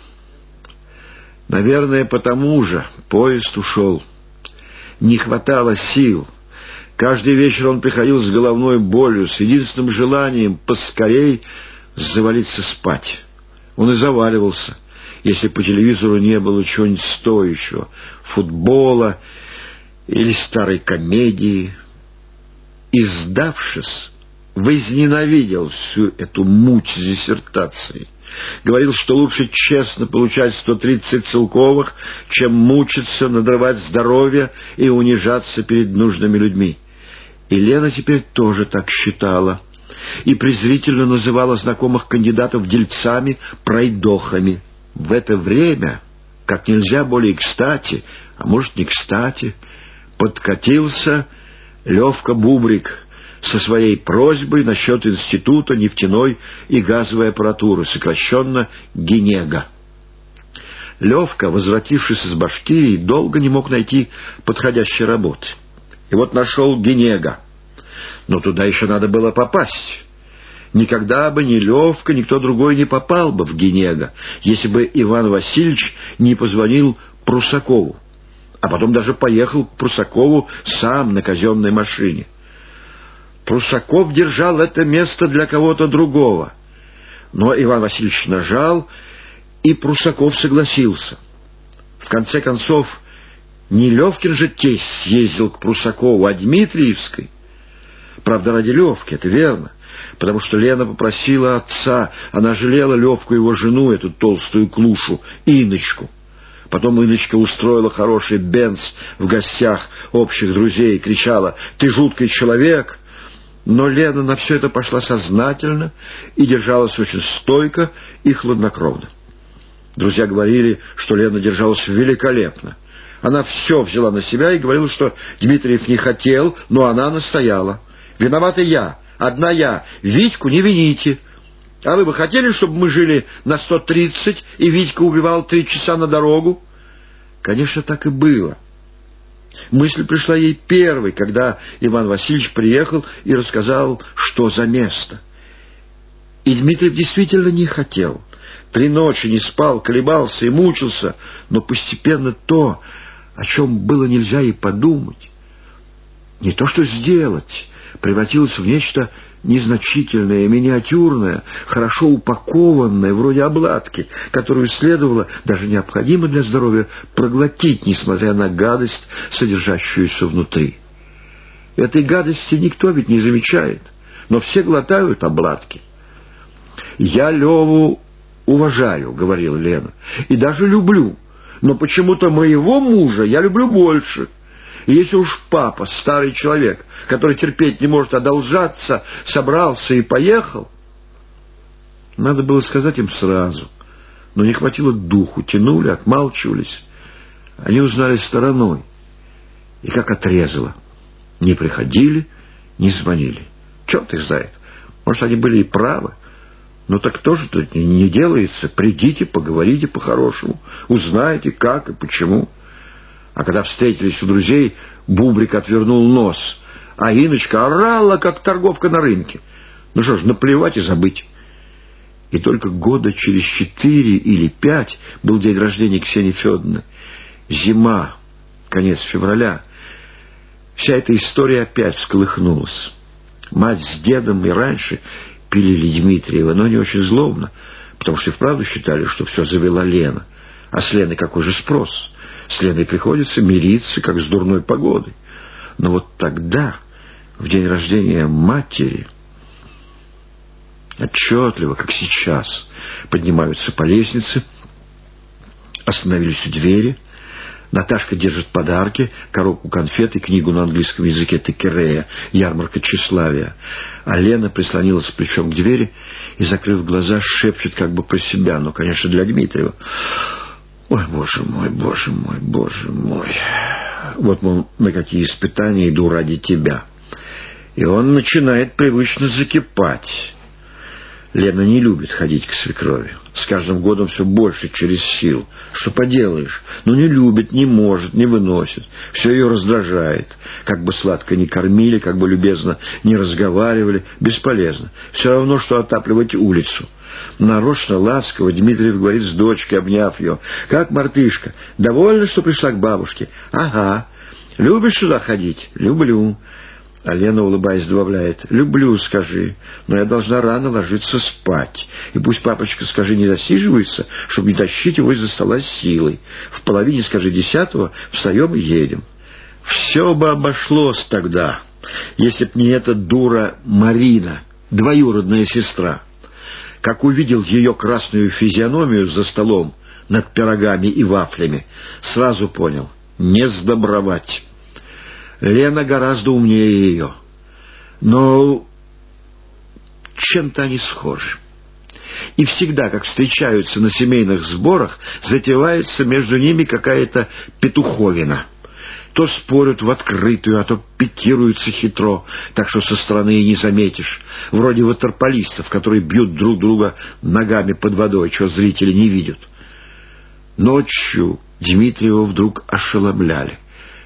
Наверное, потому же поезд ушел. Не хватало сил. Каждый вечер он приходил с головной болью, с единственным желанием поскорей завалиться спать. Он и заваливался если по телевизору не было чего-нибудь стоящего, футбола или старой комедии. И, сдавшись, возненавидел всю эту муть с диссертацией. Говорил, что лучше честно получать 130 целковых, чем мучиться, надрывать здоровье и унижаться перед нужными людьми. И Лена теперь тоже так считала и презрительно называла знакомых кандидатов дельцами, пройдохами. В это время, как нельзя более кстати, а может не кстати, подкатился Левка Бубрик со своей просьбой насчет Института нефтяной и газовой аппаратуры, сокращенно ГИНЕГА. Левка, возвратившись из Башкирии, долго не мог найти подходящей работы. И вот нашел Генега. Но туда еще надо было попасть. Никогда бы ни Левка, никто другой не попал бы в Генега, если бы Иван Васильевич не позвонил Прусакову, а потом даже поехал к Прусакову сам на казенной машине. Прусаков держал это место для кого-то другого, но Иван Васильевич нажал, и Прусаков согласился. В конце концов, не Левкин же тесть съездил к Прусакову, а Дмитриевской. Правда, ради Левки, это верно потому что Лена попросила отца, она жалела Левку его жену, эту толстую клушу, Иночку. Потом Иночка устроила хороший бенц в гостях общих друзей и кричала «Ты жуткий человек!» Но Лена на все это пошла сознательно и держалась очень стойко и хладнокровно. Друзья говорили, что Лена держалась великолепно. Она все взяла на себя и говорила, что Дмитриев не хотел, но она настояла. Виновата я, одна я. Витьку не вините. А вы бы хотели, чтобы мы жили на сто тридцать, и Витька убивал три часа на дорогу? Конечно, так и было. Мысль пришла ей первой, когда Иван Васильевич приехал и рассказал, что за место. И Дмитриев действительно не хотел. Три ночи не спал, колебался и мучился, но постепенно то, о чем было нельзя и подумать, не то что сделать, превратилось в нечто незначительное, миниатюрное, хорошо упакованное, вроде обладки, которую следовало, даже необходимо для здоровья, проглотить, несмотря на гадость, содержащуюся внутри. Этой гадости никто ведь не замечает, но все глотают обладки. «Я Леву уважаю», — говорила Лена, — «и даже люблю, но почему-то моего мужа я люблю больше». Если уж папа, старый человек, который терпеть не может одолжаться, собрался и поехал, надо было сказать им сразу. Но не хватило духу, тянули, отмалчивались. Они узнали стороной. И как отрезало. Не приходили, не звонили. Черт их знает. Может, они были и правы. Но так тоже тут не делается. Придите, поговорите по-хорошему. Узнайте, как и почему. А когда встретились у друзей, Бубрик отвернул нос, а Иночка орала, как торговка на рынке. Ну что ж, наплевать и забыть. И только года через четыре или пять был день рождения Ксении Федоровны. Зима, конец февраля. Вся эта история опять всколыхнулась. Мать с дедом и раньше пилили Дмитриева, но не очень злобно, потому что и вправду считали, что все завела Лена. А с Леной какой же спрос? С Леной приходится мириться, как с дурной погодой. Но вот тогда, в день рождения матери, отчетливо, как сейчас, поднимаются по лестнице, остановились у двери, Наташка держит подарки, коробку конфет и книгу на английском языке Текерея «Ярмарка тщеславия». А Лена прислонилась плечом к двери и, закрыв глаза, шепчет как бы про себя, но, конечно, для Дмитриева. Ой, боже мой, боже мой, боже мой. Вот, мол, на какие испытания иду ради тебя. И он начинает привычно закипать. Лена не любит ходить к свекрови. С каждым годом все больше через сил. Что поделаешь? Ну, не любит, не может, не выносит. Все ее раздражает. Как бы сладко не кормили, как бы любезно не разговаривали. Бесполезно. Все равно, что отапливать улицу. Нарочно, ласково Дмитриев говорит с дочкой, обняв ее. «Как, мартышка, довольна, что пришла к бабушке?» «Ага. Любишь сюда ходить?» «Люблю». А Лена, улыбаясь, добавляет, «Люблю, скажи, но я должна рано ложиться спать. И пусть папочка, скажи, не засиживается, чтобы не тащить его из-за стола силой. В половине, скажи, десятого встаем и едем». Все бы обошлось тогда, если б не эта дура Марина, двоюродная сестра. Как увидел ее красную физиономию за столом над пирогами и вафлями, сразу понял — не сдобровать. Лена гораздо умнее ее. Но чем-то они схожи. И всегда, как встречаются на семейных сборах, затевается между ними какая-то петуховина. То спорят в открытую, а то пикируются хитро, так что со стороны и не заметишь. Вроде ватерполистов, которые бьют друг друга ногами под водой, чего зрители не видят. Ночью Дмитриева вдруг ошеломляли.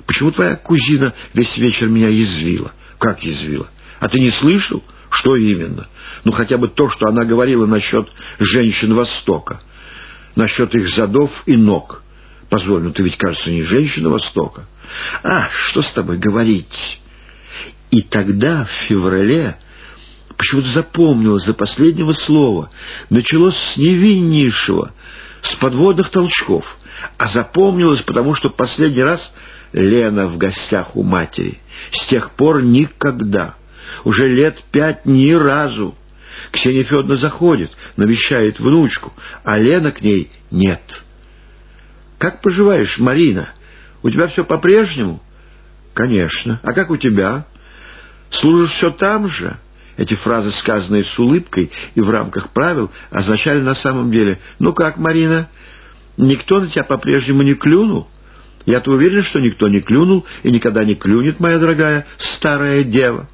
Почему твоя кузина весь вечер меня язвила? Как язвила? А ты не слышал? Что именно? Ну, хотя бы то, что она говорила насчет женщин Востока. Насчет их задов и ног. Позволь, ну ты ведь, кажется, не женщина Востока. А, что с тобой говорить? И тогда, в феврале, почему-то запомнилось до последнего слова, началось с невиннейшего, с подводных толчков. А запомнилось, потому что последний раз Лена в гостях у матери. С тех пор никогда. Уже лет пять ни разу. Ксения Федоровна заходит, навещает внучку, а Лена к ней нет. «Как поживаешь, Марина? У тебя все по-прежнему?» «Конечно. А как у тебя? Служишь все там же?» Эти фразы, сказанные с улыбкой и в рамках правил, означали на самом деле «Ну как, Марина, никто на тебя по-прежнему не клюнул?» Я-то уверен, что никто не клюнул и никогда не клюнет, моя дорогая старая дева.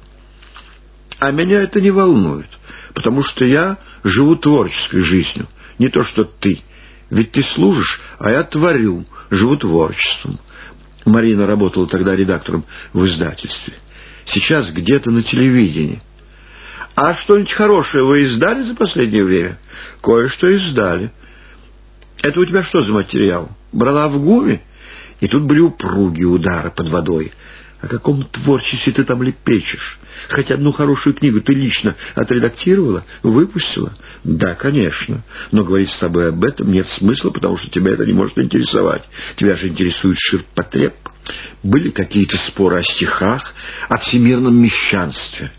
А меня это не волнует, потому что я живу творческой жизнью, не то что ты. Ведь ты служишь, а я творю, живу творчеством. Марина работала тогда редактором в издательстве. Сейчас где-то на телевидении. А что-нибудь хорошее вы издали за последнее время? Кое-что издали. Это у тебя что за материал? Брала в гуме? И тут были упругие удары под водой. О каком творчестве ты там лепечешь? Хоть одну хорошую книгу ты лично отредактировала, выпустила? Да, конечно. Но говорить с тобой об этом нет смысла, потому что тебя это не может интересовать. Тебя же интересует ширпотреб. Были какие-то споры о стихах, о всемирном мещанстве.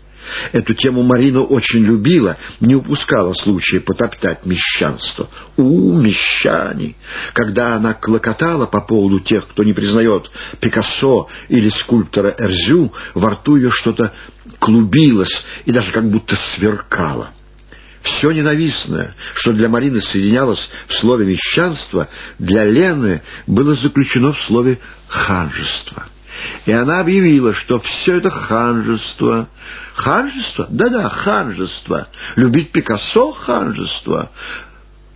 Эту тему Марина очень любила, не упускала случая потоптать мещанство. У, мещане! Когда она клокотала по поводу тех, кто не признает Пикассо или скульптора Эрзю, во рту ее что-то клубилось и даже как будто сверкало. Все ненавистное, что для Марины соединялось в слове «мещанство», для Лены было заключено в слове «ханжество». И она объявила, что все это ханжество. Ханжество? Да-да, ханжество. Любить Пикассо — ханжество.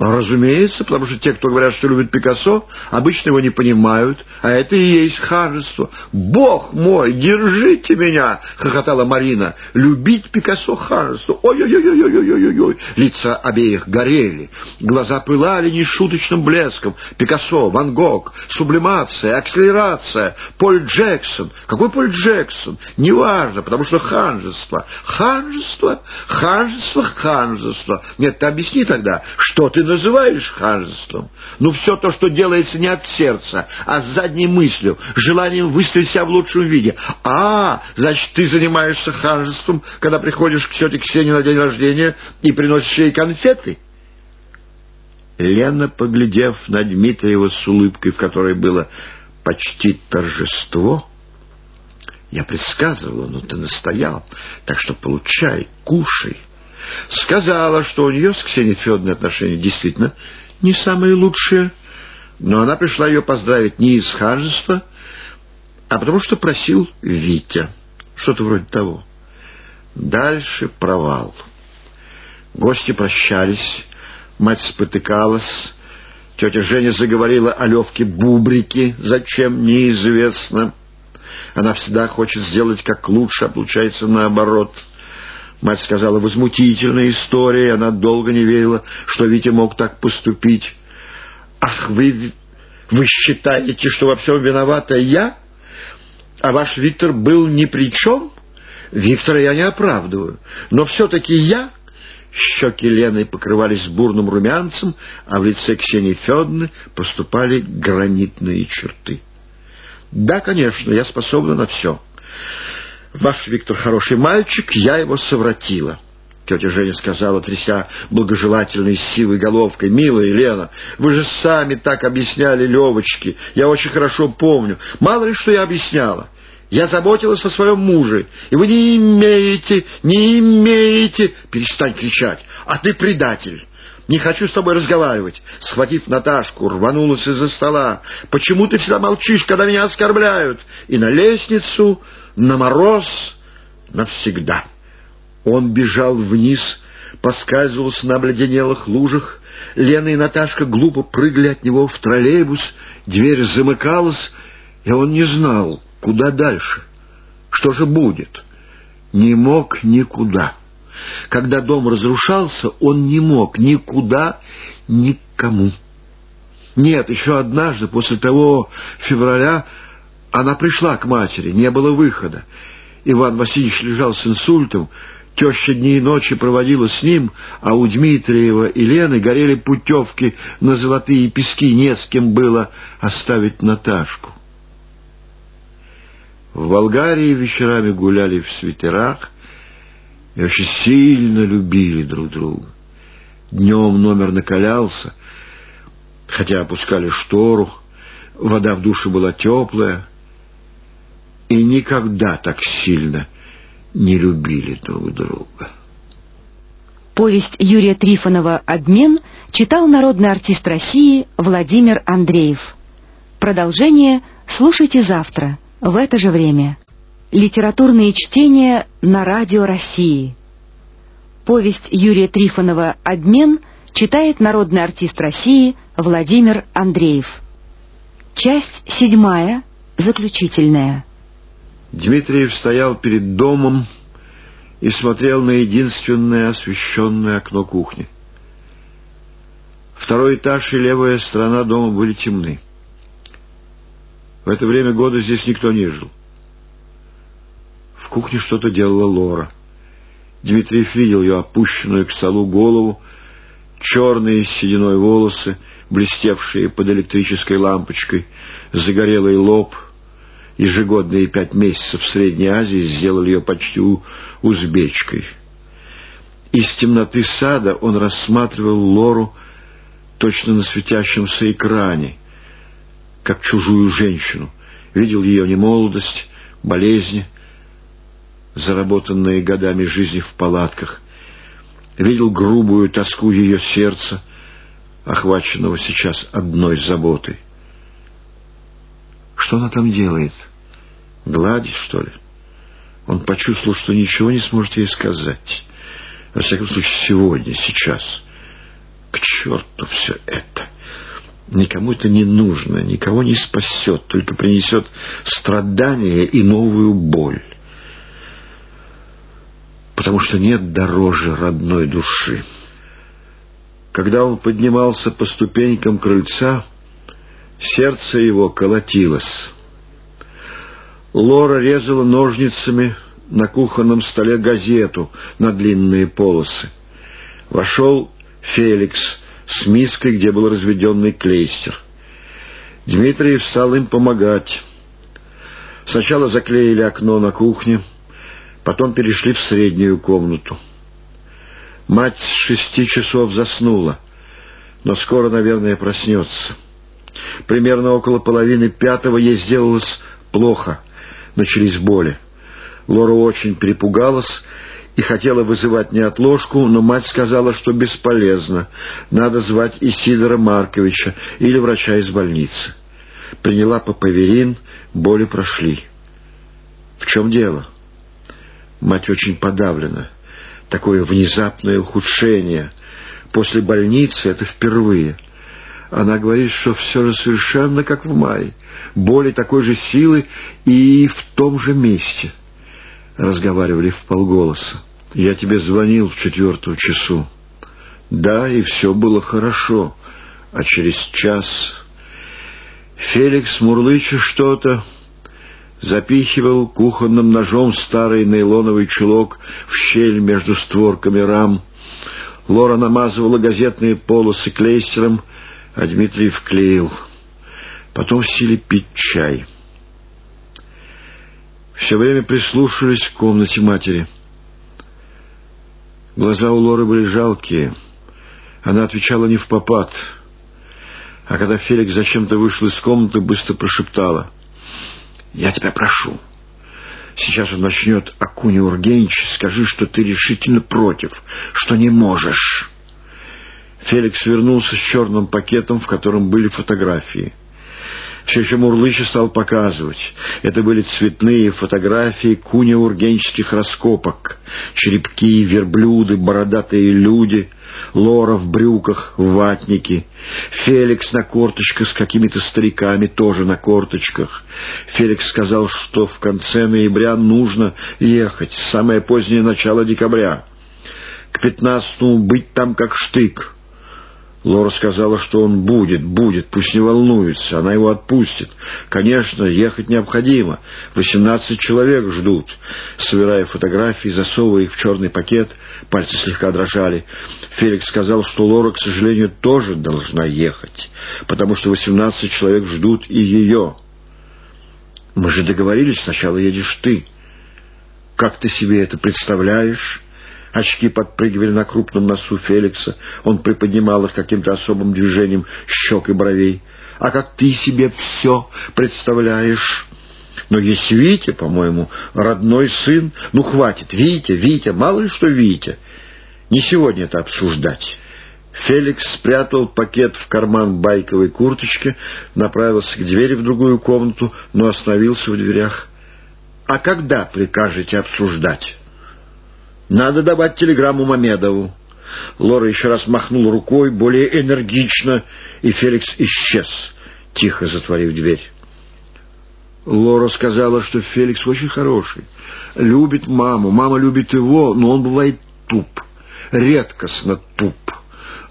Разумеется, потому что те, кто говорят, что любят Пикассо, обычно его не понимают, а это и есть ханжество. «Бог мой, держите меня!» — хохотала Марина. «Любить Пикассо — ханжество! Ой-ой-ой-ой-ой-ой-ой!» Лица обеих горели, глаза пылали нешуточным блеском. Пикассо, Ван Гог, сублимация, акселерация, Поль Джексон. Какой Поль Джексон? Неважно, потому что ханжество. Ханжество? Ханжество, ханжество. Нет, ты объясни тогда, что ты называешь ханжеством? Ну, все то, что делается не от сердца, а с задней мыслью, желанием выставить себя в лучшем виде. А, значит, ты занимаешься ханжеством, когда приходишь к тете Ксении на день рождения и приносишь ей конфеты? Лена, поглядев на Дмитриева с улыбкой, в которой было почти торжество, я предсказывала, но ты настоял, так что получай, кушай сказала, что у нее с Ксенией Федоровной отношения действительно не самые лучшие, но она пришла ее поздравить не из ханжества, а потому что просил Витя. Что-то вроде того. Дальше провал. Гости прощались, мать спотыкалась, тетя Женя заговорила о Левке Бубрике, зачем, неизвестно. Она всегда хочет сделать как лучше, а получается наоборот — Мать сказала, возмутительная история, она долго не верила, что Витя мог так поступить. «Ах, вы, вы считаете, что во всем виновата я? А ваш Виктор был ни при чем? Виктора я не оправдываю, но все-таки я...» Щеки Лены покрывались бурным румянцем, а в лице Ксении Федоровны проступали гранитные черты. «Да, конечно, я способна на все. Ваш Виктор хороший мальчик, я его совратила. Тетя Женя сказала, тряся благожелательной сивой головкой, «Милая Елена, вы же сами так объясняли Левочке. Я очень хорошо помню. Мало ли, что я объясняла. Я заботилась о своем муже, и вы не имеете, не имеете...» «Перестань кричать! А ты предатель!» «Не хочу с тобой разговаривать!» Схватив Наташку, рванулась из-за стола. «Почему ты всегда молчишь, когда меня оскорбляют?» И на лестницу на мороз навсегда. Он бежал вниз, поскальзывался на обледенелых лужах. Лена и Наташка глупо прыгали от него в троллейбус, дверь замыкалась, и он не знал, куда дальше. Что же будет? Не мог никуда. Когда дом разрушался, он не мог никуда, никому. Нет, еще однажды, после того февраля, она пришла к матери, не было выхода. Иван Васильевич лежал с инсультом, теща дни и ночи проводила с ним, а у Дмитриева и Лены горели путевки на золотые пески, не с кем было оставить Наташку. В Болгарии вечерами гуляли в свитерах и очень сильно любили друг друга. Днем номер накалялся, хотя опускали штору, вода в душе была теплая, и никогда так сильно не любили друг друга. Повесть Юрия Трифонова «Обмен» читал народный артист России Владимир Андреев. Продолжение Слушайте завтра, в это же время. Литературные чтения на Радио России. Повесть Юрия Трифонова «Обмен» читает народный артист России Владимир Андреев. Часть седьмая, заключительная. Дмитриев стоял перед домом и смотрел на единственное освещенное окно кухни. Второй этаж и левая сторона дома были темны. В это время года здесь никто не жил. В кухне что-то делала Лора. Дмитриев видел ее опущенную к столу голову, черные сединой волосы, блестевшие под электрической лампочкой, загорелый лоб. Ежегодные пять месяцев в Средней Азии сделали ее почти узбечкой. Из темноты сада он рассматривал Лору точно на светящемся экране, как чужую женщину. Видел ее немолодость, болезни, заработанные годами жизни в палатках. Видел грубую тоску ее сердца, охваченного сейчас одной заботой. Что она там делает? Гладит, что ли? Он почувствовал, что ничего не сможет ей сказать. Во всяком случае, сегодня, сейчас. К черту все это! Никому это не нужно, никого не спасет, только принесет страдания и новую боль. Потому что нет дороже родной души. Когда он поднимался по ступенькам крыльца, сердце его колотилось. Лора резала ножницами на кухонном столе газету на длинные полосы. Вошел Феликс с миской, где был разведенный клейстер. Дмитриев стал им помогать. Сначала заклеили окно на кухне, потом перешли в среднюю комнату. Мать с шести часов заснула, но скоро, наверное, проснется. Примерно около половины пятого ей сделалось плохо, начались боли. Лора очень перепугалась и хотела вызывать неотложку, но мать сказала, что бесполезно. Надо звать Исидора Марковича или врача из больницы. Приняла папаверин, боли прошли. В чем дело? Мать очень подавлена. Такое внезапное ухудшение. После больницы это впервые. Она говорит, что все же совершенно как в мае. Боли такой же силы и в том же месте — разговаривали в полголоса. «Я тебе звонил в четвертую часу». «Да, и все было хорошо. А через час...» Феликс, мурлыча что-то, запихивал кухонным ножом старый нейлоновый чулок в щель между створками рам. Лора намазывала газетные полосы клейстером, а Дмитрий вклеил. Потом сели пить чай все время прислушивались к комнате матери. Глаза у Лоры были жалкие. Она отвечала не в попад. А когда Феликс зачем-то вышел из комнаты, быстро прошептала. «Я тебя прошу. Сейчас он начнет Акуни Ургенич. Скажи, что ты решительно против, что не можешь». Феликс вернулся с черным пакетом, в котором были фотографии. Все еще Мурлыча стал показывать. Это были цветные фотографии куня-ургенческих раскопок. Черепки, верблюды, бородатые люди, Лора в брюках, в ватнике. Феликс на корточках с какими-то стариками, тоже на корточках. Феликс сказал, что в конце ноября нужно ехать, самое позднее начало декабря. К пятнадцатому быть там как штык. Лора сказала, что он будет, будет, пусть не волнуется, она его отпустит. Конечно, ехать необходимо. Восемнадцать человек ждут. Собирая фотографии, засовывая их в черный пакет, пальцы слегка дрожали. Феликс сказал, что Лора, к сожалению, тоже должна ехать, потому что восемнадцать человек ждут и ее. Мы же договорились, сначала едешь ты. Как ты себе это представляешь? Очки подпрыгивали на крупном носу Феликса. Он приподнимал их каким-то особым движением щек и бровей. «А как ты себе все представляешь?» «Но есть Витя, по-моему, родной сын. Ну, хватит, Витя, Витя, мало ли что Витя. Не сегодня это обсуждать». Феликс спрятал пакет в карман байковой курточки, направился к двери в другую комнату, но остановился в дверях. «А когда прикажете обсуждать?» «Надо давать телеграмму Мамедову». Лора еще раз махнул рукой, более энергично, и Феликс исчез, тихо затворив дверь. Лора сказала, что Феликс очень хороший, любит маму, мама любит его, но он бывает туп, редкостно туп.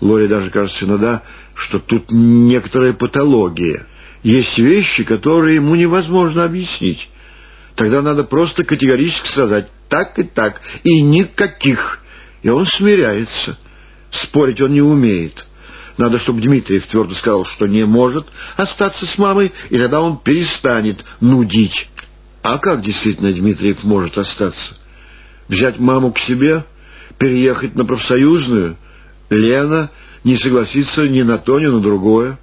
Лоре даже кажется иногда, что тут некоторая патология. Есть вещи, которые ему невозможно объяснить. Тогда надо просто категорически сказать «так и так», и никаких. И он смиряется. Спорить он не умеет. Надо, чтобы Дмитриев твердо сказал, что не может остаться с мамой, и тогда он перестанет нудить. А как действительно Дмитриев может остаться? Взять маму к себе, переехать на профсоюзную? Лена не согласится ни на то, ни на другое.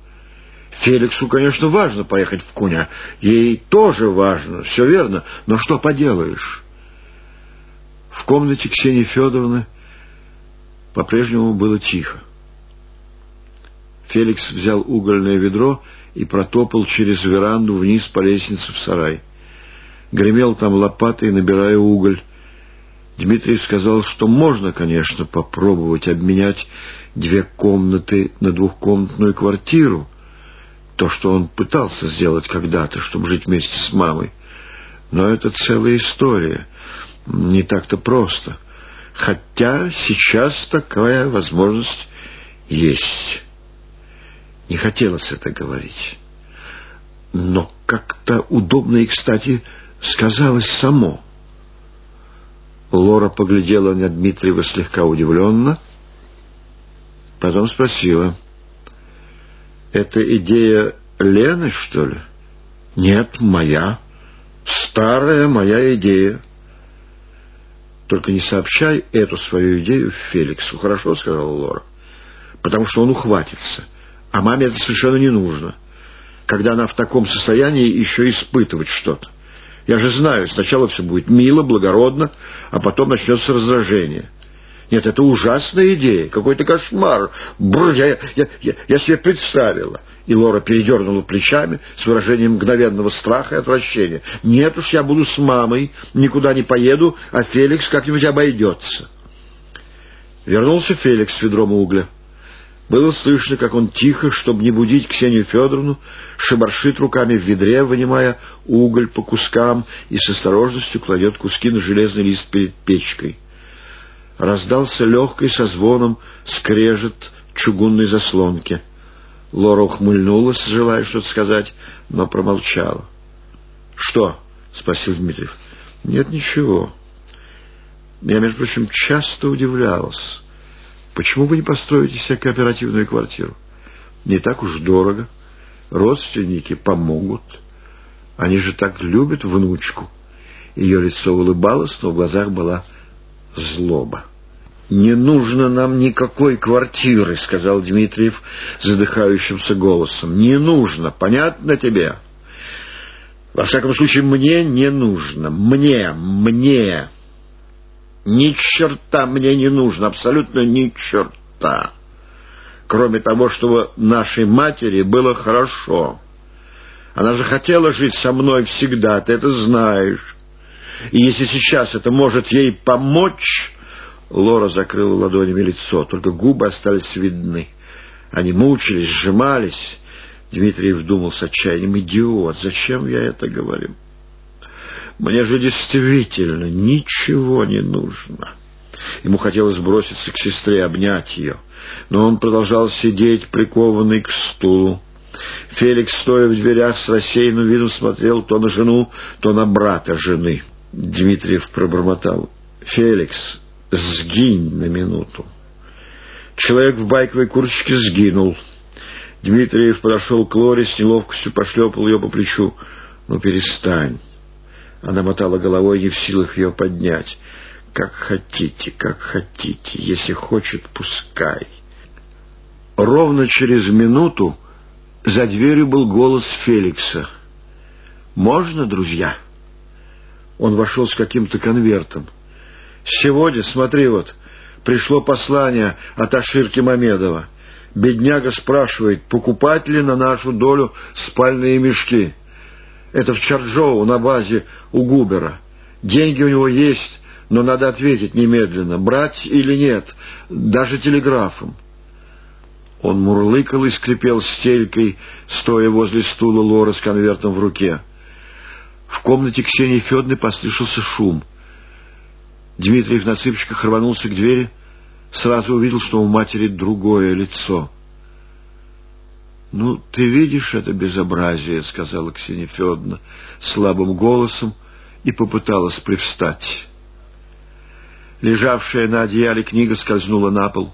Феликсу, конечно, важно поехать в Куня. Ей тоже важно, все верно, но что поделаешь? В комнате Ксении Федоровны по-прежнему было тихо. Феликс взял угольное ведро и протопал через веранду вниз по лестнице в сарай. Гремел там лопатой, набирая уголь. Дмитрий сказал, что можно, конечно, попробовать обменять две комнаты на двухкомнатную квартиру. То, что он пытался сделать когда-то, чтобы жить вместе с мамой. Но это целая история. Не так-то просто. Хотя сейчас такая возможность есть. Не хотелось это говорить. Но как-то удобно и, кстати, сказалось само — Лора поглядела на Дмитриева слегка удивленно, потом спросила. «Это идея Лены, что ли?» «Нет, моя. Старая моя идея». «Только не сообщай эту свою идею Феликсу, хорошо?» — сказала Лора. «Потому что он ухватится, а маме это совершенно не нужно, когда она в таком состоянии еще испытывать что-то. Я же знаю, сначала все будет мило, благородно, а потом начнется раздражение. Нет, это ужасная идея, какой-то кошмар. Бррр, я, я, я, я себе представила. И Лора передернула плечами с выражением мгновенного страха и отвращения. Нет уж, я буду с мамой, никуда не поеду, а Феликс как-нибудь обойдется. Вернулся Феликс с ведром угля. Было слышно, как он тихо, чтобы не будить Ксению Федоровну, шебаршит руками в ведре, вынимая уголь по кускам и с осторожностью кладет куски на железный лист перед печкой. Раздался легкий со звоном скрежет чугунной заслонки. Лора ухмыльнулась, желая что-то сказать, но промолчала. — Что? — спросил Дмитриев. — Нет, ничего. Я, между прочим, часто удивлялась. Почему вы не построите себе кооперативную квартиру? Не так уж дорого. Родственники помогут. Они же так любят внучку. Ее лицо улыбалось, но в глазах была злоба. «Не нужно нам никакой квартиры», — сказал Дмитриев задыхающимся голосом. «Не нужно. Понятно тебе?» «Во всяком случае, мне не нужно. Мне, мне!» Ни черта мне не нужно, абсолютно ни черта. Кроме того, чтобы нашей матери было хорошо. Она же хотела жить со мной всегда, ты это знаешь. И если сейчас это может ей помочь... Лора закрыла ладонями лицо, только губы остались видны. Они мучились, сжимались. Дмитриев думал с отчаянием, «Идиот, зачем я это говорю?» Мне же действительно ничего не нужно. Ему хотелось броситься к сестре, обнять ее. Но он продолжал сидеть, прикованный к стулу. Феликс, стоя в дверях, с рассеянным видом смотрел то на жену, то на брата жены. Дмитриев пробормотал. «Феликс, сгинь на минуту». Человек в байковой курточке сгинул. Дмитриев подошел к Лоре, с неловкостью пошлепал ее по плечу. «Ну, перестань». Она мотала головой, не в силах ее поднять. «Как хотите, как хотите. Если хочет, пускай». Ровно через минуту за дверью был голос Феликса. «Можно, друзья?» Он вошел с каким-то конвертом. «Сегодня, смотри вот, пришло послание от Аширки Мамедова. Бедняга спрашивает, покупать ли на нашу долю спальные мешки. Это в Чарджоу на базе у Губера. Деньги у него есть, но надо ответить немедленно, брать или нет, даже телеграфом. Он мурлыкал и скрипел стелькой, стоя возле стула Лора с конвертом в руке. В комнате Ксении Федоровны послышался шум. Дмитриев на цыпочках рванулся к двери, сразу увидел, что у матери другое лицо. «Ну, ты видишь это безобразие», — сказала Ксения Федоровна слабым голосом и попыталась привстать. Лежавшая на одеяле книга скользнула на пол.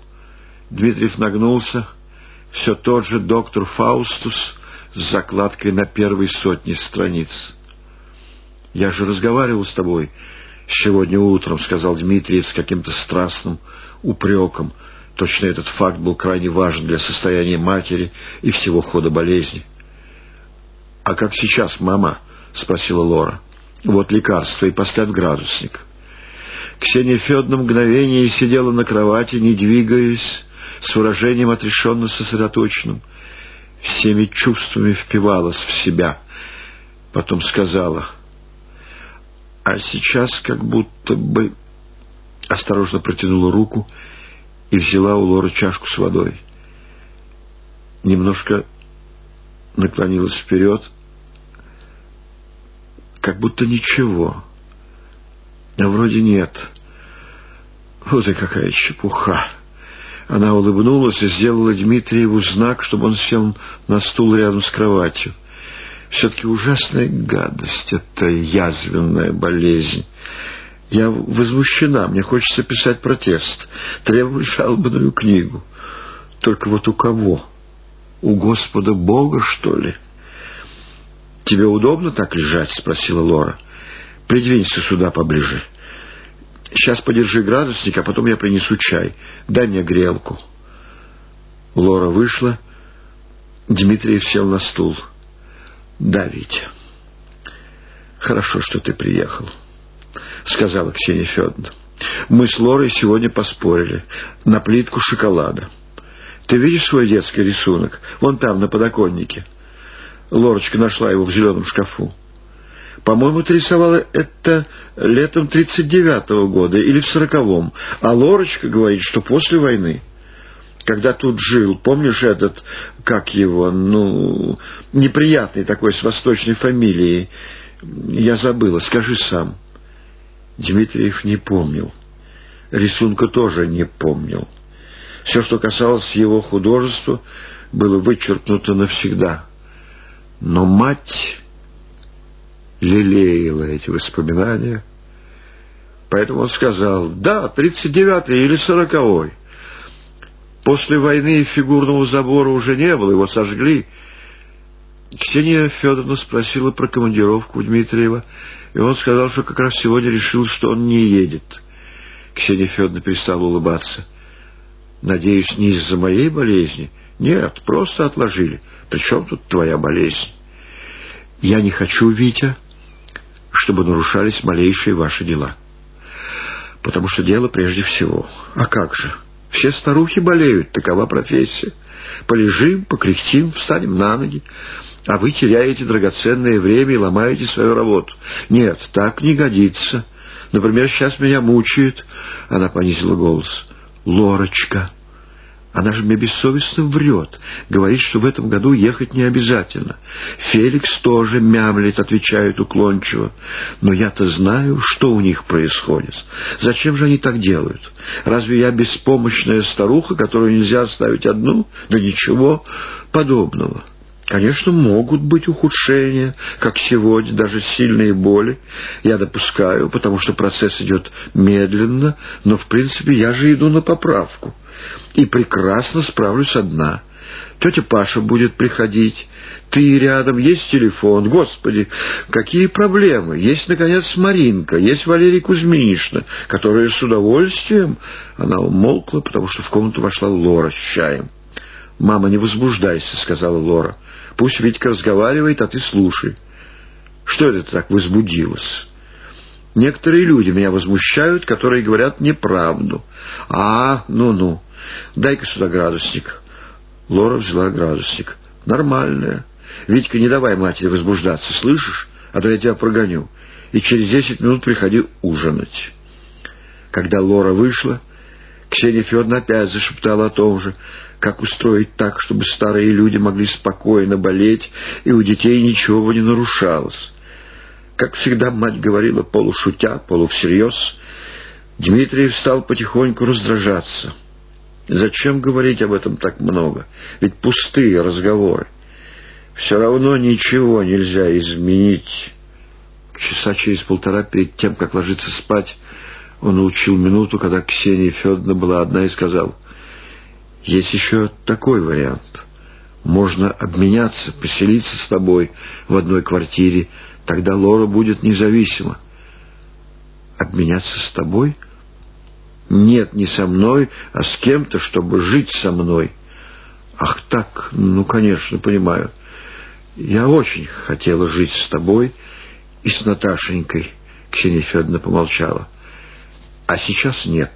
Дмитриев нагнулся. Все тот же доктор Фаустус с закладкой на первой сотне страниц. «Я же разговаривал с тобой сегодня утром», — сказал Дмитриев с каким-то страстным упреком. Точно этот факт был крайне важен для состояния матери и всего хода болезни. «А как сейчас, мама?» — спросила Лора. «Вот лекарство и поставь градусник». Ксения Федоровна мгновение сидела на кровати, не двигаясь, с выражением отрешенно сосредоточенным. Всеми чувствами впивалась в себя. Потом сказала — а сейчас как будто бы осторожно протянула руку и взяла у Лоры чашку с водой. Немножко наклонилась вперед, как будто ничего. А вроде нет. Вот и какая чепуха. Она улыбнулась и сделала Дмитриеву знак, чтобы он сел на стул рядом с кроватью. Все-таки ужасная гадость — это язвенная болезнь. Я возмущена, мне хочется писать протест, требовать жалобную книгу. Только вот у кого? У Господа Бога, что ли? «Тебе удобно так лежать?» — спросила Лора. «Придвинься сюда поближе. Сейчас подержи градусник, а потом я принесу чай. Дай мне грелку». Лора вышла. Дмитриев сел на стул. «Да, Витя, хорошо, что ты приехал», — сказала Ксения Федоровна. «Мы с Лорой сегодня поспорили на плитку шоколада. Ты видишь свой детский рисунок? Вон там, на подоконнике». Лорочка нашла его в зеленом шкафу. По-моему, ты рисовала это летом тридцать девятого года или в сороковом, а Лорочка говорит, что после войны когда тут жил, помнишь этот, как его, ну, неприятный такой с восточной фамилией, я забыла, скажи сам. Дмитриев не помнил. Рисунка тоже не помнил. Все, что касалось его художества, было вычеркнуто навсегда. Но мать лелеяла эти воспоминания. Поэтому он сказал, да, тридцать девятый или сороковой. После войны фигурного забора уже не было, его сожгли. Ксения Федоровна спросила про командировку Дмитриева, и он сказал, что как раз сегодня решил, что он не едет. Ксения Федоровна перестала улыбаться. «Надеюсь, не из-за моей болезни?» «Нет, просто отложили. Причем тут твоя болезнь?» «Я не хочу, Витя, чтобы нарушались малейшие ваши дела. Потому что дело прежде всего. А как же?» Все старухи болеют, такова профессия. Полежим, покряхтим, встанем на ноги, а вы теряете драгоценное время и ломаете свою работу. Нет, так не годится. Например, сейчас меня мучает, она понизила голос, Лорочка. Она же мне бессовестно врет. Говорит, что в этом году ехать не обязательно. Феликс тоже мямлит, отвечает уклончиво. Но я-то знаю, что у них происходит. Зачем же они так делают? Разве я беспомощная старуха, которую нельзя оставить одну? Да ничего подобного. Конечно, могут быть ухудшения, как сегодня, даже сильные боли. Я допускаю, потому что процесс идет медленно, но, в принципе, я же иду на поправку и прекрасно справлюсь одна. Тетя Паша будет приходить. Ты рядом, есть телефон. Господи, какие проблемы. Есть, наконец, Маринка, есть Валерий Кузьминишна, которая с удовольствием... Она умолкла, потому что в комнату вошла Лора с чаем. «Мама, не возбуждайся», — сказала Лора. «Пусть Витька разговаривает, а ты слушай». «Что это так возбудилась?» Некоторые люди меня возмущают, которые говорят неправду. А, ну-ну, дай-ка сюда градусник. Лора взяла градусник. Нормальная. Витька, не давай матери возбуждаться, слышишь? А то я тебя прогоню. И через десять минут приходи ужинать. Когда Лора вышла, Ксения Федоровна опять зашептала о том же, как устроить так, чтобы старые люди могли спокойно болеть, и у детей ничего не нарушалось. Как всегда мать говорила полушутя, полувсерьез, Дмитриев стал потихоньку раздражаться. Зачем говорить об этом так много? Ведь пустые разговоры. Все равно ничего нельзя изменить. Часа через полтора перед тем, как ложиться спать, он улучил минуту, когда Ксения Федоровна была одна и сказал, «Есть еще такой вариант. Можно обменяться, поселиться с тобой в одной квартире, тогда Лора будет независима». «Обменяться с тобой?» «Нет, не со мной, а с кем-то, чтобы жить со мной». «Ах так, ну, конечно, понимаю. Я очень хотела жить с тобой и с Наташенькой», — Ксения Федоровна помолчала. А сейчас нет.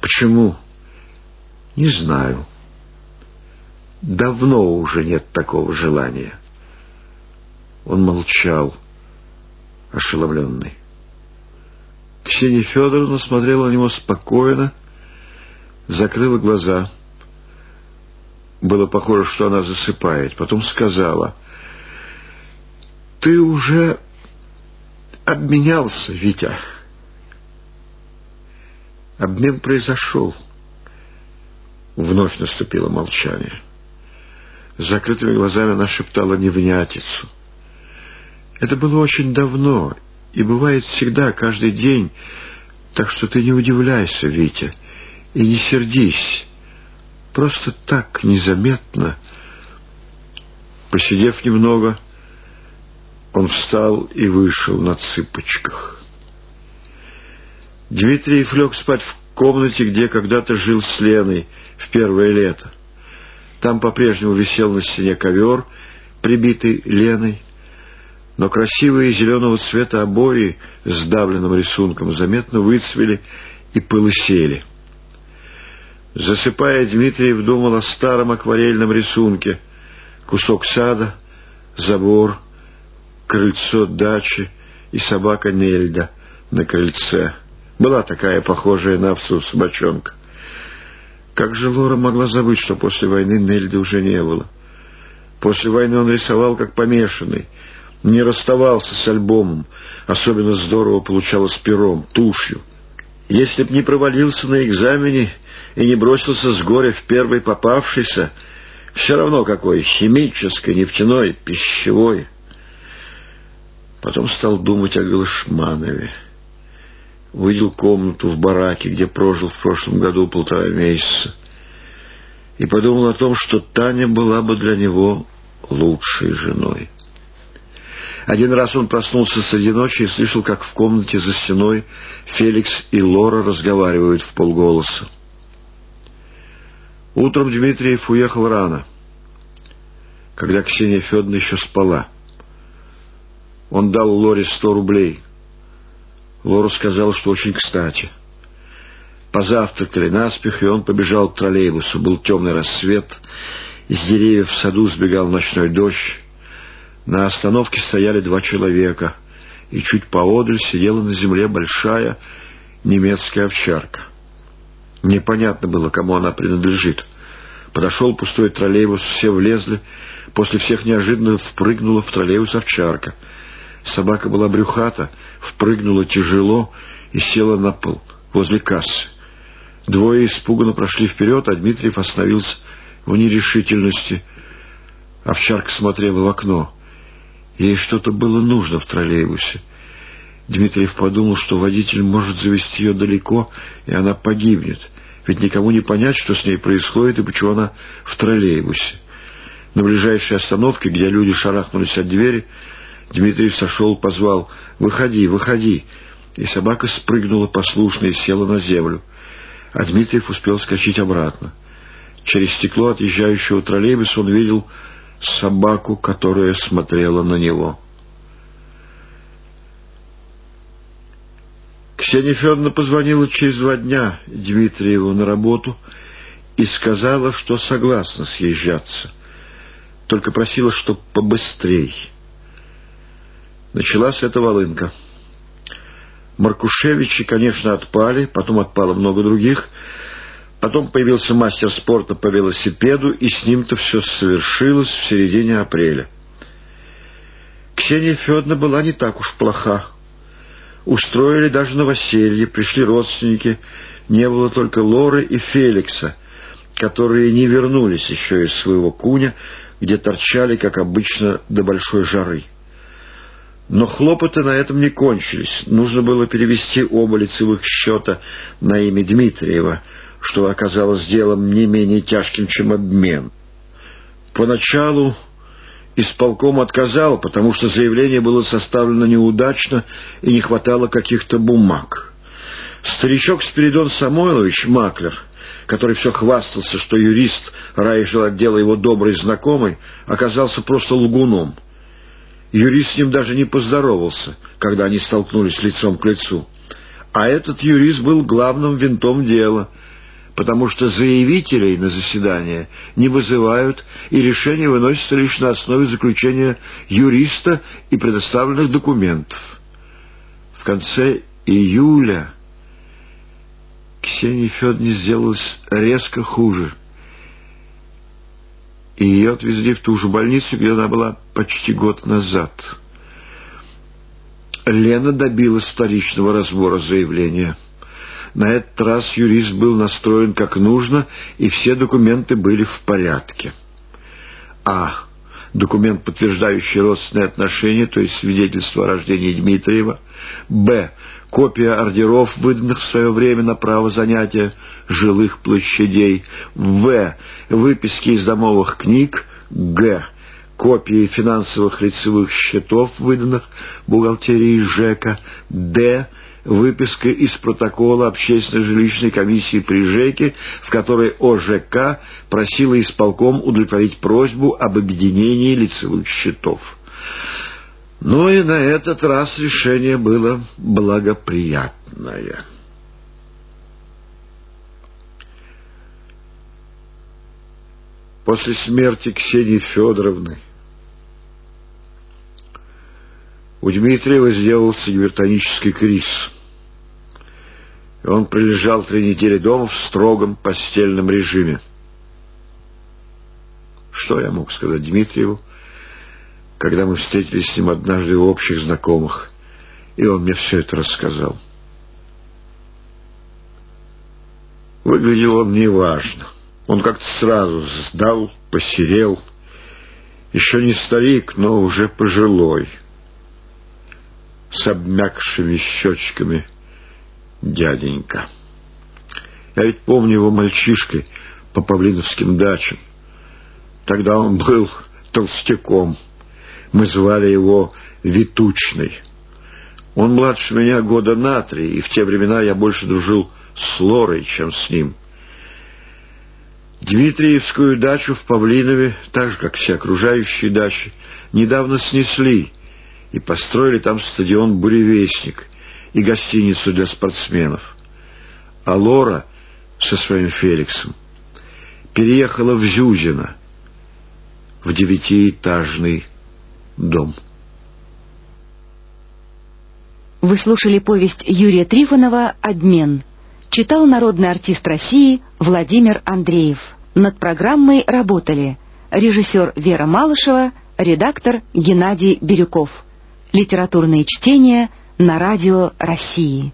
Почему? Не знаю. Давно уже нет такого желания. Он молчал, ошеломленный. Ксения Федоровна смотрела на него спокойно, закрыла глаза. Было похоже, что она засыпает. Потом сказала, «Ты уже обменялся, Витя». Обмен произошел. Вновь наступило молчание. С закрытыми глазами она шептала невнятицу. Это было очень давно, и бывает всегда, каждый день, так что ты не удивляйся, Витя, и не сердись. Просто так, незаметно. Посидев немного, он встал и вышел на цыпочках. Дмитриев лег спать в комнате, где когда-то жил с Леной в первое лето. Там по-прежнему висел на стене ковер, прибитый Леной, но красивые зеленого цвета обои с давленным рисунком заметно выцвели и полысели. Засыпая, Дмитриев думал о старом акварельном рисунке. Кусок сада, забор, крыльцо дачи и собака Нельда на крыльце. Была такая похожая на овцу собачонка. Как же Лора могла забыть, что после войны Нельды уже не было? После войны он рисовал как помешанный, не расставался с альбомом, особенно здорово получалось пером, тушью. Если б не провалился на экзамене и не бросился с горя в первый попавшийся, все равно какой, химической, нефтяной, пищевой. Потом стал думать о Галышманове увидел комнату в бараке, где прожил в прошлом году полтора месяца, и подумал о том, что Таня была бы для него лучшей женой. Один раз он проснулся среди ночи и слышал, как в комнате за стеной Феликс и Лора разговаривают в полголоса. Утром Дмитриев уехал рано, когда Ксения Федоровна еще спала. Он дал Лоре сто рублей — Лора сказала, что очень кстати. Позавтракали наспех, и он побежал к троллейбусу. Был темный рассвет, из деревьев в саду сбегал ночной дождь. На остановке стояли два человека, и чуть поодаль сидела на земле большая немецкая овчарка. Непонятно было, кому она принадлежит. Подошел пустой троллейбус, все влезли. После всех неожиданно впрыгнула в троллейбус овчарка — Собака была брюхата, впрыгнула тяжело и села на пол возле кассы. Двое испуганно прошли вперед, а Дмитриев остановился в нерешительности. Овчарка смотрела в окно. Ей что-то было нужно в троллейбусе. Дмитриев подумал, что водитель может завести ее далеко, и она погибнет. Ведь никому не понять, что с ней происходит и почему она в троллейбусе. На ближайшей остановке, где люди шарахнулись от двери, Дмитриев сошел, позвал «Выходи, выходи!» И собака спрыгнула послушно и села на землю. А Дмитриев успел скачать обратно. Через стекло отъезжающего троллейбуса он видел собаку, которая смотрела на него. Ксения Федоровна позвонила через два дня Дмитриеву на работу и сказала, что согласна съезжаться, только просила, чтоб побыстрей. Началась эта волынка. Маркушевичи, конечно, отпали, потом отпало много других. Потом появился мастер спорта по велосипеду, и с ним-то все совершилось в середине апреля. Ксения Федоровна была не так уж плоха. Устроили даже новоселье, пришли родственники. Не было только Лоры и Феликса, которые не вернулись еще из своего куня, где торчали, как обычно, до большой жары. Но хлопоты на этом не кончились. Нужно было перевести оба лицевых счета на имя Дмитриева, что оказалось делом не менее тяжким, чем обмен. Поначалу исполком отказал, потому что заявление было составлено неудачно и не хватало каких-то бумаг. Старичок Спиридон Самойлович, маклер, который все хвастался, что юрист райжил отдела его добрый знакомый, оказался просто лгуном. Юрист с ним даже не поздоровался, когда они столкнулись лицом к лицу. А этот юрист был главным винтом дела — потому что заявителей на заседание не вызывают, и решение выносится лишь на основе заключения юриста и предоставленных документов. В конце июля Ксении Федоровне сделалось резко хуже, и ее отвезли в ту же больницу, где она была почти год назад. Лена добилась вторичного разбора заявления — на этот раз юрист был настроен как нужно, и все документы были в порядке. А. Документ, подтверждающий родственные отношения, то есть свидетельство о рождении Дмитриева. Б. Копия ордеров, выданных в свое время на право занятия жилых площадей. В. Выписки из домовых книг. Г копии финансовых лицевых счетов, выданных бухгалтерией ЖЭКа, Д. Выписка из протокола общественной жилищной комиссии при ЖЭКе, в которой ОЖК просила исполком удовлетворить просьбу об объединении лицевых счетов. Но и на этот раз решение было благоприятное. После смерти Ксении Федоровны У Дмитриева сделался гипертонический криз. И он пролежал три недели дома в строгом постельном режиме. Что я мог сказать Дмитриеву, когда мы встретились с ним однажды у общих знакомых, и он мне все это рассказал? Выглядел он неважно. Он как-то сразу сдал, посерел. Еще не старик, но уже пожилой — с обмякшими щечками дяденька. Я ведь помню его мальчишкой по Павлиновским дачам. Тогда он был толстяком. Мы звали его Витучный. Он младше меня года на три, и в те времена я больше дружил с Лорой, чем с ним. Дмитриевскую дачу в Павлинове, так же, как все окружающие дачи, недавно снесли — и построили там стадион «Буревестник» и гостиницу для спортсменов. А Лора со своим Феликсом переехала в Зюзино, в девятиэтажный дом. Вы слушали повесть Юрия Трифонова «Обмен». Читал народный артист России Владимир Андреев. Над программой работали режиссер Вера Малышева, редактор Геннадий Бирюков. Литературные чтения на радио России.